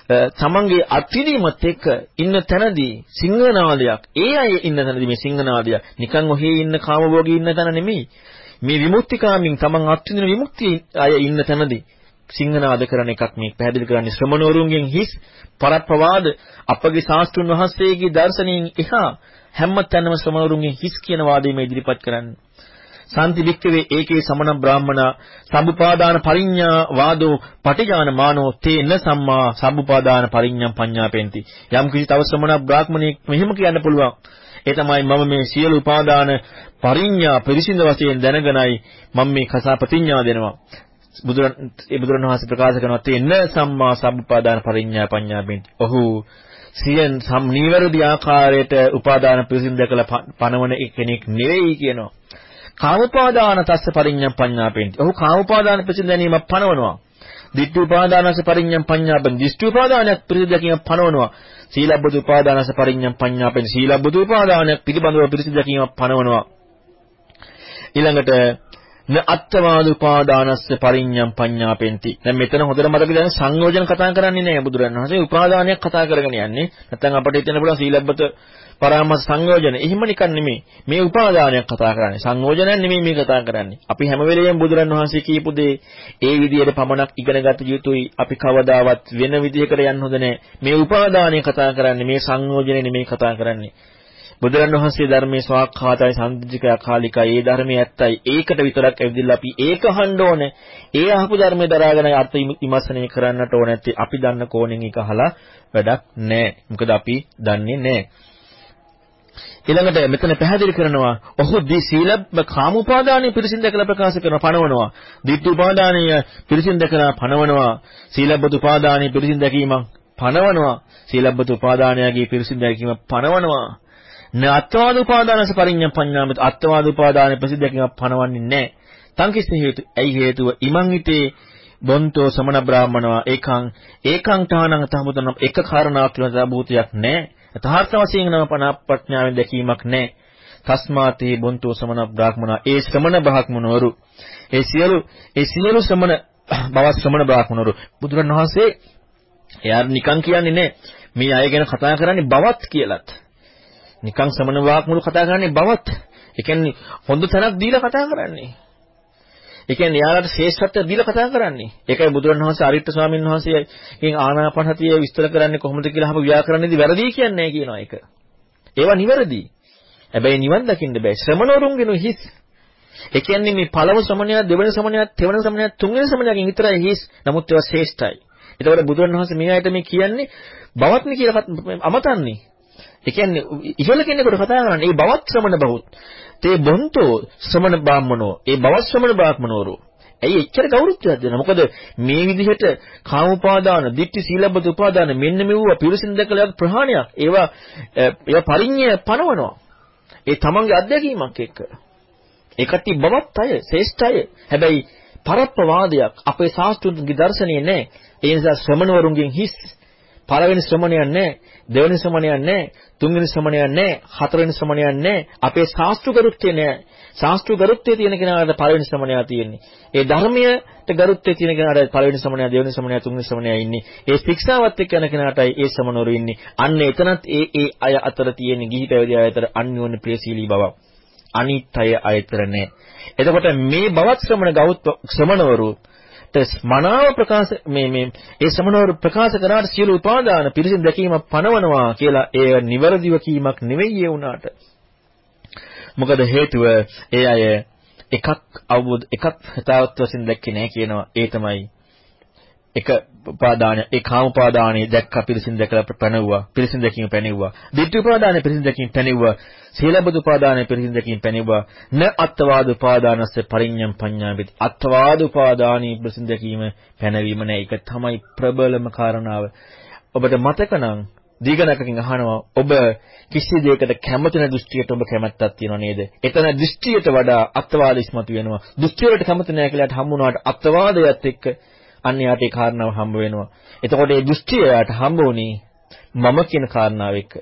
තමන්ගේ අත්විඳීමත් එක්ක ඉන්න තැනදී සිංහනාදයක්. ඒ අය ඉන්න තැනදී මේ සිංහනාදය නිකන් ඔහේ ඉන්න කාමභෝගී ඉන්න තැන නෙමෙයි. මේ විමුක්තිකාමින් තමන් අත්විඳින විමුක්තිය අය ඉන්න තැනදී සිංහනාද කරන එකක් මේ පැහැදිලි කරන්නේ. ශ්‍රමණවරුන්ගෙන් හිස් පරප්‍රවාද අපගේ ශාස්ත්‍රුන් වහන්සේගේ දර්ශනයෙන් එහා හැම තැනම ශ්‍රමණවරුන්ගෙන් හිස් කියන වාදය මේ ඉදිරිපත් කරන්නේ. සාන්ති වික්කවේ ඒකේ සමන බ්‍රාහමණ සම්පපාදාන පරිඤ්ඤා වාදෝ පටිජාන මානෝ තේන සම්මා සම්පපාදාන පරිඤ්ඤම් පඤ්ඤාපෙන්ති. යම් කිසි තව ශ්‍රමණ බ්‍රාහ්මණෙක් මෙහෙම කියන්න පුළුවන්. ඒ තමයි මම මේ සියලු උපාදාන පරිඤ්ඤා පිරිසිඳ වශයෙන් දැනගෙනයි මම මේ කසා ප්‍රතිඥා දෙනවා. බුදුරන් ඒ බුදුරණවහන්සේ ප්‍රකාශ කරනවා තේන සම්මා සම්පපාදාන පරිඤ්ඤා පඤ්ඤාපෙන්ති. ඔහු සියන් සම් නිවැරදි ආකාරයට උපාදාන පිරිසිඳ දැකලා පනවන කෙනෙක් නෙවෙයි කියනවා. කාමපාදාන තස්ස පරිඤ්ඤම් පඤ්ඤාපෙන්ති. ඔහු කාමපාදාන පිසින් දැනීමක් පනවනවා. දිට්ඨි උපාදානස පරිඤ්ඤම් පඤ්ඤාපෙන්. දිෂ්ඨි උපාදානයක් පිරිසිදු දැකීමක් පනවනවා. සීලබ්බත උපාදානස පරිඤ්ඤම් පඤ්ඤාපෙන්. සීලබ්බත උපාදානයක් පිළිබඳව පිරිසිදු දැකීමක් පනවනවා. ඊළඟට න අත්තවාද උපාදානස්ස පරිඤ්ඤම් පඤ්ඤාපෙන්ති. දැන් මෙතන හොඳට මතක ගන්න සංයෝජන කතා කරන්නේ නැහැ බුදුරණවහන්සේ උපාදානයක් කතා කරගෙන යන්නේ. නැත්නම් අපිට හිතෙන්න පුළුවන් සීලබ්බත පරාමර්ශ සංයෝජන. එහෙම නිකන් නෙමෙයි. මේ උපාදානයක් කතා කරන්නේ. සංයෝජනයක් නෙමෙයි මේ කතා කරන්නේ. අපි හැම වෙලෙම බුදුරණවහන්සේ කියපු දේ ඒ විදිහට පමණක් ඉගෙන ගත යුතුයි. අපි කවදාවත් වෙන විදිහකට යන්න හොඳ නැහැ. මේ උපාදානය කතා කරන්නේ මේ සංයෝජනේ නෙමෙයි කතා කරන්නේ. බුදුරණවහන්සේ ධර්මයේ ස්වාක්ඛාතයි සම්දිජිකය කාලිකයි ඒ ධර්මයේ ඇත්තයි ඒකට විතරක් ඇවිදilla අපි ඒක අහන්න ඕනේ ඒ අහපු ධර්මයේ දරාගෙන අර්ථ විමර්ශනය කරන්නට ඕනේ නැත්තේ අපි දන්න කෝණෙන් ඒක අහලා වැඩක් නැහැ මොකද අපි දන්නේ නැහැ ඊළඟට මෙතන පැහැදිලි කරනවා ඔහු දී සීල කාමෝපාදානයේ පිරිසින් දැකලා ප්‍රකාශ කරන පණවනවා. ditthi උපාදානීය පිරිසින් දැකලා පණවනවා. සීලබ්බත උපාදානයේ පිරිසින් දැකීමක් පණවනවා. සීලබ්බත උපාදානයගේ පිරිසින් දැකීමක් පණවනවා. න අත්වාද උපාදානස පරිඤ්ඤම් පඤ්ඤාමත අත්වාද උපාදානයේ පිරිසින් දැකීමක් පණවන්නේ නැහැ. තංකිස්ස හේතු ඇයි හේතුව ඉමං හිතේ බොන්තෝ සමන බ්‍රාහමනවා ඒකං ඒකං තානං තහමුතන එක කාරණාවක් කියලා භූතයක් නැහැ. යථාර්ථ වශයෙන් නම ප්‍රඥාවෙන් දැකීමක් නැහැ. තස්මාතේ බොන්තෝ සමන බ්‍රාහ්මනා ඒ ශ්‍රමණ බ්‍රාහ්මනවරු ඒ සියලු ඒ සියලු ශ්‍රමණ බව ශ්‍රමණ බ්‍රාහ්මනවරු බුදුරණවහන්සේ එයා නිකන් කියන්නේ නැහැ. මේ අය ගැන කතා කරන්නේ බවත් කියලත්. නිකන් ශ්‍රමණ බ්‍රාහ්මනවරු කතා කරන්නේ බවත්. ඒ කියන්නේ හොඳ තැනක් දීලා කතා කරන්නේ. ඒ කියන්නේ යාළුවට ශ්‍රේෂ්ඨත්වය දීලා කතා කරන්නේ. ඒකයි බුදුරණවහන්සේ අරිට්ඨ ස්වාමීන් වහන්සේගෙන් ආනාපාන සතිය විස්තර කරන්නේ කොහොමද කියලා අහම ව්‍යාකරණෙදි වැරදි කියන්නේ කියනවා ඒක. ඒවා නිවැරදි. හැබැයි නිවන් දකින්න බෑ. ශ්‍රමණවරුන්ගෙන හිස්. ඒ කියන්නේ මේ පළමු ශ්‍රමණයා දෙවෙනි ශ්‍රමණයා තෙවන ශ්‍රමණයා තුන්වෙනි ශ්‍රමණයාගෙන් විතරයි හිස්. නමුත් ඒවා ශ්‍රේෂ්ඨයි. ඒතකොට බුදුරණවහන්සේ මේ ආයත මේ කියන්නේ බවත්නි කියලා අමතන්නේ. ඒ කියන්නේ ඉහළ කෙනෙකුට කතා කරන්නේ ඒ බවත් ශ්‍රමණ බහුත්. තේ බොන්තෝ ශ්‍රමණ බ්‍රාහ්මනෝ ඒ බවත් ශ්‍රමණ බ්‍රාහ්මනෝරු. ඇයි එච්චර ගෞරවයක් දෙනවා? මොකද මේ විදිහට කාම උපාදාන, ditthi සීලබ්බත උපාදාන මෙන්න මෙවුව පිරිසින් දැකලා ප්‍රහාණයක්. ඒවා ඒවා පරිඤ්ඤය පනවනවා. ඒ තමන්ගේ අත්දැකීමක් එක්ක. ඒකට බවත් අය, ශ්‍රේෂ්ඨ අය. හැබැයි පරප්පවාදයක් අපේ ශාස්ත්‍රුන්ගේ දර්ශනයේ නැහැ. ඒ නිසා ශ්‍රමණවරුන්ගෙන් හිස් පළවෙනි ශ්‍රමණයන් නැහැ. දෙවෙනි ශ්‍රමණයන් නැහැ, තුන්වෙනි ශ්‍රමණයන් නැහැ, හතරවෙනි ශ්‍රමණයන් නැහැ. අපේ ශාස්ත්‍ර ගරුත්වය නැහැ. ශාස්ත්‍ර ගරුත්වය තියෙන කෙනාට පළවෙනි ශ්‍රමණයා තියෙන්නේ. ඒ ධර්මයට ගරුත්වය තියෙන කෙනාට පළවෙනි ශ්‍රමණයා, දෙවෙනි ශ්‍රමණයා, තුන්වෙනි ශ්‍රමණයා ඉන්නේ. ඒ ශික්ෂාවත් එක්ක යන කෙනාටයි ඒ ශ්‍රමණවරු ඉන්නේ. අන්න එතනත් ඒ ඒ අය අතර තියෙන ගිහි පැවිදි අය අතර අන්‍යෝන්‍ය ප්‍රේසීලී බවක්. අනිත් අය අතර නැහැ. එතකොට මේ බවත් ශ්‍රමණ ගෞත් ශ්‍රමණවරු මනාව ප්‍රකාශ මේ මේ ඒ සමනවරු ප්‍රකාශ කරාට සියලු උපාදාන පිරිසිදු දැකීමක් පනවනවා කියලා ඒ නිවැරදිව කීමක් නෙවෙයි ඒ උනාට. මොකද හේතුව ඒ අය එකක් අවබෝධ එකක් හිතාවත් වශයෙන් දැක්කේ නැහැ කියනවා. ඒ තමයි එක උපාදාන ඒ කාම උපාදානයේ දැක්ක පිරිසින් දැකලා පැනෙව්වා පිරිසින් දැකීම පැනෙව්වා. ditthi උපාදානයේ පිරිසින් දැකීම පැනෙව්වා. සීලබ්බත උපාදානයේ පිරිසින් දැකීම පැනෙව්වා. න අත්වාද උපාදානස්ස පරිඤ්ඤම් පඤ්ඤාපිත අත්වාද උපාදානයේ පිරිසින් දැකීම පැනවීම නෑ. ඒක තමයි ප්‍රබලම කාරණාව. ඔබට මතක නම් දීගණකකින් අහනවා ඔබ කිසි දෙයකට කැමති නැ දෘෂ්ටියට ඔබ කැමැත්තක් තියනව නේද? එතන දෘෂ්ටියට වඩා අත්වාද ඉස්මතු වෙනවා. දෘෂ්ටියට කැමති නැහැ කියලාට හම්බුනාට අත්වාදයට එක්ක අන්න යාට ඒ කාරණාව හම්බ වෙනවා. එතකොට ඒ දෘෂ්ටිය යාට හම්බ වුණේ මම කියන කාරණාව එක්ක.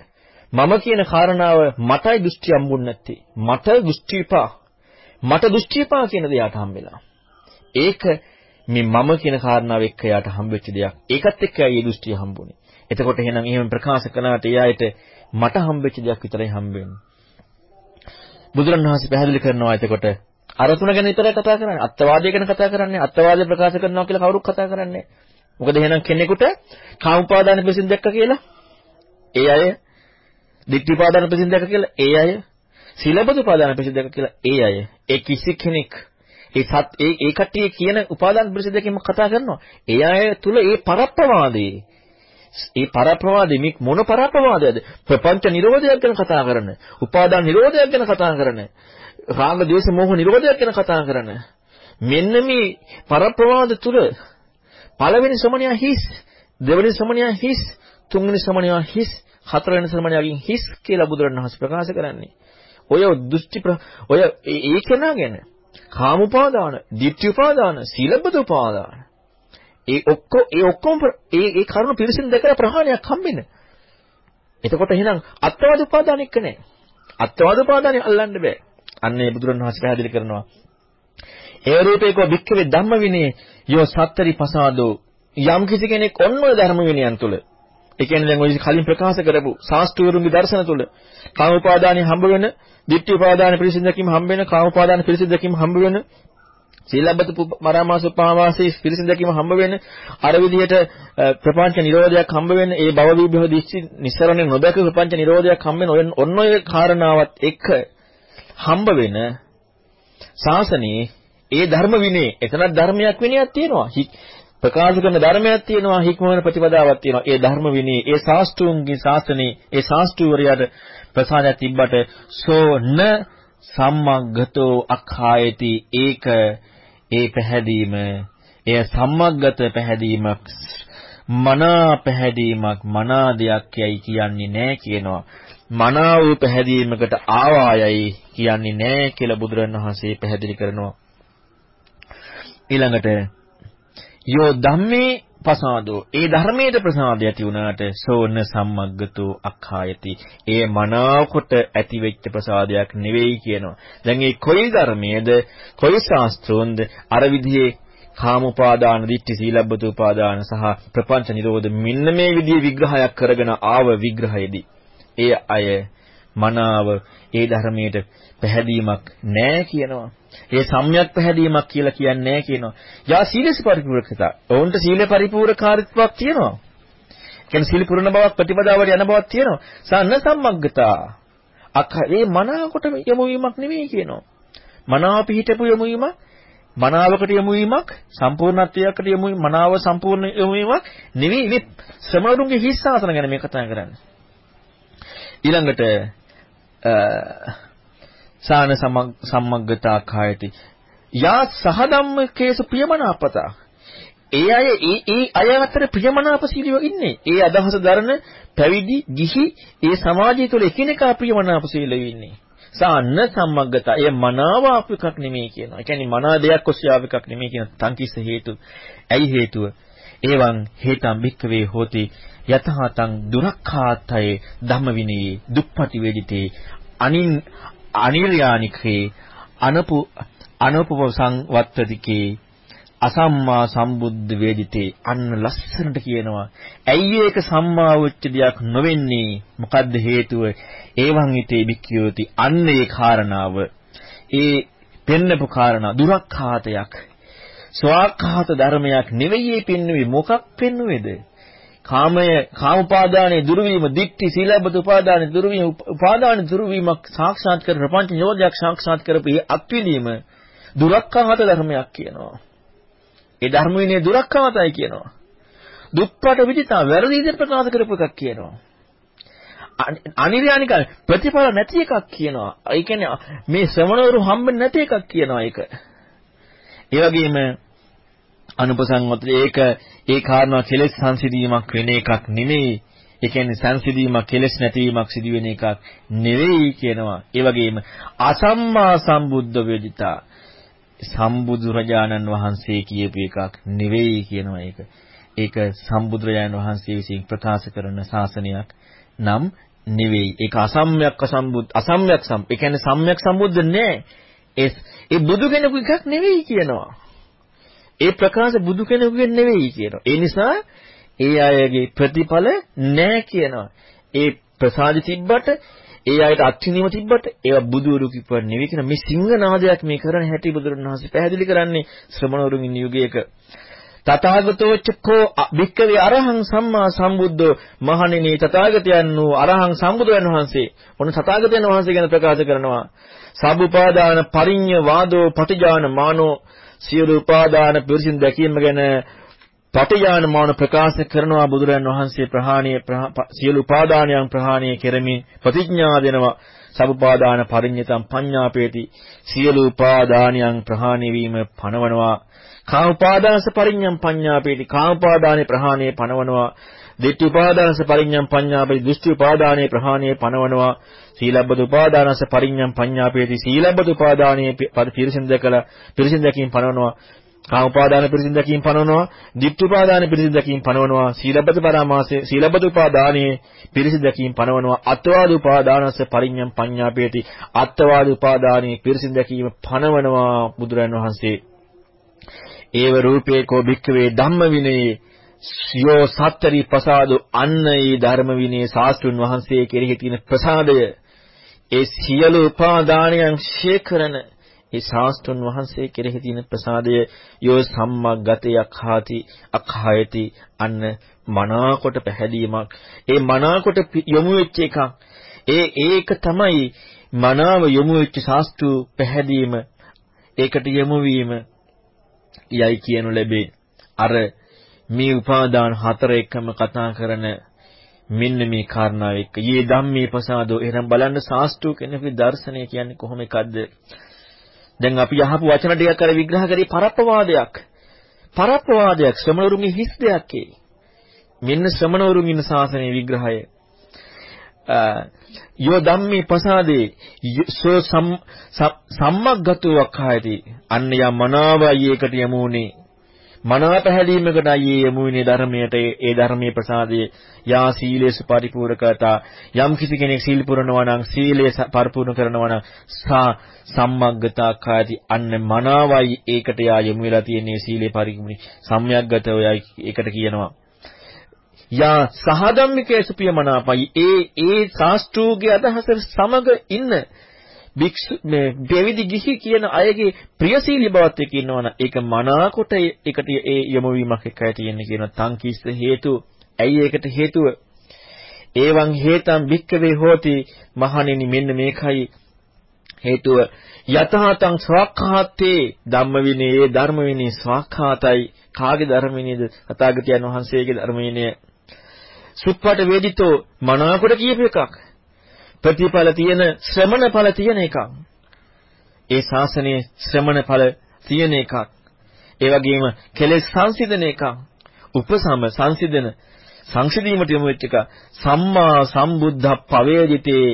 මම කියන කාරණාව මටයි දෘෂ්ටි හම්බුන්නේ නැත්තේ. මට දෘෂ්ටිපා. මට දෘෂ්ටිපා කියන දේ යාට හම්බෙලා. ඒක මේ මම කියන කාරණාව එක්ක යාට හම්බෙච්ච දෙයක්. ඒකත් එක්කයි මේ දෘෂ්ටිය හම්බුනේ. එතකොට එහෙනම් එහෙම ප්‍රකාශ කළාට ඒ ආයත මට හම්බෙච්ච දෙයක් විතරයි හම්බෙන්නේ. බුදුරණවහන්සේ පැහැදිලි කරනවා එතකොට අර තුන ගැන විතරයි කතා කරන්නේ. අත්වාදය ගැන කතා කරන්නේ. අත්වාදය ප්‍රකාශ කරනවා කියලා කවුරුත් කතා කරන්නේ මොකද එහෙනම් කෙනෙකුට කාම උපාදාන පිසින් දැක්ක කියලා ඒ අය ditthi උපාදාන පිසින් දැක්ක කියලා ඒ අය සීලබ්බත උපාදාන පිසින් දැක්ක කියලා ඒ අය ඒ කිසි කෙනෙක් ඒ සත් ඒ ඒ කට්ටිය කියන උපාදාන පිසින් දැකීම කතා කරනවා. ඒ අය තුල ඒ පරප්‍රවාදේ ඒ පරප්‍රවාදෙ මේ මොන පරප්‍රවාදයද? ප්‍රපංච නිරෝධයක් ගැන කතා කරන, උපාදාන නිරෝධයක් ගැන කතා කරන, රාග ద్వේෂ මෝහ නිරෝධයක් ගැන කතා කරන. මෙන්න මේ පරප්‍රවාද තුල පළවෙනි ශ්‍රමණයා හිස්, දෙවෙනි ශ්‍රමණයා හිස්, තුන්වෙනි ශ්‍රමණයා හිස්, හතරවෙනි ශ්‍රමණයාගෙන් හිස් කියලා බුදුරණවහන්සේ ප්‍රකාශ කරන්නේ. ඔය දෘෂ්ටි ඔය ඒ කෙනා ගැන කාම උපාදාන, ditthi උපාදාන, සීලබ්බත උපාදාන ඒ ඔක්කොම ඒ ඔක්කොම ඒ ඒ කරුණු පිරිසිදු දැකලා ප්‍රහාණයක් හම්බෙන්න. එතකොට එහෙනම් අත්වාද උපාදාන එක්ක නෑ. අත්වාද උපාදානෙ අල්ලන්න බෑ. අන්න ඒ බුදුරණවහන්සේ පැහැදිලි කරනවා. ඒ රූපේකෝ භික්ඛවේ ධම්ම විනේ යෝ සත්තරි පසාදෝ යම් කිසි කෙනෙක් ඔන්න ඔය ධර්ම විනයන් තුල ඒ කියන්නේ දැන් ඔය කලින් ප්‍රකාශ කරපු ශාස්ත්‍රවරුන්ගේ දර්ශන තුල කාම උපාදානිය හම්බ වෙන, ditthi උපාදාන පිරිසිදු දැකීම හම්බ වෙන, කාම උපාදාන පිරිසිදු දැකීම හම්බ වෙන, සීලබ්බත මරාමාස උපමාවාසී පිරිසිදු දැකීම හම්බ වෙන, අර විදිහට ප්‍රපංච නිරෝධයක් හම්බ වෙන, ඒ භව විභව දිච්චි නිස්සරණේ නොදක ප්‍රපංච නිරෝධයක් හම්බ වෙන ඔන්න ඔය කාරණාවත් එක්ක හම්බ වෙන ශාසනයේ ඒ ධර්ම විනේ එතනක් ධර්මයක් විනයක් තියෙනවා. ප්‍රකාශ කරන ධර්මයක් තියෙනවා හික්මවන ප්‍රතිපදාවක් තියෙනවා. ඒ ධර්ම විනේ ඒ ශාස්ත්‍රූන්ගේ ශාසනයේ ඒ ශාස්ත්‍රූවරයාට ප්‍රසාදයක් තිබ්බට සෝන සම්මග්ගතෝ අඛායති ඒක ඒ පැහැදීම එය සම්මග්ගත පැහැදීමක් මනා පැහැදීමක් මනා දෙයක් යයි කියන්නේ නැහැ කියනවා. මනා වූ පැහැදීමකට ආවායයි කියන්නේ නැහැ කියලා බුදුරණවහන්සේ පැහැදිලි කරනවා. ඊළඟට යෝ ධම්මේ පසාදෝ ඒ ධර්මයේ ප්‍රසාදය ඇති වුණාට සෝන සම්මග්ගතෝ අක්ඛායති. ඒ මනාවකට ඇති වෙච්ච ප්‍රසාදයක් නෙවෙයි කියනවා. දැන් මේ කොයි ධර්මයේද කොයි ශාස්ත්‍රෝන්ද අර විදිහේ කාම උපාදාන දිට්ඨි සීලබ්බත උපාදාන සහ ප්‍රපංච නිරෝධ මෙන්න මේ විදිහේ විග්‍රහයක් කරගෙන ආව විග්‍රහයේදී ඒ අය මනාව ඒ ධර්මයට පැහැදීමක් නැහැ කියනවා ඒ සම්‍යක් පැහැදීමක් කියලා කියන්නේ නැහැ කියනවා. යා සීලස පරිපූර්ණකතා. ඔවුන්ට සීල පරිපූර්ණකාරීත්වයක් තියෙනවා. කියන්නේ සීල පුරණ බවක් ප්‍රතිපදාවට යන බවක් තියෙනවා. සන්න සම්මග්ගතා. අක ඒ මනාවකට යොමු වීමක් නෙවෙයි කියනවා. මනාව පිහිටපු යොමු වීම මනාවකට යොමු වීමක් සම්පූර්ණත්වයකට යොමු වීම මනාව සම්පූර්ණ යොමු වීමක් නෙවෙයි මේ ශ්‍රමණුන්ගේ හිස් ආසන ගැන මේ කතා කරන්නේ. ඊළඟට සාන සම්මග්ගතා කායති. යා සහධම්මකේසු ප්‍රියමනාපතා. ඒ අය ඒ ඒ අය අතර ප්‍රියමනාප සීලියෝ ඉන්නේ. ඒ අදහස දරන පැවිදි ගිහි ඒ සමාජය තුළ එකිනෙකා ප්‍රියමනාප සීලියෝ ඉන්නේ. සාන්න සම්මග්ගතා. එය මනාව ආපු එකක් නෙමෙයි කියනවා. ඒ කියන්නේ මනා දෙයක් ඔස්සේ ආපු එකක් නෙමෙයි කියන තංකිස්ස හේතු. ඇයි හේතුව? එවං හේතම් භික්කවේ හෝති යතහතං දුරක්ඛාතයේ ධම්මවිනී දුප්පටි වේදිතේ අනින් අනිර්යානිකේ අනපු අනපවසං වත්තතිකේ අසම්මා සම්බුද්ධ වේදිතේ අන්න ලස්සනට කියනවා. ඇයි ඒක සම්මා වෙච්ච දෙයක් නොවෙන්නේ? මොකද්ද හේතුව? ඒවන් හිතේ බික්කියෝති අන්න ඒ කාරණාව. ඒ පෙන්නපු කාරණා දුරක්ඛාතයක්. ස්වාක්ඛාත ධර්මයක් නෙවෙයි පෙන්වුවේ මොකක් පෙන්වුවේද කාමය කාමපාදානයේ දුර්වීම දික්ටි සීලබ්බත උපාදානයේ දුර්වීම උපාදානයේ දුර්වීමක් සාක්ෂාත් කර ප්‍රපංච නිරෝධයක් සාක්ෂාත් කරපු මේ අත්විඳීම දුරක්ඛාත ධර්මයක් කියනවා. ඒ ධර්ම විනය දුරක්ඛාතයි කියනවා. දුප්පට විදිතා වැරදි විදිහට ප්‍රකාශ කරපු එකක් කියනවා. අනිර්යානික ප්‍රතිඵල නැති එකක් කියනවා. ඒ කියන්නේ මේ ශ්‍රමණවරු හම්බෙන්නේ නැති එකක් කියනවා ඒක. ඒ වගේම අනුපසංගත ඒක ඒ කාරණා කෙලෙස් සංසිඳීමක් වෙන එකක් නෙමෙයි. ඒ කියන්නේ සංසිඳීමක් කෙලෙස් නැතිවීමක් සිදු වෙන එකක් නෙවෙයි කියනවා. ඒ වගේම අසම්මා සම්බුද්ධ වේදිතා සම්බුදුරජාණන් වහන්සේ කියපු එකක් නෙවෙයි කියනවා ඒක. ඒක සම්බුදුරජාණන් වහන්සේ විසින් ප්‍රකාශ කරන ශාසනයක් නම් නෙවෙයි. ඒක අසම්්‍යක් අසම්බුද් අසම්්‍යක් සම්. ඒ කියන්නේ සම්්‍යක් සම්බුද්ධ නෑ. ඒ ඒ බුදු කෙනෙකු එකක් නෙවෙයි කියනවා. ඒ ප්‍රකාශ බුදු කෙනෙකුගෙන් නෙවෙයි කියනවා. ඒ නිසා ඒ අයගේ ප්‍රතිඵල නැහැ කියනවා. ඒ ප්‍රසාදි තිබ්බට ඒ අයට අත්විඳීම තිබ්බට ඒවා බුදුරු කිප්ප නෙවෙයි කියන මේ සිංහනාදයක් මේ කරන හැටි බුදුරණවහන්සේ පැහැදිලි කරන්නේ ශ්‍රමණවරුන් ඉන්න යුගයක. තථාගතෝච කෝ භික්කවේ අරහං සම්මා සම්බුද්ධෝ මහණෙනි තථාගතයන් වූ අරහං සම්බුදුන් වහන්සේ ඔන්න තථාගතයන් වහන්සේ ගැන ප්‍රකාශ කරනවා සබ්බුපාදාන පරිඤ්ඤ වාදෝ පටිජාන මානෝ සියලු උපාදාන පිරිසින් දැකීම ගැන පටිජාන මාන ප්‍රකාශ කරනවා බුදුරන් වහන්සේ ප්‍රහාණය සියලු උපාදානයන් ප්‍රහාණය කෙරමින් ප්‍රතිඥා දෙනවා. සබ්බුපාදාන පරිඤ්ඤතම් පඤ්ඤාපේති. සියලු උපාදානයන් ප්‍රහාණය වීම පනවනවා. කාම උපාදානස පරිඤ්ඤම් පඤ්ඤාපේටි කාම උපාදානේ ප්‍රහාණය පනවනවා. දිට්ඨි උපාදානස පරිඤ්ඤම් පඤ්ඤාපේටි දෘෂ්ටි උපාදානේ ප්‍රහාණය පනවනවා. සීලබ්බත උපාදානස පරිඤ්ඤම් පඤ්ඤාපේටි සීලබ්බත උපාදානේ පිරිසින් දැකලා පිරිසින් දැකීම පනවනවා. කාම උපාදාන පිරිසින් දැකීම පනවනවා. දිට්ඨි උපාදාන පිරිසින් දැකීම පනවනවා. සීලබ්බත පරාමාසය සීලබ්බත උපාදානයේ පිරිසින් දැකීම පනවනවා. අත්වාද උපාදානස පරිඤ්ඤම් පඤ්ඤාපේටි අත්වාද උපාදානයේ පිරිසින් දැකීම පනවනවා බුදුරන් වහන්සේ. ඒව රූපේ කෝ භික්ඛවේ ධම්ම විනේ යෝ සත්තරි ප්‍රසාදෝ අන්න ඒ ධර්ම විනේ ශාස්ත්‍රුන් වහන්සේ කෙරෙහි තියෙන ප්‍රසාදය. ඒ සියලු උපාදානයන් ශේකරන ඒ ශාස්ත්‍රුන් වහන්සේ කෙරෙහි තියෙන ප්‍රසාදය යෝ සම්මග්ගතේ අඛාති අඛායති අන්න මනාකොට පැහැදීමක්. ඒ මනාකොට යොමු වෙච්ච එකක්. ඒ ඒක තමයි මනාව යොමු වෙච්ච ශාස්ත්‍රු පැහැදීම. ඒකට යොමු වීම යයි කියනු ලැබේ. අර මේ උපාදාන හතර එකම කතා කරන මෙන්න මේ කාරණාව එක්ක. යේ ධම්මේ ප්‍රසාදෝ එහෙනම් බලන්න සාස්ත්‍රු කෙනෙකුගේ දර්ශනය කියන්නේ කොහොම එකක්ද? දැන් අපි අහපු වචන ටිකක් අර විග්‍රහ කරේ පරප්පවාදයක්. පරප්පවාදයක් ශ්‍රමණවරුන්ගේ හිස් දෙයක් මෙන්න ශ්‍රමණවරුන් ඉන්න ශාසනයේ විග්‍රහය. යෝ ධම්මේ ප්‍රසාදේ සෝ සම්මග්ගතෝ අක්ඛායති අන්න යම් මනාවයි ඒකට යමුනේ මනාව පැහැදීමකට අයියේ යමුනේ ධර්මයට ඒ ධර්මයේ ප්‍රසාදයේ. යා සීලේසු පරිපූර්ණකතා යම් කිසි කෙනෙක් සීල් පුරනවා නම් සීලය පරිපූර්ණ කරනවා නම් සා සම්මග්ගතා කායති අන්න මනාවයි ඒකට යා යමු වෙලා තියෙන්නේ සීලේ පරිපූර්ණ සම්‍යග්ගතෝ යයි ඒකට කියනවා. යා සහධම්මිකේසු පියමනාපයි ඒ ඒ ශාස්ත්‍රූගේ අදහස සමග ඉන්න. භික්ෂු මේ දෙවිදි ගිහි කියන අයගේ ප්‍රියශීලී බවත් එක්ක ඉන්නවනම් ඒක මනාකොට ඒකට ඒ යොමු වීමක් එකයි තියෙන්නේ කියන තංකිස්ස හේතු. ඇයි ඒකට හේතුව? ඒවං හේතං භික්කවේ හෝති මහණෙනි මෙන්න මේකයි. හේතුව යතහතං ස්වාක්ඛාතේ ධම්ම විනයේ ධර්ම විනයේ ස්වාක්ඛාතයි කාගේ ධර්ම විනයද තථාගතයන් වහන්සේගේ ධර්ම විනය සුප්පට වේදිතෝ මනාකොට කියප එකක්. ප්‍රතිඵල තියෙන ශ්‍රමණ ඵල තියෙන එකක්. ඒ ශාසනයේ ශ්‍රමණ ඵල තියෙන එකක්. ඒ වගේම කෙලෙස් සංසිඳන එකක්. උපසම සංසිඳන සංසිඳීමට යොමු වෙච්ච එක සම්මා සම්බුද්ධ පවේදිතේ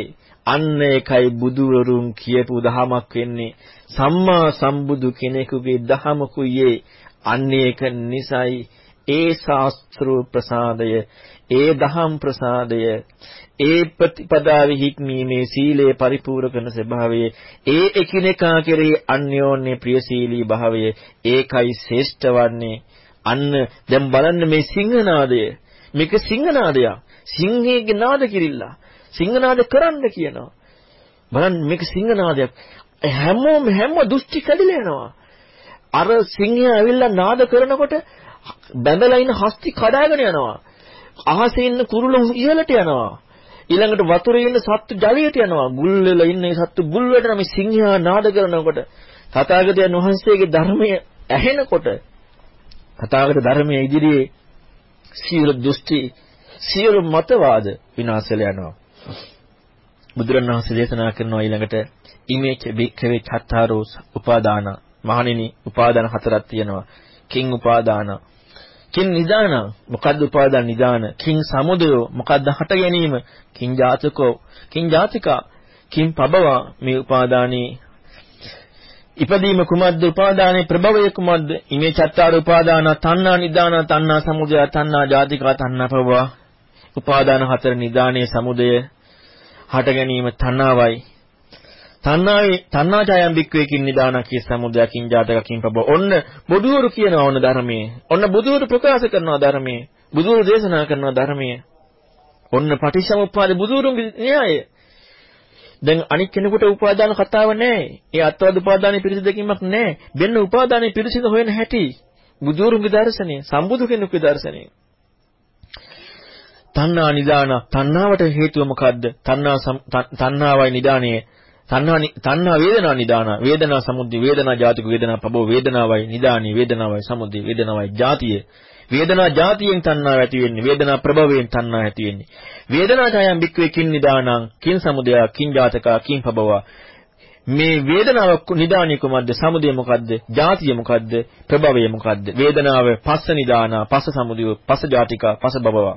අන්න ඒකයි බුදුවරුන් කියපු දහමක් වෙන්නේ සම්මා සම්බුදු කෙනෙකුගේ දහමකුයේ අන්න ඒක නිසයි ඒ ශාස්ත්‍ර ප්‍රසාදය ඒ දහම් ප්‍රසාදය ඒ ප්‍රතිපදාවෙ හික්මීමේ සීලය පරිපූර්ණ කරන ස්වභාවය ඒ එකිනෙකා කෙරෙහි අන්‍යෝන්‍ය ප්‍රියශීලී භාවය ඒකයි ශ්‍රේෂ්ඨ වන්නේ. අන්න දැන් බලන්න මේ සිංහනාදය. මේක සිංහනාදයක්. සිංහයේ නාද කිරිල්ල. සිංහනාද කරන්න කියනවා. බලන්න මේක සිංහනාදයක්. හැමෝම හැම දෘෂ්ටි කැඩිලා යනවා. අර සිංහයා ඇවිල්ලා නාද කරනකොට බැඳලා ඉන්න හස්ති කඩාගෙන යනවා. අහසේ ඉන්න කුරුළු ඉහළට යනවා. ඊළඟට වතුරේ ඉන්න සත්තු ජලයට යනවා. ගුල් වෙලා ඉන්න ඒ සත්තු ගුල් වලට මේ සිංහයා නාද කරනකොට තථාගතයන් වහන්සේගේ ධර්මය ඇහෙනකොට තථාගත ධර්මයේ ඉදිරියේ සියලු දෘෂ්ටි සියලු මතවාද විනාශ වෙලා යනවා. බුදුරණවහන්සේ දේශනා කරනවා ඊළඟට ඉමේච බික්ඛවේ චත්තාරෝ උපාදාන මහණෙනි උපාදාන හතරක් තියෙනවා. කිං උපාදාන කින් නිදාන. මොකද්ද උපාදාන නිදාන? කින් සමුදය. මොකද්ද හට ගැනීම? කින් ජාතකෝ. කින් ජාතිකා. කින් පබවා මේ උපාදානී. ඉපදීම කුමද්ද? උපාදානයේ ප්‍රභවය කුමද්ද? ඉමේ චත්තාර උපාදාන තණ්හා නිදාන තණ්හා සමුදය තණ්හා ජාතිකා තණ්හා පබවා උපාදාන හතර නිදානයේ සමුදය. හට ගැනීම තණ්හාවයි. තණ්හාවේ තණ්හාචයම් බික්කේකින් නිදානකී සමුදයකින් ජාතකකින් පබ ඔන්න බුදුවරු කියනවා ඔන්න ධර්මයේ ඔන්න බුදුවරු ප්‍රකාශ කරනවා ධර්මයේ බුදුවරු දේශනා කරනවා ධර්මයේ ඔන්න පටිච්චසමුප්පාද බුදුවරුන්ගේ න්‍යාය දැන් අනික් කෙනෙකුට උපාදාන කතාව නැහැ. ඒ අත්වාද උපාදානයේ පිරිසිදු දෙකීමක් නැහැ. වෙන උපාදානයේ පිරිසිදු හොයන හැටි. බුදුරුන්ගේ දර්ශනය, සම්බුදු කෙනෙකුගේ දර්ශනය. තණ්හා නිදාන තණ්හාවට හේතුව මොකද්ද? තණ්හා තණ්හාවයි නිදානයේ තණ්හා තණ්හා වේදනා නිදාන වේදනා සමුද්ද වේදනා ජාතික වේදනා පබෝ වේදනාවයි නිදානී වේදනාවයි සමුද්ද වේදනාවයි ජාතිය. වේදනා ජාතියෙන් තණ්හාව ඇති වෙන්නේ වේදනා ප්‍රභවයෙන් තණ්හාව ඇති වෙන්නේ. වේදනා ඡායම් බික්වේ කින් නිදානං කින් සමුදය කින් ජාතකා කින් පබව. මේ වේදනාව නිදානිය කුමක්ද සමුදය මොකද්ද ජාතිය මොකද්ද ප්‍රභවය මොකද්ද? වේදනාව පස්ස නිදානා පස්ස සමුදය පස්ස ජාතිකා පස්ස භවව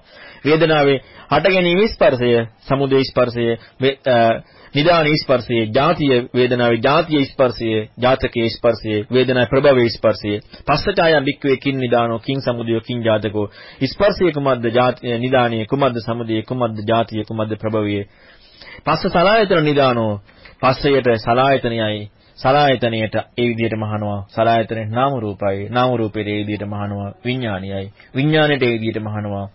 වේදනාවේ හට ගැනීම ස්පර්ශය සමුදය ස්පර්ශය නිදාන ස්පර්ශයේ ජාතිය වේදනාවේ ජාතිය ස්පර්ශයේ ජාතකයේ ස්පර්ශයේ වේදනාවේ ප්‍රභවයේ ස්පර්ශයේ පස්සචාය බික්කවේ කින් නිදානෝ කින් සමුදය කින් ජාතකෝ. ස්පර්ශයේ කුමද්ද ජාතිය නිදානිය කුමද්ද සමුදය කුමද්ද ජාතිය කුමද්ද ප්‍රභවයේ? පස්ස සලායතන නිදානෝ. පස්සයට සලායතනයයි. සලායතනයට ඒ විදිහට මහනවා. සලායතනේ නාම රූපයි. නාම රූපේ ඒ විදිහට මහනවා. විඥානියයි. විඥාණයට ඒ විදිහට මහනවා.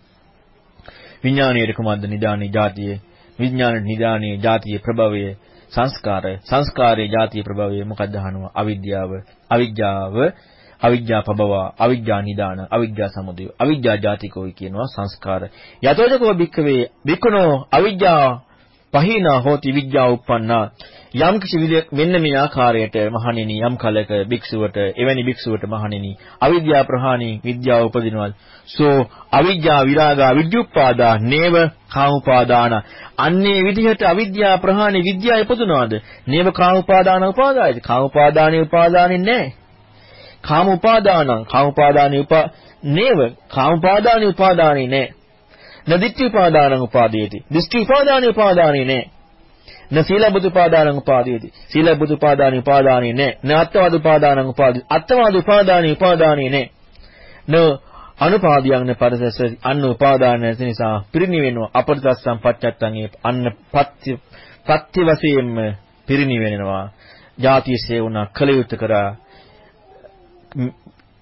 විඥාණයට කුමද්ද නිදානී? ජාතියේ. විඥාන නිදානයේ ಜಾතිය ප්‍රභවය සංස්කාරය සංස්කාරයේ ಜಾතිය ප්‍රභවය මොකක්ද අහනවා? අවිද්‍යාව අවිද්‍යාව අවිද්‍යා පබව අවිද්‍යා නිදාන අවිද්‍යා සමුදය අවිද්‍යා ජාතිකෝයි කියනවා සංස්කාර. යතෝජකෝ භික්ඛවේ භික්ඛුනෝ අවිද්‍යා පහිනා හෝති විද්‍යාව උප්පන්නා. යම් කිසි විදියක් මෙන්න මේ ආකාරයට මහණෙනි යම් කලක භික්ෂුවට එවැනි භික්ෂුවට මහණෙනි අවිද්‍යාව ප්‍රහාණී විද්‍යාව උපදිනවල්. සෝ අවිද්‍යා විරාගා විද්‍යුප්පාදා නේව කාමපාදාන. අන්නේ විදිහට අවිද්‍යාව ප්‍රහාණී විද්‍යාව උපදිනවද? නේව කාමපාදාන උපාදායද? කාමපාදානේ උපාදානේ නැහැ කාම උපාදානං කාම උපාදානේ උපා නේව කාම උපාදානේ උපාදානේ නැහැ නදිත්‍ය උපාදානං උපාදීයති. දෘෂ්ටි උපාදානි උපාදානි නේ. න සීලබුදු උපාදානං උපාදීයති. සීලබුදු උපාදානි උපාදානි නේ. න අත්වාද උපාදානං උපාදී. අත්වාද උපාදානි උපාදානි නේ. න අනුපාදියං න පරසස අන්න උපාදාන නැති නිසා පිරිනිවෙනවා අපරිතස්සම් පච්චත්තං ඒ අන්න පත්‍ය පත්‍ය වශයෙන්ම පිරිනිවෙනවා. ජාතියසේ වුණා කලයුත් කරා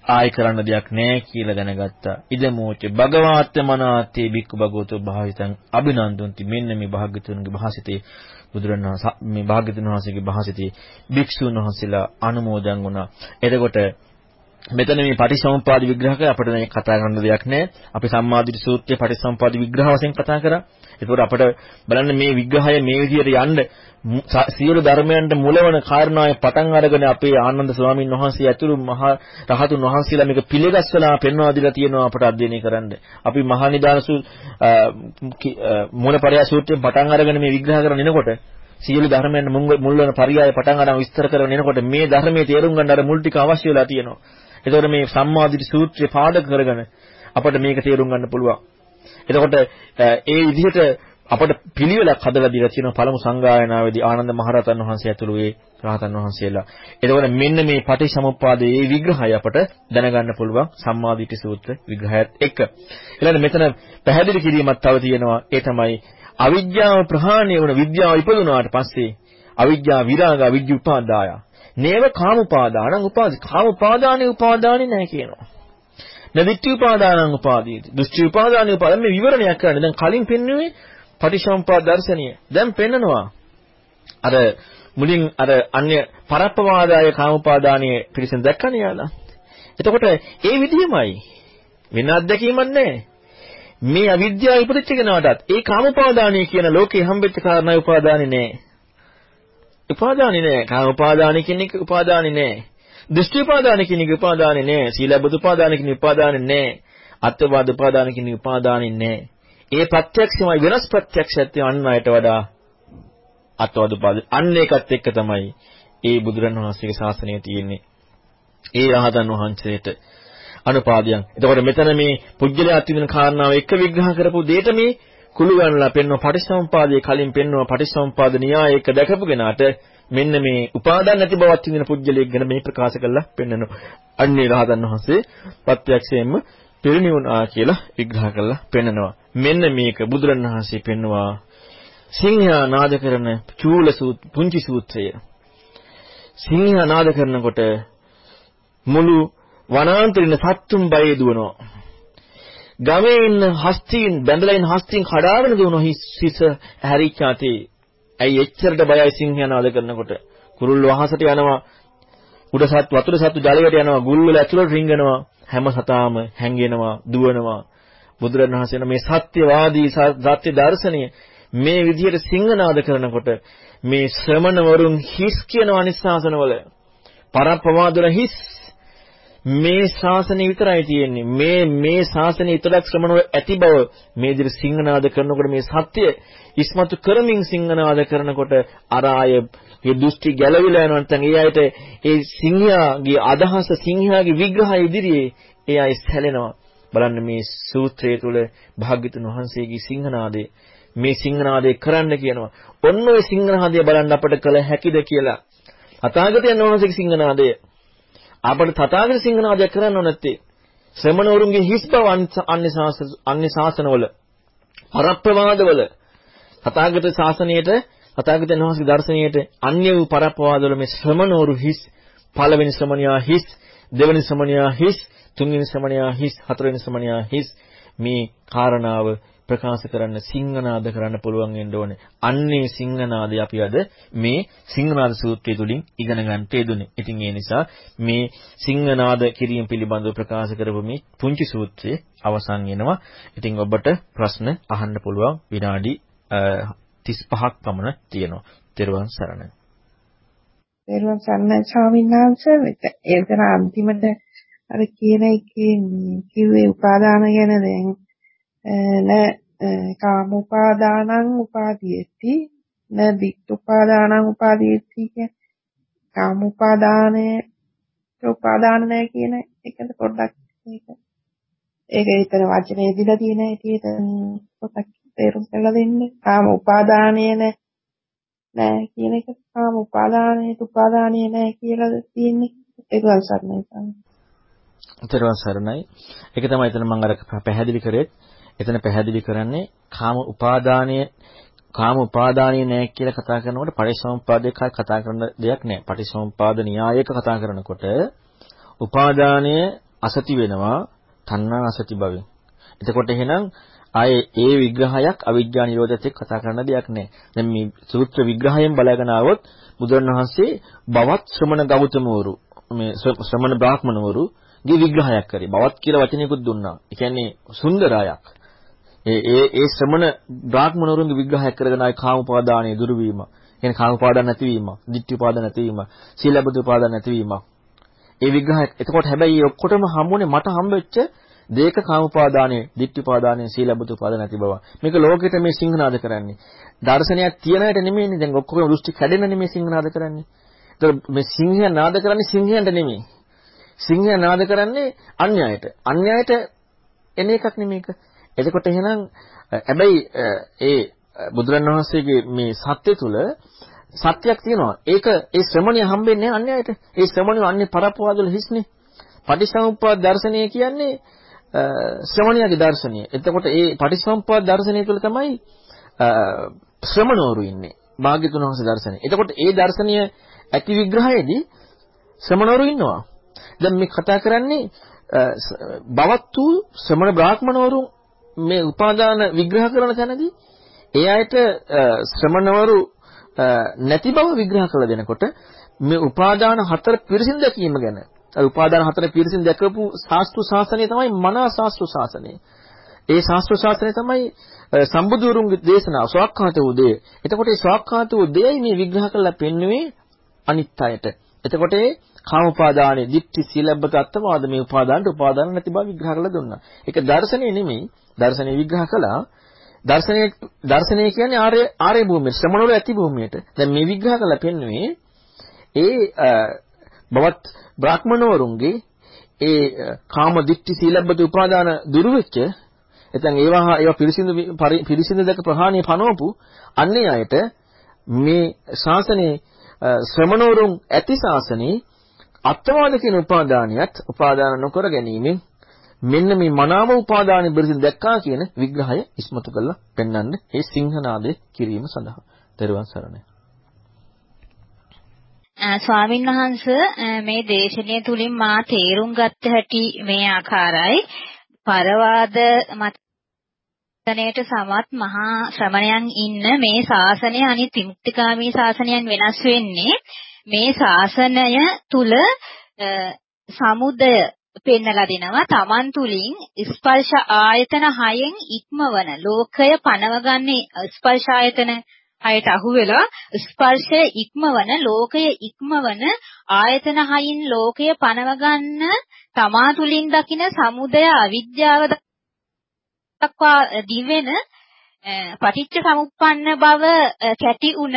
ආයි කරන්න දෙයක් නැහැ කියලා දැනගත්තා. ඉදමෝච භගවාත්ත මනාත්තේ බික්කු භගවතු භාවිතං අභිනන්දුන්ති මෙන්න මේ භාග්‍යතුන්ගේ භාසිතේ බුදුරණවහන්සේ මේ භාග්‍යතුන් වහන්සේගේ භාසිතේ භික්ෂුන් වහන්සේලා අනුමෝදන් වුණා. එතකොට මෙතන මේ පටිසමුපාද විග්‍රහක අපිට මේ කතා කරන්න දෙයක් නැහැ. අපි සම්මාදිට සූත්‍රයේ පටිසමුපාද විග්‍රහ වශයෙන් කතා කරා. ඒකෝර අපිට බලන්න මේ විග්‍රහය මේ විදිහට යන්න සියලු ධර්මයන්ට මුලවන කාරණාවේ පටන් අරගෙන අපේ ආනන්ද ස්වාමීන් වහන්සේ ඇතුළු මහා රහතුන් වහන්සේලා මේක පිළිගස්සලා පෙන්වා දීලා තියෙනවා අපට අධ්‍යයනය කරන්න. අපි මහා නිදානසු මූලපරයා සූත්‍රයෙන් පටන් අරගෙන මේ විග්‍රහ කරගෙන එනකොට සියලු ධර්මයන් මුල් වෙන පරියාය පටන් අරන් විස්තර කරගෙන එනකොට මේ ධර්මයේ තේරුම් ගන්න අර මුල් ටික අවශ්‍ය වෙලා තියෙනවා. එතකොට මේ සම්මාදිට සූත්‍රය පාදක කරගෙන අපිට මේක තේරුම් ගන්න පුළුවන්. එතකොට ඒ විදිහට අපට පිළිවෙලක් හදලා දීලා තියෙනවා පළමු සංගායනාවේදී ආනන්ද මහරහතන් වහන්සේ ඇතුළු ඒ රහතන් වහන්සේලා. එතකොට මෙන්න මේ පටිච්චසමුප්පාදයේ විග්‍රහය අපට දැනගන්න පුළුවන් සම්මාදිට සූත්‍ර විග්‍රහයත් එක්ක. ඊළඟ මෙතන පැහැදිලි කිරීමක් තව තියෙනවා. ඒ තමයි අවිද්‍යාව ප්‍රහාණය වන විද්‍යාව ඉපදුනාට පස්සේ අවිද්‍යාව විරාග අවිද්‍ය උපාදාය. නේව කාමුපාදානං උපාදි. කාමුපාදානේ උපාදානේ නැහැ කියනවා. නදිත්‍ය උපාදානං උපාදීති. දෘෂ්ටි උපාදානේ උපාදාන මේ විවරණයක් කරන්නේ. දැන් කලින් පෙන්වුවේ පටිච්චසමුප්පාද දර්ශනීය. දැන් පෙන්නනවා අර මුලින් අර අන්‍ය පරප්පවාදාය කාමපාදානයේ පිළිසෙන් දැක්කනේ යාලා. එතකොට ඒ විදිහමයි වෙන අත්දැකීමක් නැහැ. මේ අවිද්‍යාව ඉපදිච්ච කෙනාටත් ඒ කාමපාදානය කියන ලෝකේ හම්බෙච්ච කාරණා උපාදානේ නැහැ. උපාදානේ නැහැ. කාම උපාදානේ කියන එක උපාදානේ නැහැ. දෘෂ්ටි උපාදාන කියන එක උපාදානේ නැහැ. සීලබ්බත උපාදාන කියන උපාදානේ නැහැ. අත්වාද උපාදාන කියන උපාදානේ නැහැ. ඒ ප්‍රත්‍යක්ෂමයි වෙනස් ප්‍රත්‍යක්ෂයක් තියෙන අයට වඩා අත්වාද උපාදාන අන්න ඒකත් එක්ක තමයි ඒ බුදුරණවහන්සේගේ ශාසනය තියෙන්නේ. ඒ රහතන් වහන්සේට අනුපාදියන්. එතකොට මෙතන මේ පුජ්‍යලයා අත්විඳින කාරණාව එක විග්‍රහ කරපු දෙයට මේ කුළු ගන්නලා පෙන්වන පටිසම්පාදයේ කලින් පෙන්වන පටිසම්පාද න්‍යාය එක දැකපු කෙනාට මෙන්න මේ උපාදාන නැති බවක් තියෙන පුජ්‍යලයක් ගැන මේ ප්‍රකාශ කරලා පෙන්වනවා. අන්නේ රහතන් වහන්සේ ප්‍රත්‍යක්ෂයෙන්ම පිරිනිවුණා කියලා විග්‍රහ කරලා පෙන්වනවා. මෙන්න මේක බුදුරණවහන්සේ පෙන්වුවා සිංහා නාද කරන චූල පුංචි සූත්‍රය. සිංහා නාද කරනකොට මුළු වනාන්තරින සත්තුන් බය දුවනවා. ගමේ ඉන්න හස්තීන් බැඳලා ඉන්න හස්තීන් කඩාගෙන දුවනවා හිස් හිස හැරිච්ච අතේ ඇයි එච්චරට බයයි සිංහයා නාද කරනකොට? කුරුල්ල වහසට යනවා. උඩ සත් වතුර සතු ජලයට යනවා. ගුල් වල ඇතුළට රිංගනවා. හැම සතාම හැංගෙනවා, දුවනවා. බුදුරණවහන්සේ මේ සත්‍යවාදී සත්‍ය දර්ශනය මේ විදිහට සිංහනාද කරනකොට මේ ශ්‍රමණ වරුන් හිස් කියන අනිස්සාසනවල පරප්‍රමාදවල හිස් මේ ශාසනය විතරයි තියෙන්නේ මේ මේ ශාසනය විතරක් ශ්‍රමණවල ඇති බව මේ විදිහට සිංහනාද කරනකොට මේ සත්‍ය ඉස්මතු කරමින් සිංහනාද කරනකොට අර ආය ඒ දෘෂ්ටි ගැලවිලා යනවා නැත්නම් ඒ අයට ඒ සිංහයාගේ අදහස සිංහයාගේ විග්‍රහය ඉදිරියේ ඒ අය සැලෙනවා බලන්න මේ සූත්‍රය තුල භාග්‍යතුන් වහන්සේගේ සිංහනාදේ මේ සිංහනාදේ කරන්න කියනවා. ඔන්න ඔය සිංහනාදය බලන්න අපිට කළ හැකිද කියලා. තථාගතයන් වහන්සේගේ සිංහනාදය අපිට තථාගත සිංහනාදය කරන්න නැත්තේ. ශ්‍රමණවරුන්ගේ හිස් බව අන්‍ය ශාසනවල පරප්‍රවාදවල තථාගත ශාසනයට තථාගතයන් වහන්සේගේ දර්ශනයට අන්‍ය වූ පරප්‍රවාදවල මේ ශ්‍රමණවරු හිස් පළවෙනි ශ්‍රමණයා හිස් දෙවෙනි ශ්‍රමණයා හිස් තුන්වෙනි ශ්‍රමණයා හිස් හතරවෙනි ශ්‍රමණයා හිස් මේ කාරණාව ප්‍රකාශ කරන්න සිංහනාද කරන්න පුළුවන් වෙන්න ඕනේ. අන්නේ සිංහනාදය අපි අද මේ සිංහනාද සූත්‍රය තුලින් ඉගෙන ගන්නට යෙදුනේ. ඉතින් ඒ නිසා මේ සිංහනාද කිරීම පිළිබඳව ප්‍රකාශ කරපු මේ පුංචි සූත්‍රයේ අවසන් වෙනවා. ඉතින් ඔබට ප්‍රශ්න අහන්න පුළුවන් විනාඩි 35ක් පමණ තියෙනවා. ත්වන් සරණයි.
ත්වන් සරණයි ස්වාමීන් වහන්සේ. එතන අන්තිමට අර කියන එකේ කිව්වේ උපාදාන ගැන දැන් න කාම උපාදානං උපාදීයති න දික්ඛ උපාදානං උපාදීයති කිය කාම උපාදානය උපාදාන නැහැ කියන එකට පොඩ්ඩක් මේක ඒක එතන වචනේ දීලා තියෙන හැටියට පොඩ්ඩක් තේරුම් කරලා දෙන්න. කාම උපාදානය නැහැ කියන එක කාම උපාදානයේ උපාදානය නැහැ කියලා තියෙන්නේ ඒක වසරණයි තමයි.
උතරවන් සරණයි. ඒක තමයි එතන මම අර පැහැදිලි කරේ. එතන පැහැදිලි කරන්නේ කාම උපාදානීය කාම උපාදානීය නැහැ කියලා කතා කරනකොට පටිච්චසමුප්පාදයක කතා කරන දෙයක් නැහැ. පටිච්චසමුප්පාද න්‍යායයක කතා කරනකොට උපාදානීය අසති වෙනවා තණ්හා අසති භවෙන්. එතකොට එහෙනම් ආයේ ඒ විග්‍රහයක් අවිජ්ජා නිරෝධයත් එක්ක කතා කරන දෙයක් නෑ. දැන් මේ සූත්‍ර විග්‍රහයෙන් බලගෙන ආවොත් බුදුරණවහන්සේ බවත් ශ්‍රමණ ගෞතමවරු මේ ශ්‍රමණ බ්‍රාහ්මණවරු ගේ විග්‍රහයක් කරේ. බවත් කියලා වචනයකුත් දුන්නා. ඒ කියන්නේ සුන්දරායක්. ඒ ඒ ඒ ශ්‍රමණ බ්‍රාහ්මණවරුන්ගේ විග්‍රහයක් කරගෙන ආයි කාම උපාදානයේ දුරු වීම. කියන්නේ කාම උපාදාන නැතිවීම, ditthi උපාදාන නැතිවීම, සීලබ්බත උපාදාන නැතිවීම. ඒ විග්‍රහය එතකොට හැබැයි ඔක්කොටම හම්බුනේ මට හම්බෙච්ච දේක කාම උපාදානයේ, ditthi උපාදානයේ, සීලබ්බත උපාදාන නැති බව. මේක ලෝකෙට මේ සිංහනාද කරන්නේ. දර්ශනයක් තියන අයට නෙමෙයිනේ දැන් ඔක්කොම දෘෂ්ටි කැඩෙන නෙමෙයි සිංහනාද කරන්නේ. ඒතර මේ සිංහයන් නාද කරන්නේ සිංහයන්ට නෙමෙයි. සිංහයන් නාද කරන්නේ අන්‍යයට. අන්‍යයට එන එකක් නෙමේක. එතකොට එහෙනම් හැබැයි ඒ බුදුරණවහන්සේගේ මේ සත්‍ය තුල සත්‍යයක් තියෙනවා. ඒක ඒ ශ්‍රමණිය හම්බෙන්නේ අන්‍යයට. ඒ ශ්‍රමණිය අන්‍ය පරප්පවාදවල හිස්නේ. පටිච්චසමුප්පාද දර්ශනය කියන්නේ ශ්‍රමණියගේ දර්ශනය. එතකොට ඒ පටිච්චසමුප්පාද දර්ශනය තුළ තමයි ශ්‍රමණවරු ඉන්නේ. භාග්‍යතුන් වහන්සේ දර්ශනය. එතකොට ඒ දර්ශනය ඇති විග්‍රහයේදී ශ්‍රමණවරු ඉන්නවා. දැන් මේ කතා කරන්නේ බවත් වූ ශ්‍රමණ බ්‍රාහ්මණවරු මේ උපාදාන විග්‍රහ කරන තැනදී ඒ අයට ශ්‍රමණවරු නැති බව විග්‍රහ කළ දෙනකොට මේ උපාදාන හතර පිරිසින් දැකීම ගැන අර උපාදාන හතර පිරිසින් දැකපු ශාස්ත්‍රු ශාසනය තමයි මනා ශාස්ත්‍රු ශාසනය. ඒ ශාස්ත්‍ර ශාසනය තමයි සම්බුදුරුන්ගේ දේශනාව ස්වකහාත වූ දේ. එතකොට ඒ ස්වකහාත වූ දෙයයි මේ විග්‍රහ කරලා පෙන්වුවේ අනිත් අයට. එතකොට ඒ කාම උපාදානේ දික්ටි සීලබ්බත අත්වාද මේ උපාදානට උපාදාන නැති බව විග්‍රහ කරලා දුන්නා. ඒක දර්ශනේ නෙමෙයි දර්ශනේ විග්‍රහ කළා. දර්ශනය දර්ශනය කියන්නේ ආර්ය ආර්ය භූමිය ශ්‍රමණවල ඇති භූමියට. දැන් මේ විග්‍රහ කරලා පෙන්වුවේ ඒ බවත් බ්‍රාහ්මණවරුන්ගේ ඒ කාම දිට්ඨි සීලබ්බත උපාදාන දුරු වෙච්ච එතෙන් ඒවා ඒවා පිරිසිදු පිරිසිදු දැක ප්‍රහාණය පනවපු අන්නේ අයට මේ ශාසනයේ ශ්‍රමණවරුන් ඇති ශාසනයේ අත්වාද කියන උපාදානියත් උපාදාන නොකර ගැනීමෙන් මෙන්න මේ මනාව උපාදානෙ බෙරිසින් දැක්කා කියන විග්‍රහය ඉස්මතු කරලා පෙන්වන්න ඒ සිංහනාදේ කිරීම සඳහා. ත්වන් සරණයි.
ස්වාමින් වහන්සේ මේ දේශනය තුලින් මා තේරුම් ගත්ත හැටි මේ ආකාරයි පරවාද මත ශාසනයට සමත් මහා ශ්‍රමණයන් ඉන්න මේ ශාසනය අනිත් විමුක්තිකාමී ශාසනයන් වෙනස් වෙන්නේ මේ ශාසනය තුල සමුදය පෙන්නලා දෙනවා. Taman තුලින් ස්පර්ශ ආයතන හයෙන් ඉක්මවන ලෝකය පනවගන්නේ ස්පර්ශ ආයතන හයට අහු වෙලා ස්පර්ශය ඉක්මවන ලෝකය ඉක්මවන ආයතන හයින් ලෝකය පනවගන්න තමා තුලින් දකින සමුදය අවිද්‍යාව දක්වා දිවෙන පටිච්ච සමුප්පන්න බව කැටි උන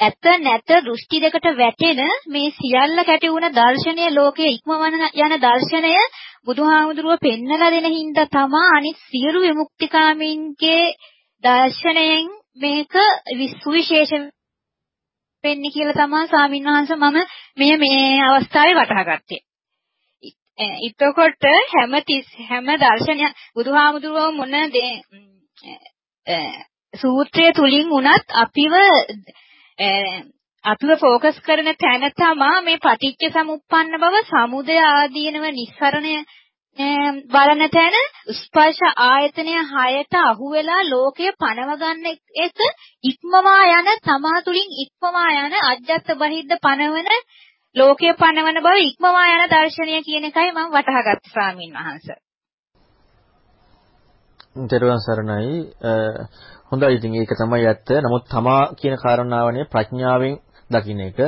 ඇත නැත දෘෂ්ටි දෙකට වැටෙන මේ සියල්ල කැටි වුණ දර්ශනය ලෝකයේ ඉක්මවන යන දර්ශනය බුදුහාමුදුරුව පෙන්නලා දෙන හින්දා තමා අනිත් සියලු විමුක්තිකාමීන්ගේ දර්ශනයෙන් මේක විශේෂ වෙන්නේ කියලා තමයි ස්වාමින්වහන්සේ මම මේ මේ අවස්ථාවේ වටහා ගත්තේ. එතකොට හැම හැම දර්ශනය බුදුහාමුදුරුවෝ මොන සූත්‍රය තුලින් උනත් අපිව අපිව ફોકස් කරන තැන තමා මේ පටිච්ච සමුප්පන්න බව සමුදය ආදීනව නිස්සරණය බලන තැන ස්පර්ශ ආයතනය හයට අහු වෙලා ලෝකය පනව ගන්න එක ඉක්මවා යන තමා තුලින් ඉක්මවා යන අජ්ජත් බහිද්ද පනවන ලෝකය පනවන බව ඉක්මවා යන දර්ශනය කියන එකයි මම වටහාගත් ස්වාමින් වහන්සේ.
දරුවන් සරණයි හොඳයි ඉතින් ඒක තමයි ඇත්ත. නමුත් තමා කියන කාරණාවනේ ප්‍රඥාවෙන් දකින්න එක.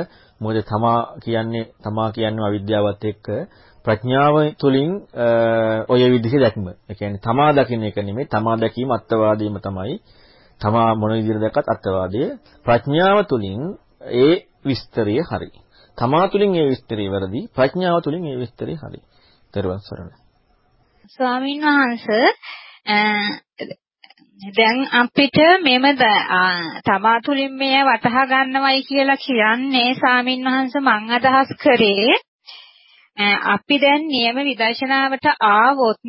මොකද තමා කියන්නේ තමා කියන්නේ අවිද්‍යාවත් එක්ක ප්‍රඥාව තුළින් ඔය විදිහේ දැක්ම. ඒ කියන්නේ තමා දකින්න එක නෙමෙයි තමා දැකීම අත්වාදීම තමයි. තමා මොන විදිහට දැක්කත් අත්වාදය. ප්‍රඥාව තුළින් ඒ විස්තරය හරි. තමා තුළින් ඒ විස්තරය වැරදි. ප්‍රඥාව තුළින් ඒ විස්තරය හරි. ත්වන් සරණයි.
ස්වාමීන් වහන්සේ දැන් අපිට මෙම තමා තුලින් මෙය වටහා ගන්නවයි කියලා කියන්නේ සාමින් වහන්ස මං අදහස් කරේ අපි දැන් නියම විදර්ශනාවට ආවොත්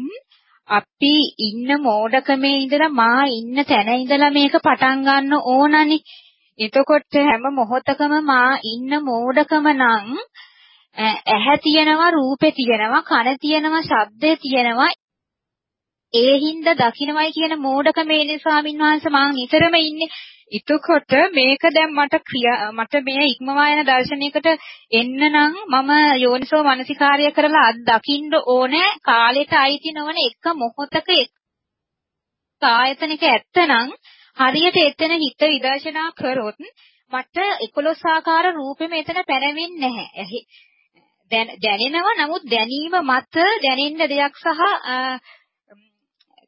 අපි ඉන්න මෝඩකමේ ඉඳලා මා ඉන්න තැන ඉඳලා මේක පටන් ගන්න ඕනනි. එතකොට හැම මොහොතකම මා ඉන්න මෝඩකම නම් ඇහැ තියෙනවා රූපේ තියෙනවා කන තියෙනවා ශබ්දේ තියෙනවා ඒ හින්දා දකින්නමයි කියන මෝඩකමේ ස්වාමින් වහන්සේ මං නිතරම ඉන්නේ. එතකොට මේක දැන් මට ක්‍රියා මට මේ ඉක්මවා යන දර්ශනයකට එන්න නම් මම යෝනිසෝ මනසිකාර්ය කරලා අත් දකින්න ඕනේ කාලෙට අයිති නොවන එක මොහොතක ආයතනික ඇත්තනම් හරියට එතන හිත විදර්ශනා කරොත් මට 11 ආකාර රූපෙම එතන පැනවෙන්නේ නැහැ. දැනෙනවා නමුත් දැනීම මත දැනෙන්න දෙයක් සහ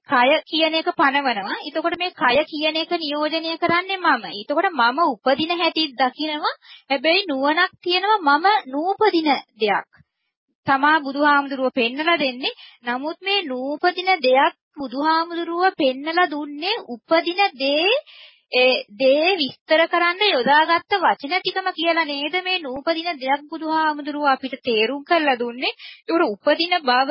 කය කියන එක පනවනවා. එතකොට මේ කය කියන එක නියෝජනය කරන්නේ මම. එතකොට මම උපදින හැටි දකිනවා. හැබැයි නුවණක් තියෙනවා මම නූපදින දෙයක්. තමා බුදුහාමුදුරුව පෙන්නලා දෙන්නේ. නමුත් මේ නූපදින දෙයක් බුදුහාමුදුරුව පෙන්නලා දුන්නේ උපදින දේ ඒ දේ විස්තර කරන්න යොදාගත්ත වචන ටිකම කියලා නේද මේ නූපදින දෙයක් බුදුහාමුදුරුව අපිට තේරුම් කරලා දුන්නේ. ඒකට උපදින බව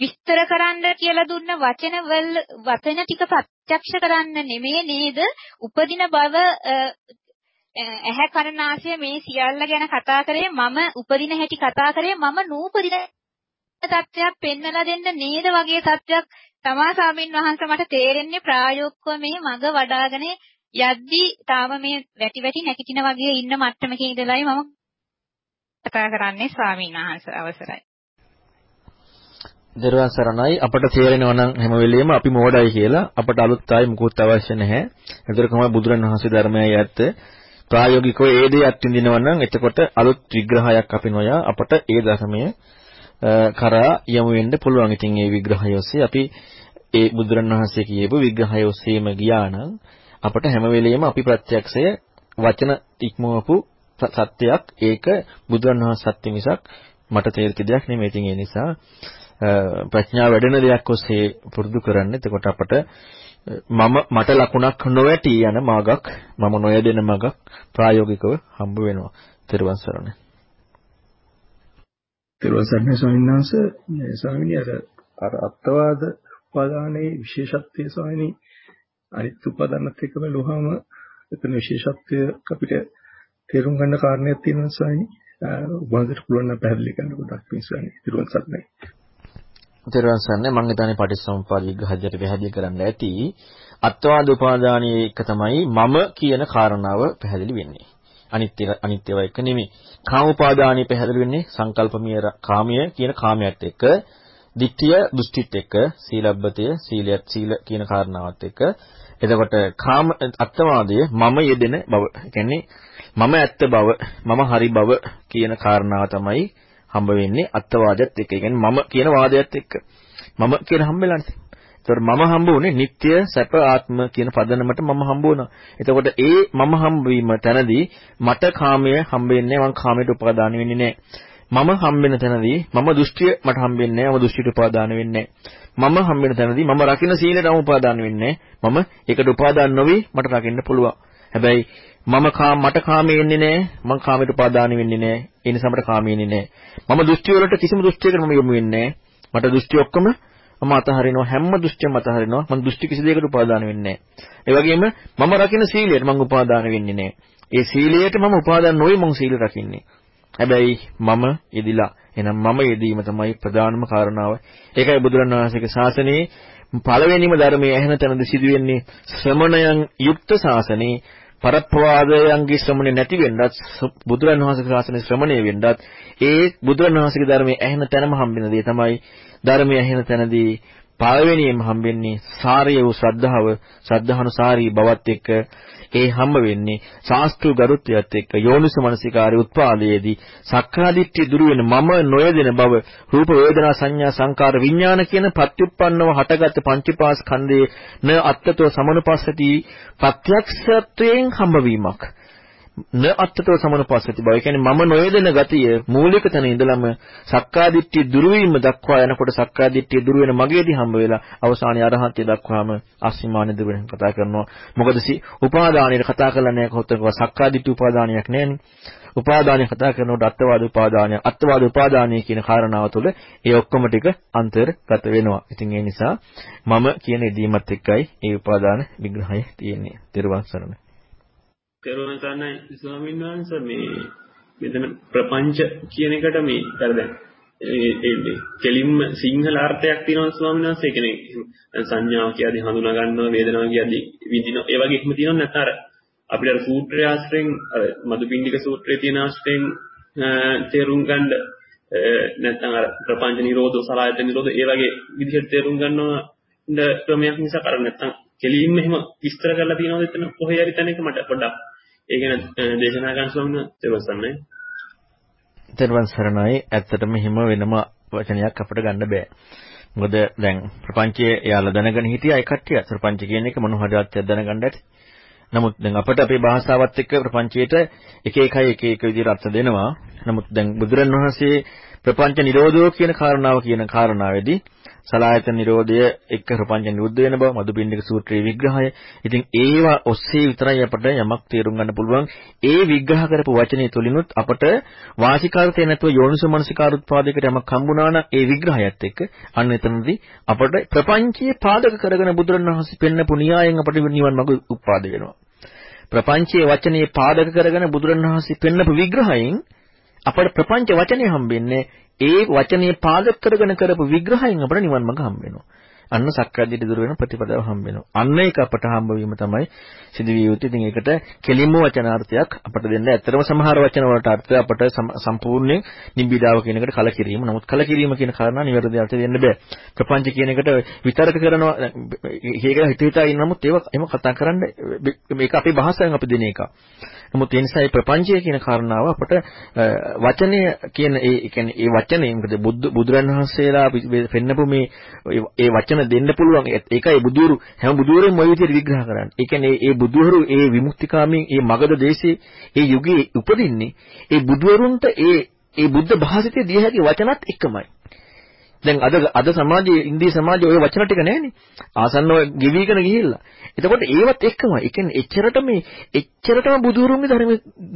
විස්තර කරන්න කියලා දුන්න වචන වල වචන ටික ප්‍රත්‍යක්ෂ කරන්න නෙමෙයි නේද? උපදින බව ඇහැ කන නාසය මේ සියල්ල ගැන කතා කරේ මම උපදින හැටි කතා කරේ මම නූපදින තත්වයක් පෙන්වලා දෙන්න නේද වගේ තත්වයක් තමා ස්වාමීන් වහන්සේ මට තේරෙන්නේ ප්‍රායෝගිකව මේ මග වඩාගෙන යද්දී තාම මේ වැටි වැටි නැගිටින වගේ ඉන්න මට්ටමක ඉඳලායි මම කතා කරන්නේ ස්වාමීන් වහන්සේ අවසරයි.
දරුවන් සරණයි අපට තේරෙනවා නම් හැම වෙලෙම අපි මෝඩයි කියලා අපට අලුත් ආයි මුකුත් අවශ්‍ය නැහැ. ඒතර කොහොමද බුදුරණවහන්සේ ධර්මයයි ඇත්ත. ප්‍රායෝගිකව ඒ දේ අත්විඳිනවා නම් එතකොට අලුත් විග්‍රහයක් අපි නොයා අපට ඒ ධර්මය කරා යමු වෙන්න පුළුවන්. ඉතින් ඒ විග්‍රහය ඔස්සේ අපි ඒ බුදුරණවහන්සේ කියපු විග්‍රහය ඔස්සේම ගියා නම් අපට හැම වෙලෙම අපි ප්‍රත්‍යක්ෂය වචන ඉක්මවපු සත්‍යයක් ඒක බුදුරණවහන්සේ සත්‍ය මිසක් මට තේරිච්ච දෙයක් නෙමෙයි. ඉතින් ඒ නිසා ප්‍රඥාව වැඩෙන දෙයක් ඔස්සේ පුරුදු කරන්න. එතකොට අපට මම මට ලකුණක් නොවැටි යන මාගක් මම නොයදෙන මාගක් ප්‍රායෝගිකව හම්බ වෙනවා. ත්‍රිවන් සරණයි.
ත්‍රිවන් සරණයි ස්වාමීන් වහන්සේ මේ ස්වාමීනි අර අර අත්වාද උපාදානයේ විශේෂත්වයේ ස්වාමීනි අනිත් උපාදානත් එක්කම ලෝහාම එතන විශේෂත්වය අපිට තේරුම් ගන්න කාරණයක් තියෙනවා ස්වාමීනි. වහන්සේට පුළුවන් නම් පැහැදිලි කරන්න පොඩ්ඩක් පින්සන්නේ. ත්‍රිවන් සරණයි.
තෙරුවන් සරණයි. මම හිතන්නේ පටිච්චසමුප්පාද විග්‍රහයට පැහැදිලි කරන්න ඇති අත්වාද උපාදානයේ එක තමයි මම කියන කාරණාව පැහැදිලි වෙන්නේ. අනිත්‍ය අනිත්‍යව එක නෙමෙයි. කාම උපාදානයේ පැහැදිලි වෙන්නේ සංකල්පමීය කාමය කියන කාමයට එක්ක දිට්ඨිය දෘෂ්ටිත් එක්ක සීලබ්බතය සීලයත් සීල කියන කාරණාවත් එක්ක. එතකොට කාම අත්වාදයේ මම යෙදෙන බව කියන්නේ මම ඇත්ත බව මම හරි බව කියන කාරණාව තමයි හම්බ වෙන්නේ අත්වාදයත් එක්ක. ඒ කියන්නේ මම කියන වාදයත් එක්ක. මම කියන හම්බෙලානේ. ඒතකොට මම හම්බ වුණේ නিত্য සැප ආත්ම කියන පදනමට මම හම්බ වුණා. එතකොට ඒ මම හම්බවීම තැනදී මට කාමය හම්බෙන්නේ මං කාමයට උපාදාන වෙන්නේ නැහැ. මම හම්බෙන තැනදී මම දෘෂ්ටිය මට හම්බෙන්නේ නැහැ. මම දෘෂ්ටියට උපාදාන වෙන්නේ මම හම්බෙන තැනදී මම රකින්න සීලයට උපාදාන වෙන්නේ මම ඒකට උපාදාන නොවි මට රකින්න පුළුවන්. හැබැයි මම කාම මට කාමේ එන්නේ නැහැ. මං කාමයට උපාදාන වෙන්නේ නැහැ. ඒ නිසා මට කාමේ එන්නේ නැහැ. මම දෘෂ්ටි වලට කිසිම දෘෂ්ටියකට මම යොමු වෙන්නේ නැහැ. මට දෘෂ්ටි ඔක්කොම මම අතහරිනවා හැම දෘෂ්ටියම අතහරිනවා. මම දෘෂ්ටි කිසි දෙයකට උපාදාන වෙන්නේ නැහැ. ඒ වගේම මම රකින්න සීලයට මම උපාදාන වෙන්නේ නැහැ. ඒ සීලයට මම උපාදාන නොවේ මං සීල රකින්නේ. හැබැයි මම යෙදිලා එහෙනම් මම යෙදීම තමයි ප්‍රධානම කාරණාව. ඒකයි බුදුරණවහන්සේගේ ශාසනයේ පළවෙනිම ධර්මයේ ඇහෙන තැනද සිදුවෙන්නේ ශ්‍රමණයන් යුක්ත ශාසනයේ පරප්පවාදයන්ගේ ශ්‍රමණය නැති වෙන්නත් බුදුරන් වහන්සේගේ ශාසනය ශ්‍රමණය වෙන්නත් ඒ බුදුරන් වහන්සේගේ ධර්මයේ ඇහෙන තැනම හම්බෙන දේ තමයි ධර්මයේ ඇහෙන තැනදී පළවෙනියෙන්ම හම්බෙන්නේ සාරය වූ ශ්‍රද්ධාව ශ්‍රද්ධානුසාරී බවත් එක්ක ඒ හම්බ වෙන්නේ ශාස්ත්‍රීය ගරුත්වයත් එක්ක යෝනිසු මනසිකාරය උත්පාදයේදී සක්කාදිට්ඨිය දුරු වෙන මම නොයදෙන බව රූප වේදනා සංඥා සංකාර විඥාන කියන ප්‍රත්‍යুৎපන්නව හටගත් පංචපාස්කන්ධයේ න අත්තතෝ සමනුපස්සති ප්‍රත්‍යක්ෂත්වයෙන් හම්බවීමක්. න අත්තතෝ සමනුපස්සති බව. ඒ කියන්නේ මම නොයදෙන ගතිය මූලික තැන ඉඳලම සක්කාදිට්ඨිය දුරු වීම දක්වා යනකොට සක්කාදිට්ඨිය දුරු වෙන මගේදී හම්බ වෙලා අවසානයේ අරහත්ත්වයට දක්වාම අස්මිමාන දුර වෙන කතා කරනවා. මොකද උපාදානයේ කතා කරලා නැහැ කොහොතක සක්කාදිට්ඨි උපාදානයක් නැහැනේ. උපාදානය කතා කරනකොට අත්වාද උපාදානය අත්වාද උපාදානය කියන කාරණාව තුළ ඒ ඔක්කොම ටික අන්තර්ගත වෙනවා. ඉතින් ඒ නිසා මම කියන ඉදීමත් එක්කයි ඒ උපාදාන විග්‍රහය තියෙන්නේ. ත්‍රිවන් සරණයි.
තෙරුවන් සරණයි ස්වාමීන් වහන්සේ මේ මෙතන ප්‍රපංච කියන එකට මේ අර දැන් ඒ කෙලින්ම සිංහල අර්ථයක් තියෙනවා ස්වාමීන් වහන්සේ. කියන්නේ සංඥාව කියදී හඳුනා ගන්නවා වේදනාව කියදී විඳිනවා. ඒ වගේ එකම තියෙනවා නැත්නම් අර අපිට අර සූත්‍රය ආශ්‍රයෙන් අර මදුපිණ්ඩික සූත්‍රයේ තියෙන ආශ්‍රයෙන් තේරුම් ගන්න නැත්නම් අර ප්‍රපංච නිරෝධෝ සලායත නිරෝධෝ ඒ වගේ විදිහට තේරුම් ගන්නවා ක්‍රමයක් නිසා කර නැත්නම් කෙලින්ම එහෙම විස්තර කරලා තියෙනවද එතන කොහේ හරි තැනක මට පොඩ්ඩක් ඒ ගැන දේශනා කරන්න ස්වාමීන් වහන්සේ
තෙරුවන් සරණයි. ඇත්තටම හිම වෙනම වචනයක් අපිට ගන්න බෑ. මොකද දැන් ප්‍රපංචයේ එයාලා දැනගෙන හිටියා ඒ කට්ටිය. ප්‍රපංච කියන එක මොන හරි අර්ථයක් දැනගන්න ඇති. නමුත් දැන් අපිට අපේ භාෂාවත් එක්ක ප්‍රපංචයට එක එකයි එක එක විදිහට අර්ථ දෙනවා. නමුත් දැන් බුදුරණවහන්සේ ප්‍රපංච නිරෝධෝ කියන කාරණාව කියන කාරණාවේදී සලායතන නිරෝධය එක්ක ප්‍රපංච නිරුද්ධ වෙන බව මදුපිණ්ඩික සූත්‍රයේ විග්‍රහය. ඉතින් ඒවා ඔස්සේ විතරයි අපට යමක් තේරුම් ගන්න පුළුවන්. ඒ විග්‍රහ කරපු වචනේ තුලිනුත් අපට වාසිකාර්ථය නැතුව යෝනිසෝමනසිකාරුත්පාදයකට යමක් හම්බුණා නම් ඒ විග්‍රහයත් එක්ක අන්න එතනදී අපට ප්‍රපංචයේ පාදක කරගෙන බුදුරණවහන්සේ පෙන්නපු න්‍යායෙන් අපට නිවන් මඟ උත්පාද වෙනවා. ප්‍රපංචයේ වචනේ පාදක කරගෙන බුදුරණවහන්සේ පෙන්නපු විග්‍රහයෙන් අපට ප්‍රපංච වචනේ හම්බෙන්නේ ඒ වචනේ පාදක කරගෙන කරපු විග්‍රහයෙන් අපට නිවන් මඟ හම්බ වෙනවා. අන්න සක්කාදිට දුර වෙන ප්‍රතිපදාව හම්බ වෙනවා. අන්න ඒක අපට හම්බ වීම තමයි සිදුවිය යුත්තේ. ඉතින් ඒකට කෙලින්ම වචනාර්ථයක් අපට දෙන්න. ඇත්තටම සමහර වචන වලට අර්ථය අපට සම්පූර්ණයෙන් නිබ්බිදාව කියන එකට කලකිරීම. නමුත් කලකිරීම කියන කාරණා නිවැරදි අර්ථය දෙන්න බෑ. ප්‍රපංච කියන එකට විතරක කරනවා ඒක හිත හිතා ඉන්න නමුත් ඒව එහෙම කතා කරන්න මේක අපේ භාෂාවෙන් අපි දෙන එකක්. නමුත් ඒ නිසා මේ ප්‍රපංචය කියන කාරණාව අපට වචනය කියන ඒ කියන්නේ ඒ වචනේ මොකද බුදුරන් වහන්සේලා පෙන්නපු මේ ඒ වචන දෙන්න පුළුවන් ඒකයි බුදුරු හැම බුදුවරෙම ওই විදිහට විග්‍රහ කරන්නේ. ඒ කියන්නේ ඒ බුදුවරු ඒ විමුක්තිකාමී ඒ මගධ දේශේ ඒ යුගයේ උපදින්නේ ඒ බුදුවරුන්ට ඒ ඒ බුද්ධ භාෂිතයේ දිය හැකි වචනත් එකමයි. දැන් අද අද සමාජයේ ඉන්දිය සමාජයේ ওই වචන ටික නැහැනේ. ආසන්නව ගෙවිගෙන ගිහිල්ලා. එතකොට ඒවත් එක්කමයි. ඒ කියන්නේ එච්චරට මේ එච්චරටම බුදුරුන්ගේ ධර්ම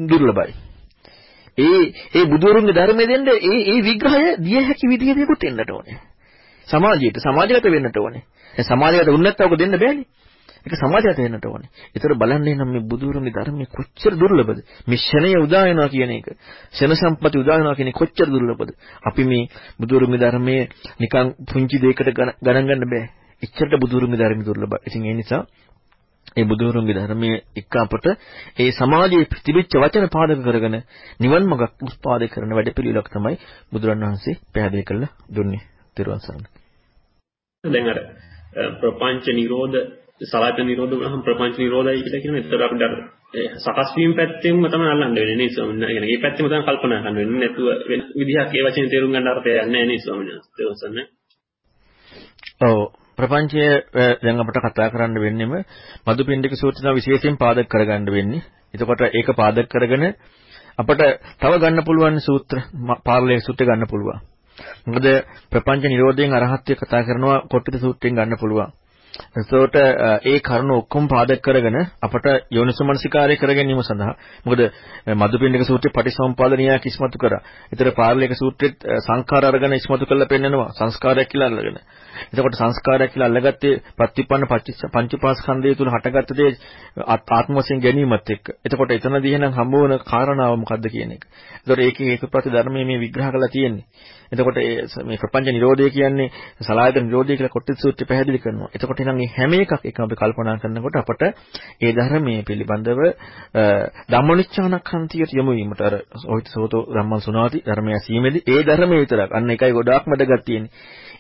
දුර්ලභයි. ඒ ඒ බුදුරුන්ගේ ධර්මයේ දෙන්න ඒ ඒ විග්‍රහය දිය හැකි විදිහකට එන්නට ඕනේ. සමාජයට සමාජගත වෙන්නට ඕනේ. දැන් සමාජගත වුණ නැත්නම් ඔක දෙන්න බෑනේ. ඒක සමාජයට එන්නට ඕනේ. ඒතර බලන්නේ නම් මේ බුදුරුමි ධර්මයේ කොච්චර දුර්ලභද? මේ ෂණය උදා වෙනවා කියන එක. ෂණ සම්පatti උදා වෙනවා කියන කොච්චර දුර්ලභද? අපි මේ බුදුරුමි ධර්මයේ නිකන් පුංචි දෙයකට ගණන් ගන්න බෑ. එච්චරට බුදුරුමි ධර්ම දුර්ලභයි. ඉතින් ඒ නිසා ඒ බුදුරුමි ධර්මයේ එක අපට ඒ සමාජයේ තිබිච්ච වචන පාදක කරගෙන නිවන් මඟ උත්පාදේ කරන වැඩපිළිවෙලක් තමයි බුදුරණවහන්සේ පැහැදිලි කරලා දුන්නේ. ත්‍රිවන් සරණයි.
දැන් අර ප්‍රපංච නිරෝධ සලාත නිරෝධ වුණාම ප්‍රපංච නිරෝධයි කියලා කියන එතකොට අපිට අර සකස් වීම පැත්තෙන්ම තමයි අල්ලන්න වෙන්නේ නේද ස්වාමීන් වහන්සේ. ඒ පැත්තෙම තමයි කල්පනා කරන්න වෙන්නේ. නැතුව වෙන විදිහක් ඒ වචනේ තේරුම් ගන්න අර්ථය නැහැ නේද ස්වාමීන් වහන්සේ.
ඔව් ප්‍රපංචය දැන් අපිට කතා කරන්න වෙන්නෙම මදුපිණ්ඩික සූත්‍රය විශේෂයෙන් පාදක කරගන්න වෙන්නේ. එතකොට ඒක පාදක කරගෙන අපිට තව ගන්න පුළුවන් සූත්‍ර පාරලේ සූත්‍රය ගන්න පුළුවන්. මොකද ප්‍රපංච නිරෝධයෙන් අරහත්ත්වය කතා කරනවා කොට්ටිත සූත්‍රයෙන් ගන්න පුළුවන්. එතකොට ඒ කරුණ ඔක්කොම පාදක කරගෙන අපට යෝනිසමනසිකාරය කර ගැනීම සඳහා මොකද මදුපිණ්ඩික සූත්‍රයේ පටිසම්පාදනීය කිස්මතු කරා. ඊතර පාරලේක සූත්‍රෙත් සංඛාර අරගෙන ඉස්මතු කරලා පෙන්නනවා සංස්කාරයක් කියලා අල්ලගෙන. එතකොට සංස්කාරයක් කියලා අල්ලගත්තේ ප්‍රතිපන්න පංචපාස්කන්ධය තුල හටගත්ත දේ ආත්ම වශයෙන් ගැනීමත් එක්ක. එතකොට එතනදී එහෙනම් හම්බ වන කාරණාව මොකද්ද කියන එක. එතකොට ඒකේ හේතුප්‍රති ධර්මයේ මේ විග්‍රහ කරලා තියෙන්නේ. එතකොට මේ ප්‍රපංච නිරෝධය කියන්නේ සලායත නිරෝධය කියලා කොටස් සූත්‍රය පැහැදිලි කරනවා. එතකොට එහෙනම් මේ හැම එකක් එකම අපි කල්පනා කරනකොට අපට ඒ ධර්මයේ පිළිබඳව ධම්මනිච්ඡානක්ඛන්තියට යොමු වීමට අර ඔහිත සෝතෝ ධම්මං සුනාති ධර්මය ඇසීමේදී ඒ ධර්මයේ විතරක් අන්න එකයි ගොඩාක් මඩගත් තියෙන්නේ.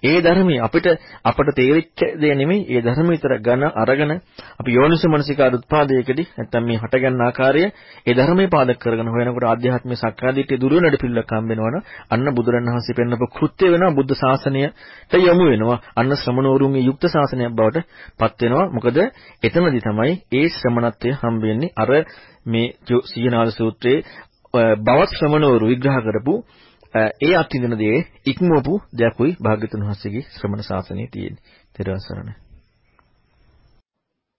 ඒ ධර්මයේ අපිට අපට තේරිච්ච දේ නෙමෙයි ඒ ධර්ම විතර ගණ අරගෙන අපි යෝනිස මනසිකාර උත්පාදයකදී නැත්තම් මේ හටගන්න ආකාරය ඒ ධර්මයේ පාදක කරගෙන හොයනකොට ආධ්‍යාත්මික සක්කාදිට්ඨිය දුර වෙනට පිළිලක් හම්බ වෙනවනම් අන්න බුදුරණවහන්සේ පෙන්වපු කෘත්‍ය වෙනවා බුද්ධ ශාසනයට යොමු වෙනවා. අන්න ශ්‍රමණෝරුන්ගේ යුක්ත ශාසනයක් බවට පත් වෙනවා. මොකද එතනදී තමයි ඒ ශ්‍රමණත්වය හම්බ වෙන්නේ. අර මේ සීනාද සූත්‍රයේ බවත් ශ්‍රමණෝරු විග්‍රහ කරපු ඒ අත්විඳින දේ ඉක්මවපු දෙයක්ුයි භාග්‍යතුන් වහන්සේගේ ශ්‍රමණ ශාසනයේ තියෙන්නේ. තෙරුවන් සරණයි.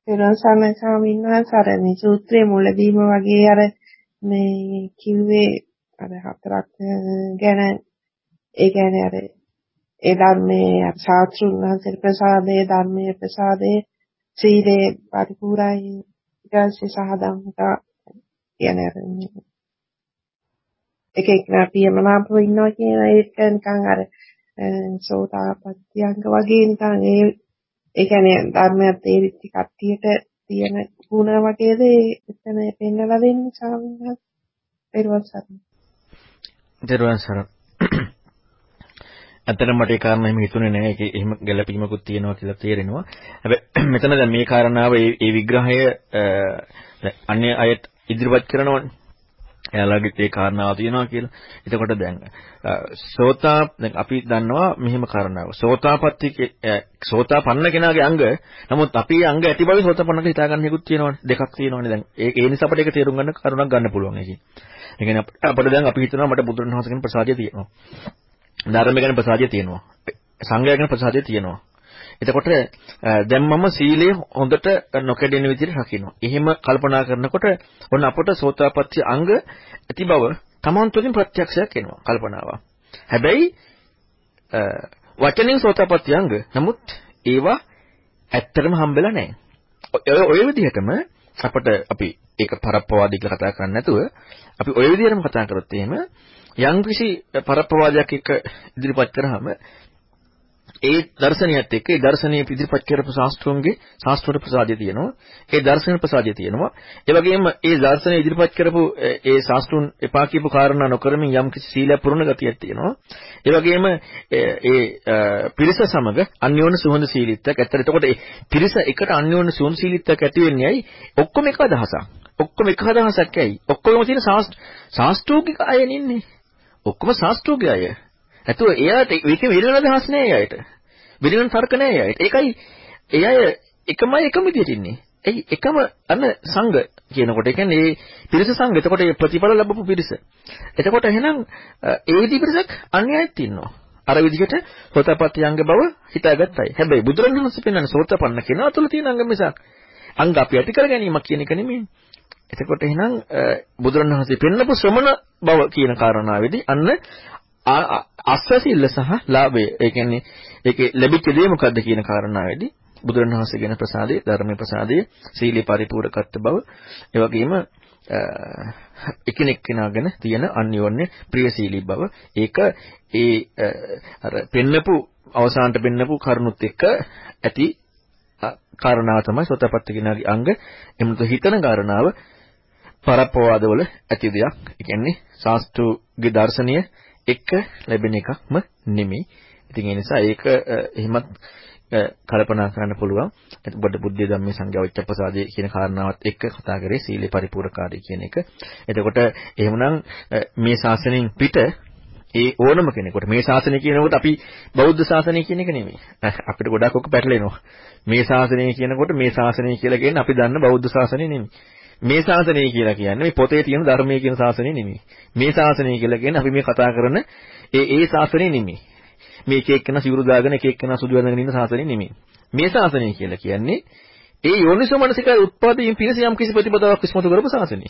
තෙරුවන් සරණයි ස්වාමීන් වහන්සේ අර මේ සූත්‍රයේ මුලදීම වගේ අර මේ කිව්වේ අර හතරක් ගැන ඒ කියන්නේ අර ඒ ධර්මයේ ශාස්ත්‍රුන් වහන්සේ ප්‍රසාදයේ ධර්මයේ ප්‍රසාදයේ සීලේ පරිපූර්ණයි ඊට පස්සේ සහදම්තා කියන්නේ එක එකනා පියමනාපව ඉන්නවා කියන ඒක නිකන් අර සෝතාපට්ඨියංග වගේ නිකන් ඒ ඒ කියන්නේ ධර්මයක් තේරිච්ච කට්ටියට තියෙන ಗುಣ වගේද එතන පෙන්නලා දෙන්නේ සාමිනාස් පෙරවන් සරණ.
දරුවන් සරණ. ඇත්තටම මට ඒ කාරණා එහෙම හිතුනේ නෑ. ඒකේ එහෙම ගැළපීමකුත් තියෙනවා කියලා තේරෙනවා. හැබැයි මෙතන දැන් මේ කාරණාව ඒ විග්‍රහය අන්‍ය අයට ඉදිරිපත් කරනවනේ. එයාලගේ ඒ කාරණාව තියෙනවා කියලා. එතකොට දැන් සෝතා දැන් අපි දන්නවා මෙහෙම කාරණාව. සෝතාපට්ටි සෝතාපන්න කෙනාගේ අංග නමුත් අපි අංග ඇති බව සෝතාපන්නක හිතා ගන්න එකකුත් තියෙනවනේ. දෙකක් තියෙනවනේ දැන්. ඒ ඒ නිසා අපිට ඒක තේරුම් ගන්න කරුණක් ගන්න පුළුවන් ඒකෙන්. ඒ කියන්නේ අපිට දැන් අපි හිතනවා මට බුදුරණවහන්සේ ගැන ප්‍රසාදිය තියෙනවා. ධර්ම ගැන ප්‍රසාදිය තියෙනවා. සංඝයා ගැන ප්‍රසාදිය තියෙනවා. එතකොට දැන් මම සීලය හොඳට නොකඩෙන විදිහට රකින්නවා. එහෙම කල්පනා කරනකොට ඔන්න අපට සෝතාපට්ටි අංග ඇති බව තමන් තුළින් ප්‍රත්‍යක්ෂයක් එනවා කල්පනාවක්. හැබැයි වචනෙන් සෝතාපට්ටි අංග නමුත් ඒවා ඇත්තටම හම්බෙලා නැහැ. ඔය විදිහටම අපට අපි ඒක පරප්පවාදී කියලා කතා කරන්නේ නැතුව අපි ඔය විදිහටම කතා කරොත් එහෙම යම්කිසි පරප්පවාදයක් එක්ක ඉදිරිපත් කරාම ඒ දර්ශනයත් එක්ක ඒ දර්ශනීය ඉදිරිපත් කරපු ශාස්ත්‍රෝන්ගේ ශාස්ත්‍ර ප්‍රසාදිය තියෙනවා. ඒ දර්ශන ප්‍රසාදිය තියෙනවා. ඒ වගේම ඒ දර්ශනය ඉදිරිපත් කරපු ඒ ශාස්ත්‍රුන් එපා කියපු කාරණා නොකරමින් යම් කිසි සීලය පුරුණ ගතියක් තියෙනවා. ඒ වගේම ඒ පිරිස සමග අන්‍යෝන්‍ය සුහඳ සීලීත්වයක්. ඇත්තට එතකොට ඒ පිරිස එකට අන්‍යෝන්‍ය සුහඳ සීලීත්වයක් ඇති වෙන්නේ ඇයි? ඔක්කොම එක අදහසක්. ඔක්කොම එක අදහසක් ඇයි? ඔක්කොම තියෙන ශාස්ත්‍රෝගික අය නෙන්නේ. ඔක්කොම ශාස්ත්‍රෝගික අය. නැතුව එයාට ඒකේ විරල අදහස් නෑ එයාට. විරල තර්ක නෑ එයාට. ඒකයි ඒ අය එකමයි එකම විදිහට ඉන්නේ. එයි එකම අන්න සංඝ කියනකොට ඒ කියන්නේ මේ පිරිස සංඝ. එතකොට මේ ප්‍රතිඵල ලැබපු පිරිස. එතකොට එහෙනම් ඒ විදි පිරිසක් අන්‍යයත් ඉන්නවා. අර විදිහට සෝතපට්ටි අංග බව හිතාගත්තයි. හැබැයි බුදුරණවහන්සේ පෙන්වන්නේ සෝතපන්න කෙනා තුළ තියෙන අංග මිසක් අංග අපි ඇති කර ගැනීමක් කියන එක නෙමෙයි. එතකොට එහෙනම් බුදුරණවහන්සේ පෙන්නපු ශ්‍රමණ බව කියන කාරණාවේදී අන්න අස්වැසිල්ල සහ ලාභය. ඒ කියන්නේ ඒකේ ලැබිච්ච දේ මොකද්ද කියන කාරණාවේදී බුදුරණවහන්සේගෙන ප්‍රසාදේ ධර්මයේ ප්‍රසාදේ සීලේ පරිපූර්ණකත්ව බව ඒ වගේම එකිනෙක කෙනාගෙන තියෙන අන්‍යෝන්‍ය ප්‍රියශීලී බව ඒක ඒ අර පෙන්නපු අවසානට පෙන්නපු කරුණුත් එක්ක ඇති කාරණාව තමයි සෝතපට්ඨ කෙනාගේ අංග එමුත හිතන කාරණාව පරප්පවාදවල ඇති දෙයක්. ඒ කියන්නේ ශාස්ත්‍රයේ දර්ශනීය එක ලැබෙන එකක්ම නෙමෙයි. ඉතින් ඒ නිසා ඒක එහෙමත් කල්පනා කරන්න පුළුවන්. එතකොට බුද්ධ ධම්මේ සංඝයා විච්ඡප්පසාදේ කියන කාරණාවත් එක්ක කතා කරේ සීලේ පරිපූර්ණකාරී කියන එක. එතකොට එහෙමනම් මේ ශාසනයෙන් පිට ඒ ඕනම කෙනෙකුට මේ ශාසනය කියනකොට අපි බෞද්ධ ශාසනය කියන එක නෙමෙයි. අපිට ගොඩක් ඔක පැටලෙනවා. මේ ශාසනය කියනකොට මේ ශාසනය කියලා කියන්නේ අපි දන්න බෞද්ධ ශාසනය නෙමෙයි. මේ ශාසනය කියලා කියන්නේ මේ පොතේ තියෙන ධර්මයේ කියන ශාසනය නෙමෙයි. මේ ශාසනය කියලා කියන්නේ අපි මේ කතා කරන ඒ ඒ ශාසනය නෙමෙයි. මේ එක එක්කෙනා සිවුරු දාගෙන එක එක්කෙනා සුදු වෙනගෙන ඉන්න ශාසනය නෙමෙයි. මේ ශාසනය කියලා කියන්නේ ඒ යෝනිසෝ මනසිකයි උත්පාදයෙන් පිණිස යම් කිසි ප්‍රතිපදාවක් ඉස්මතු කරපු ශාසනය.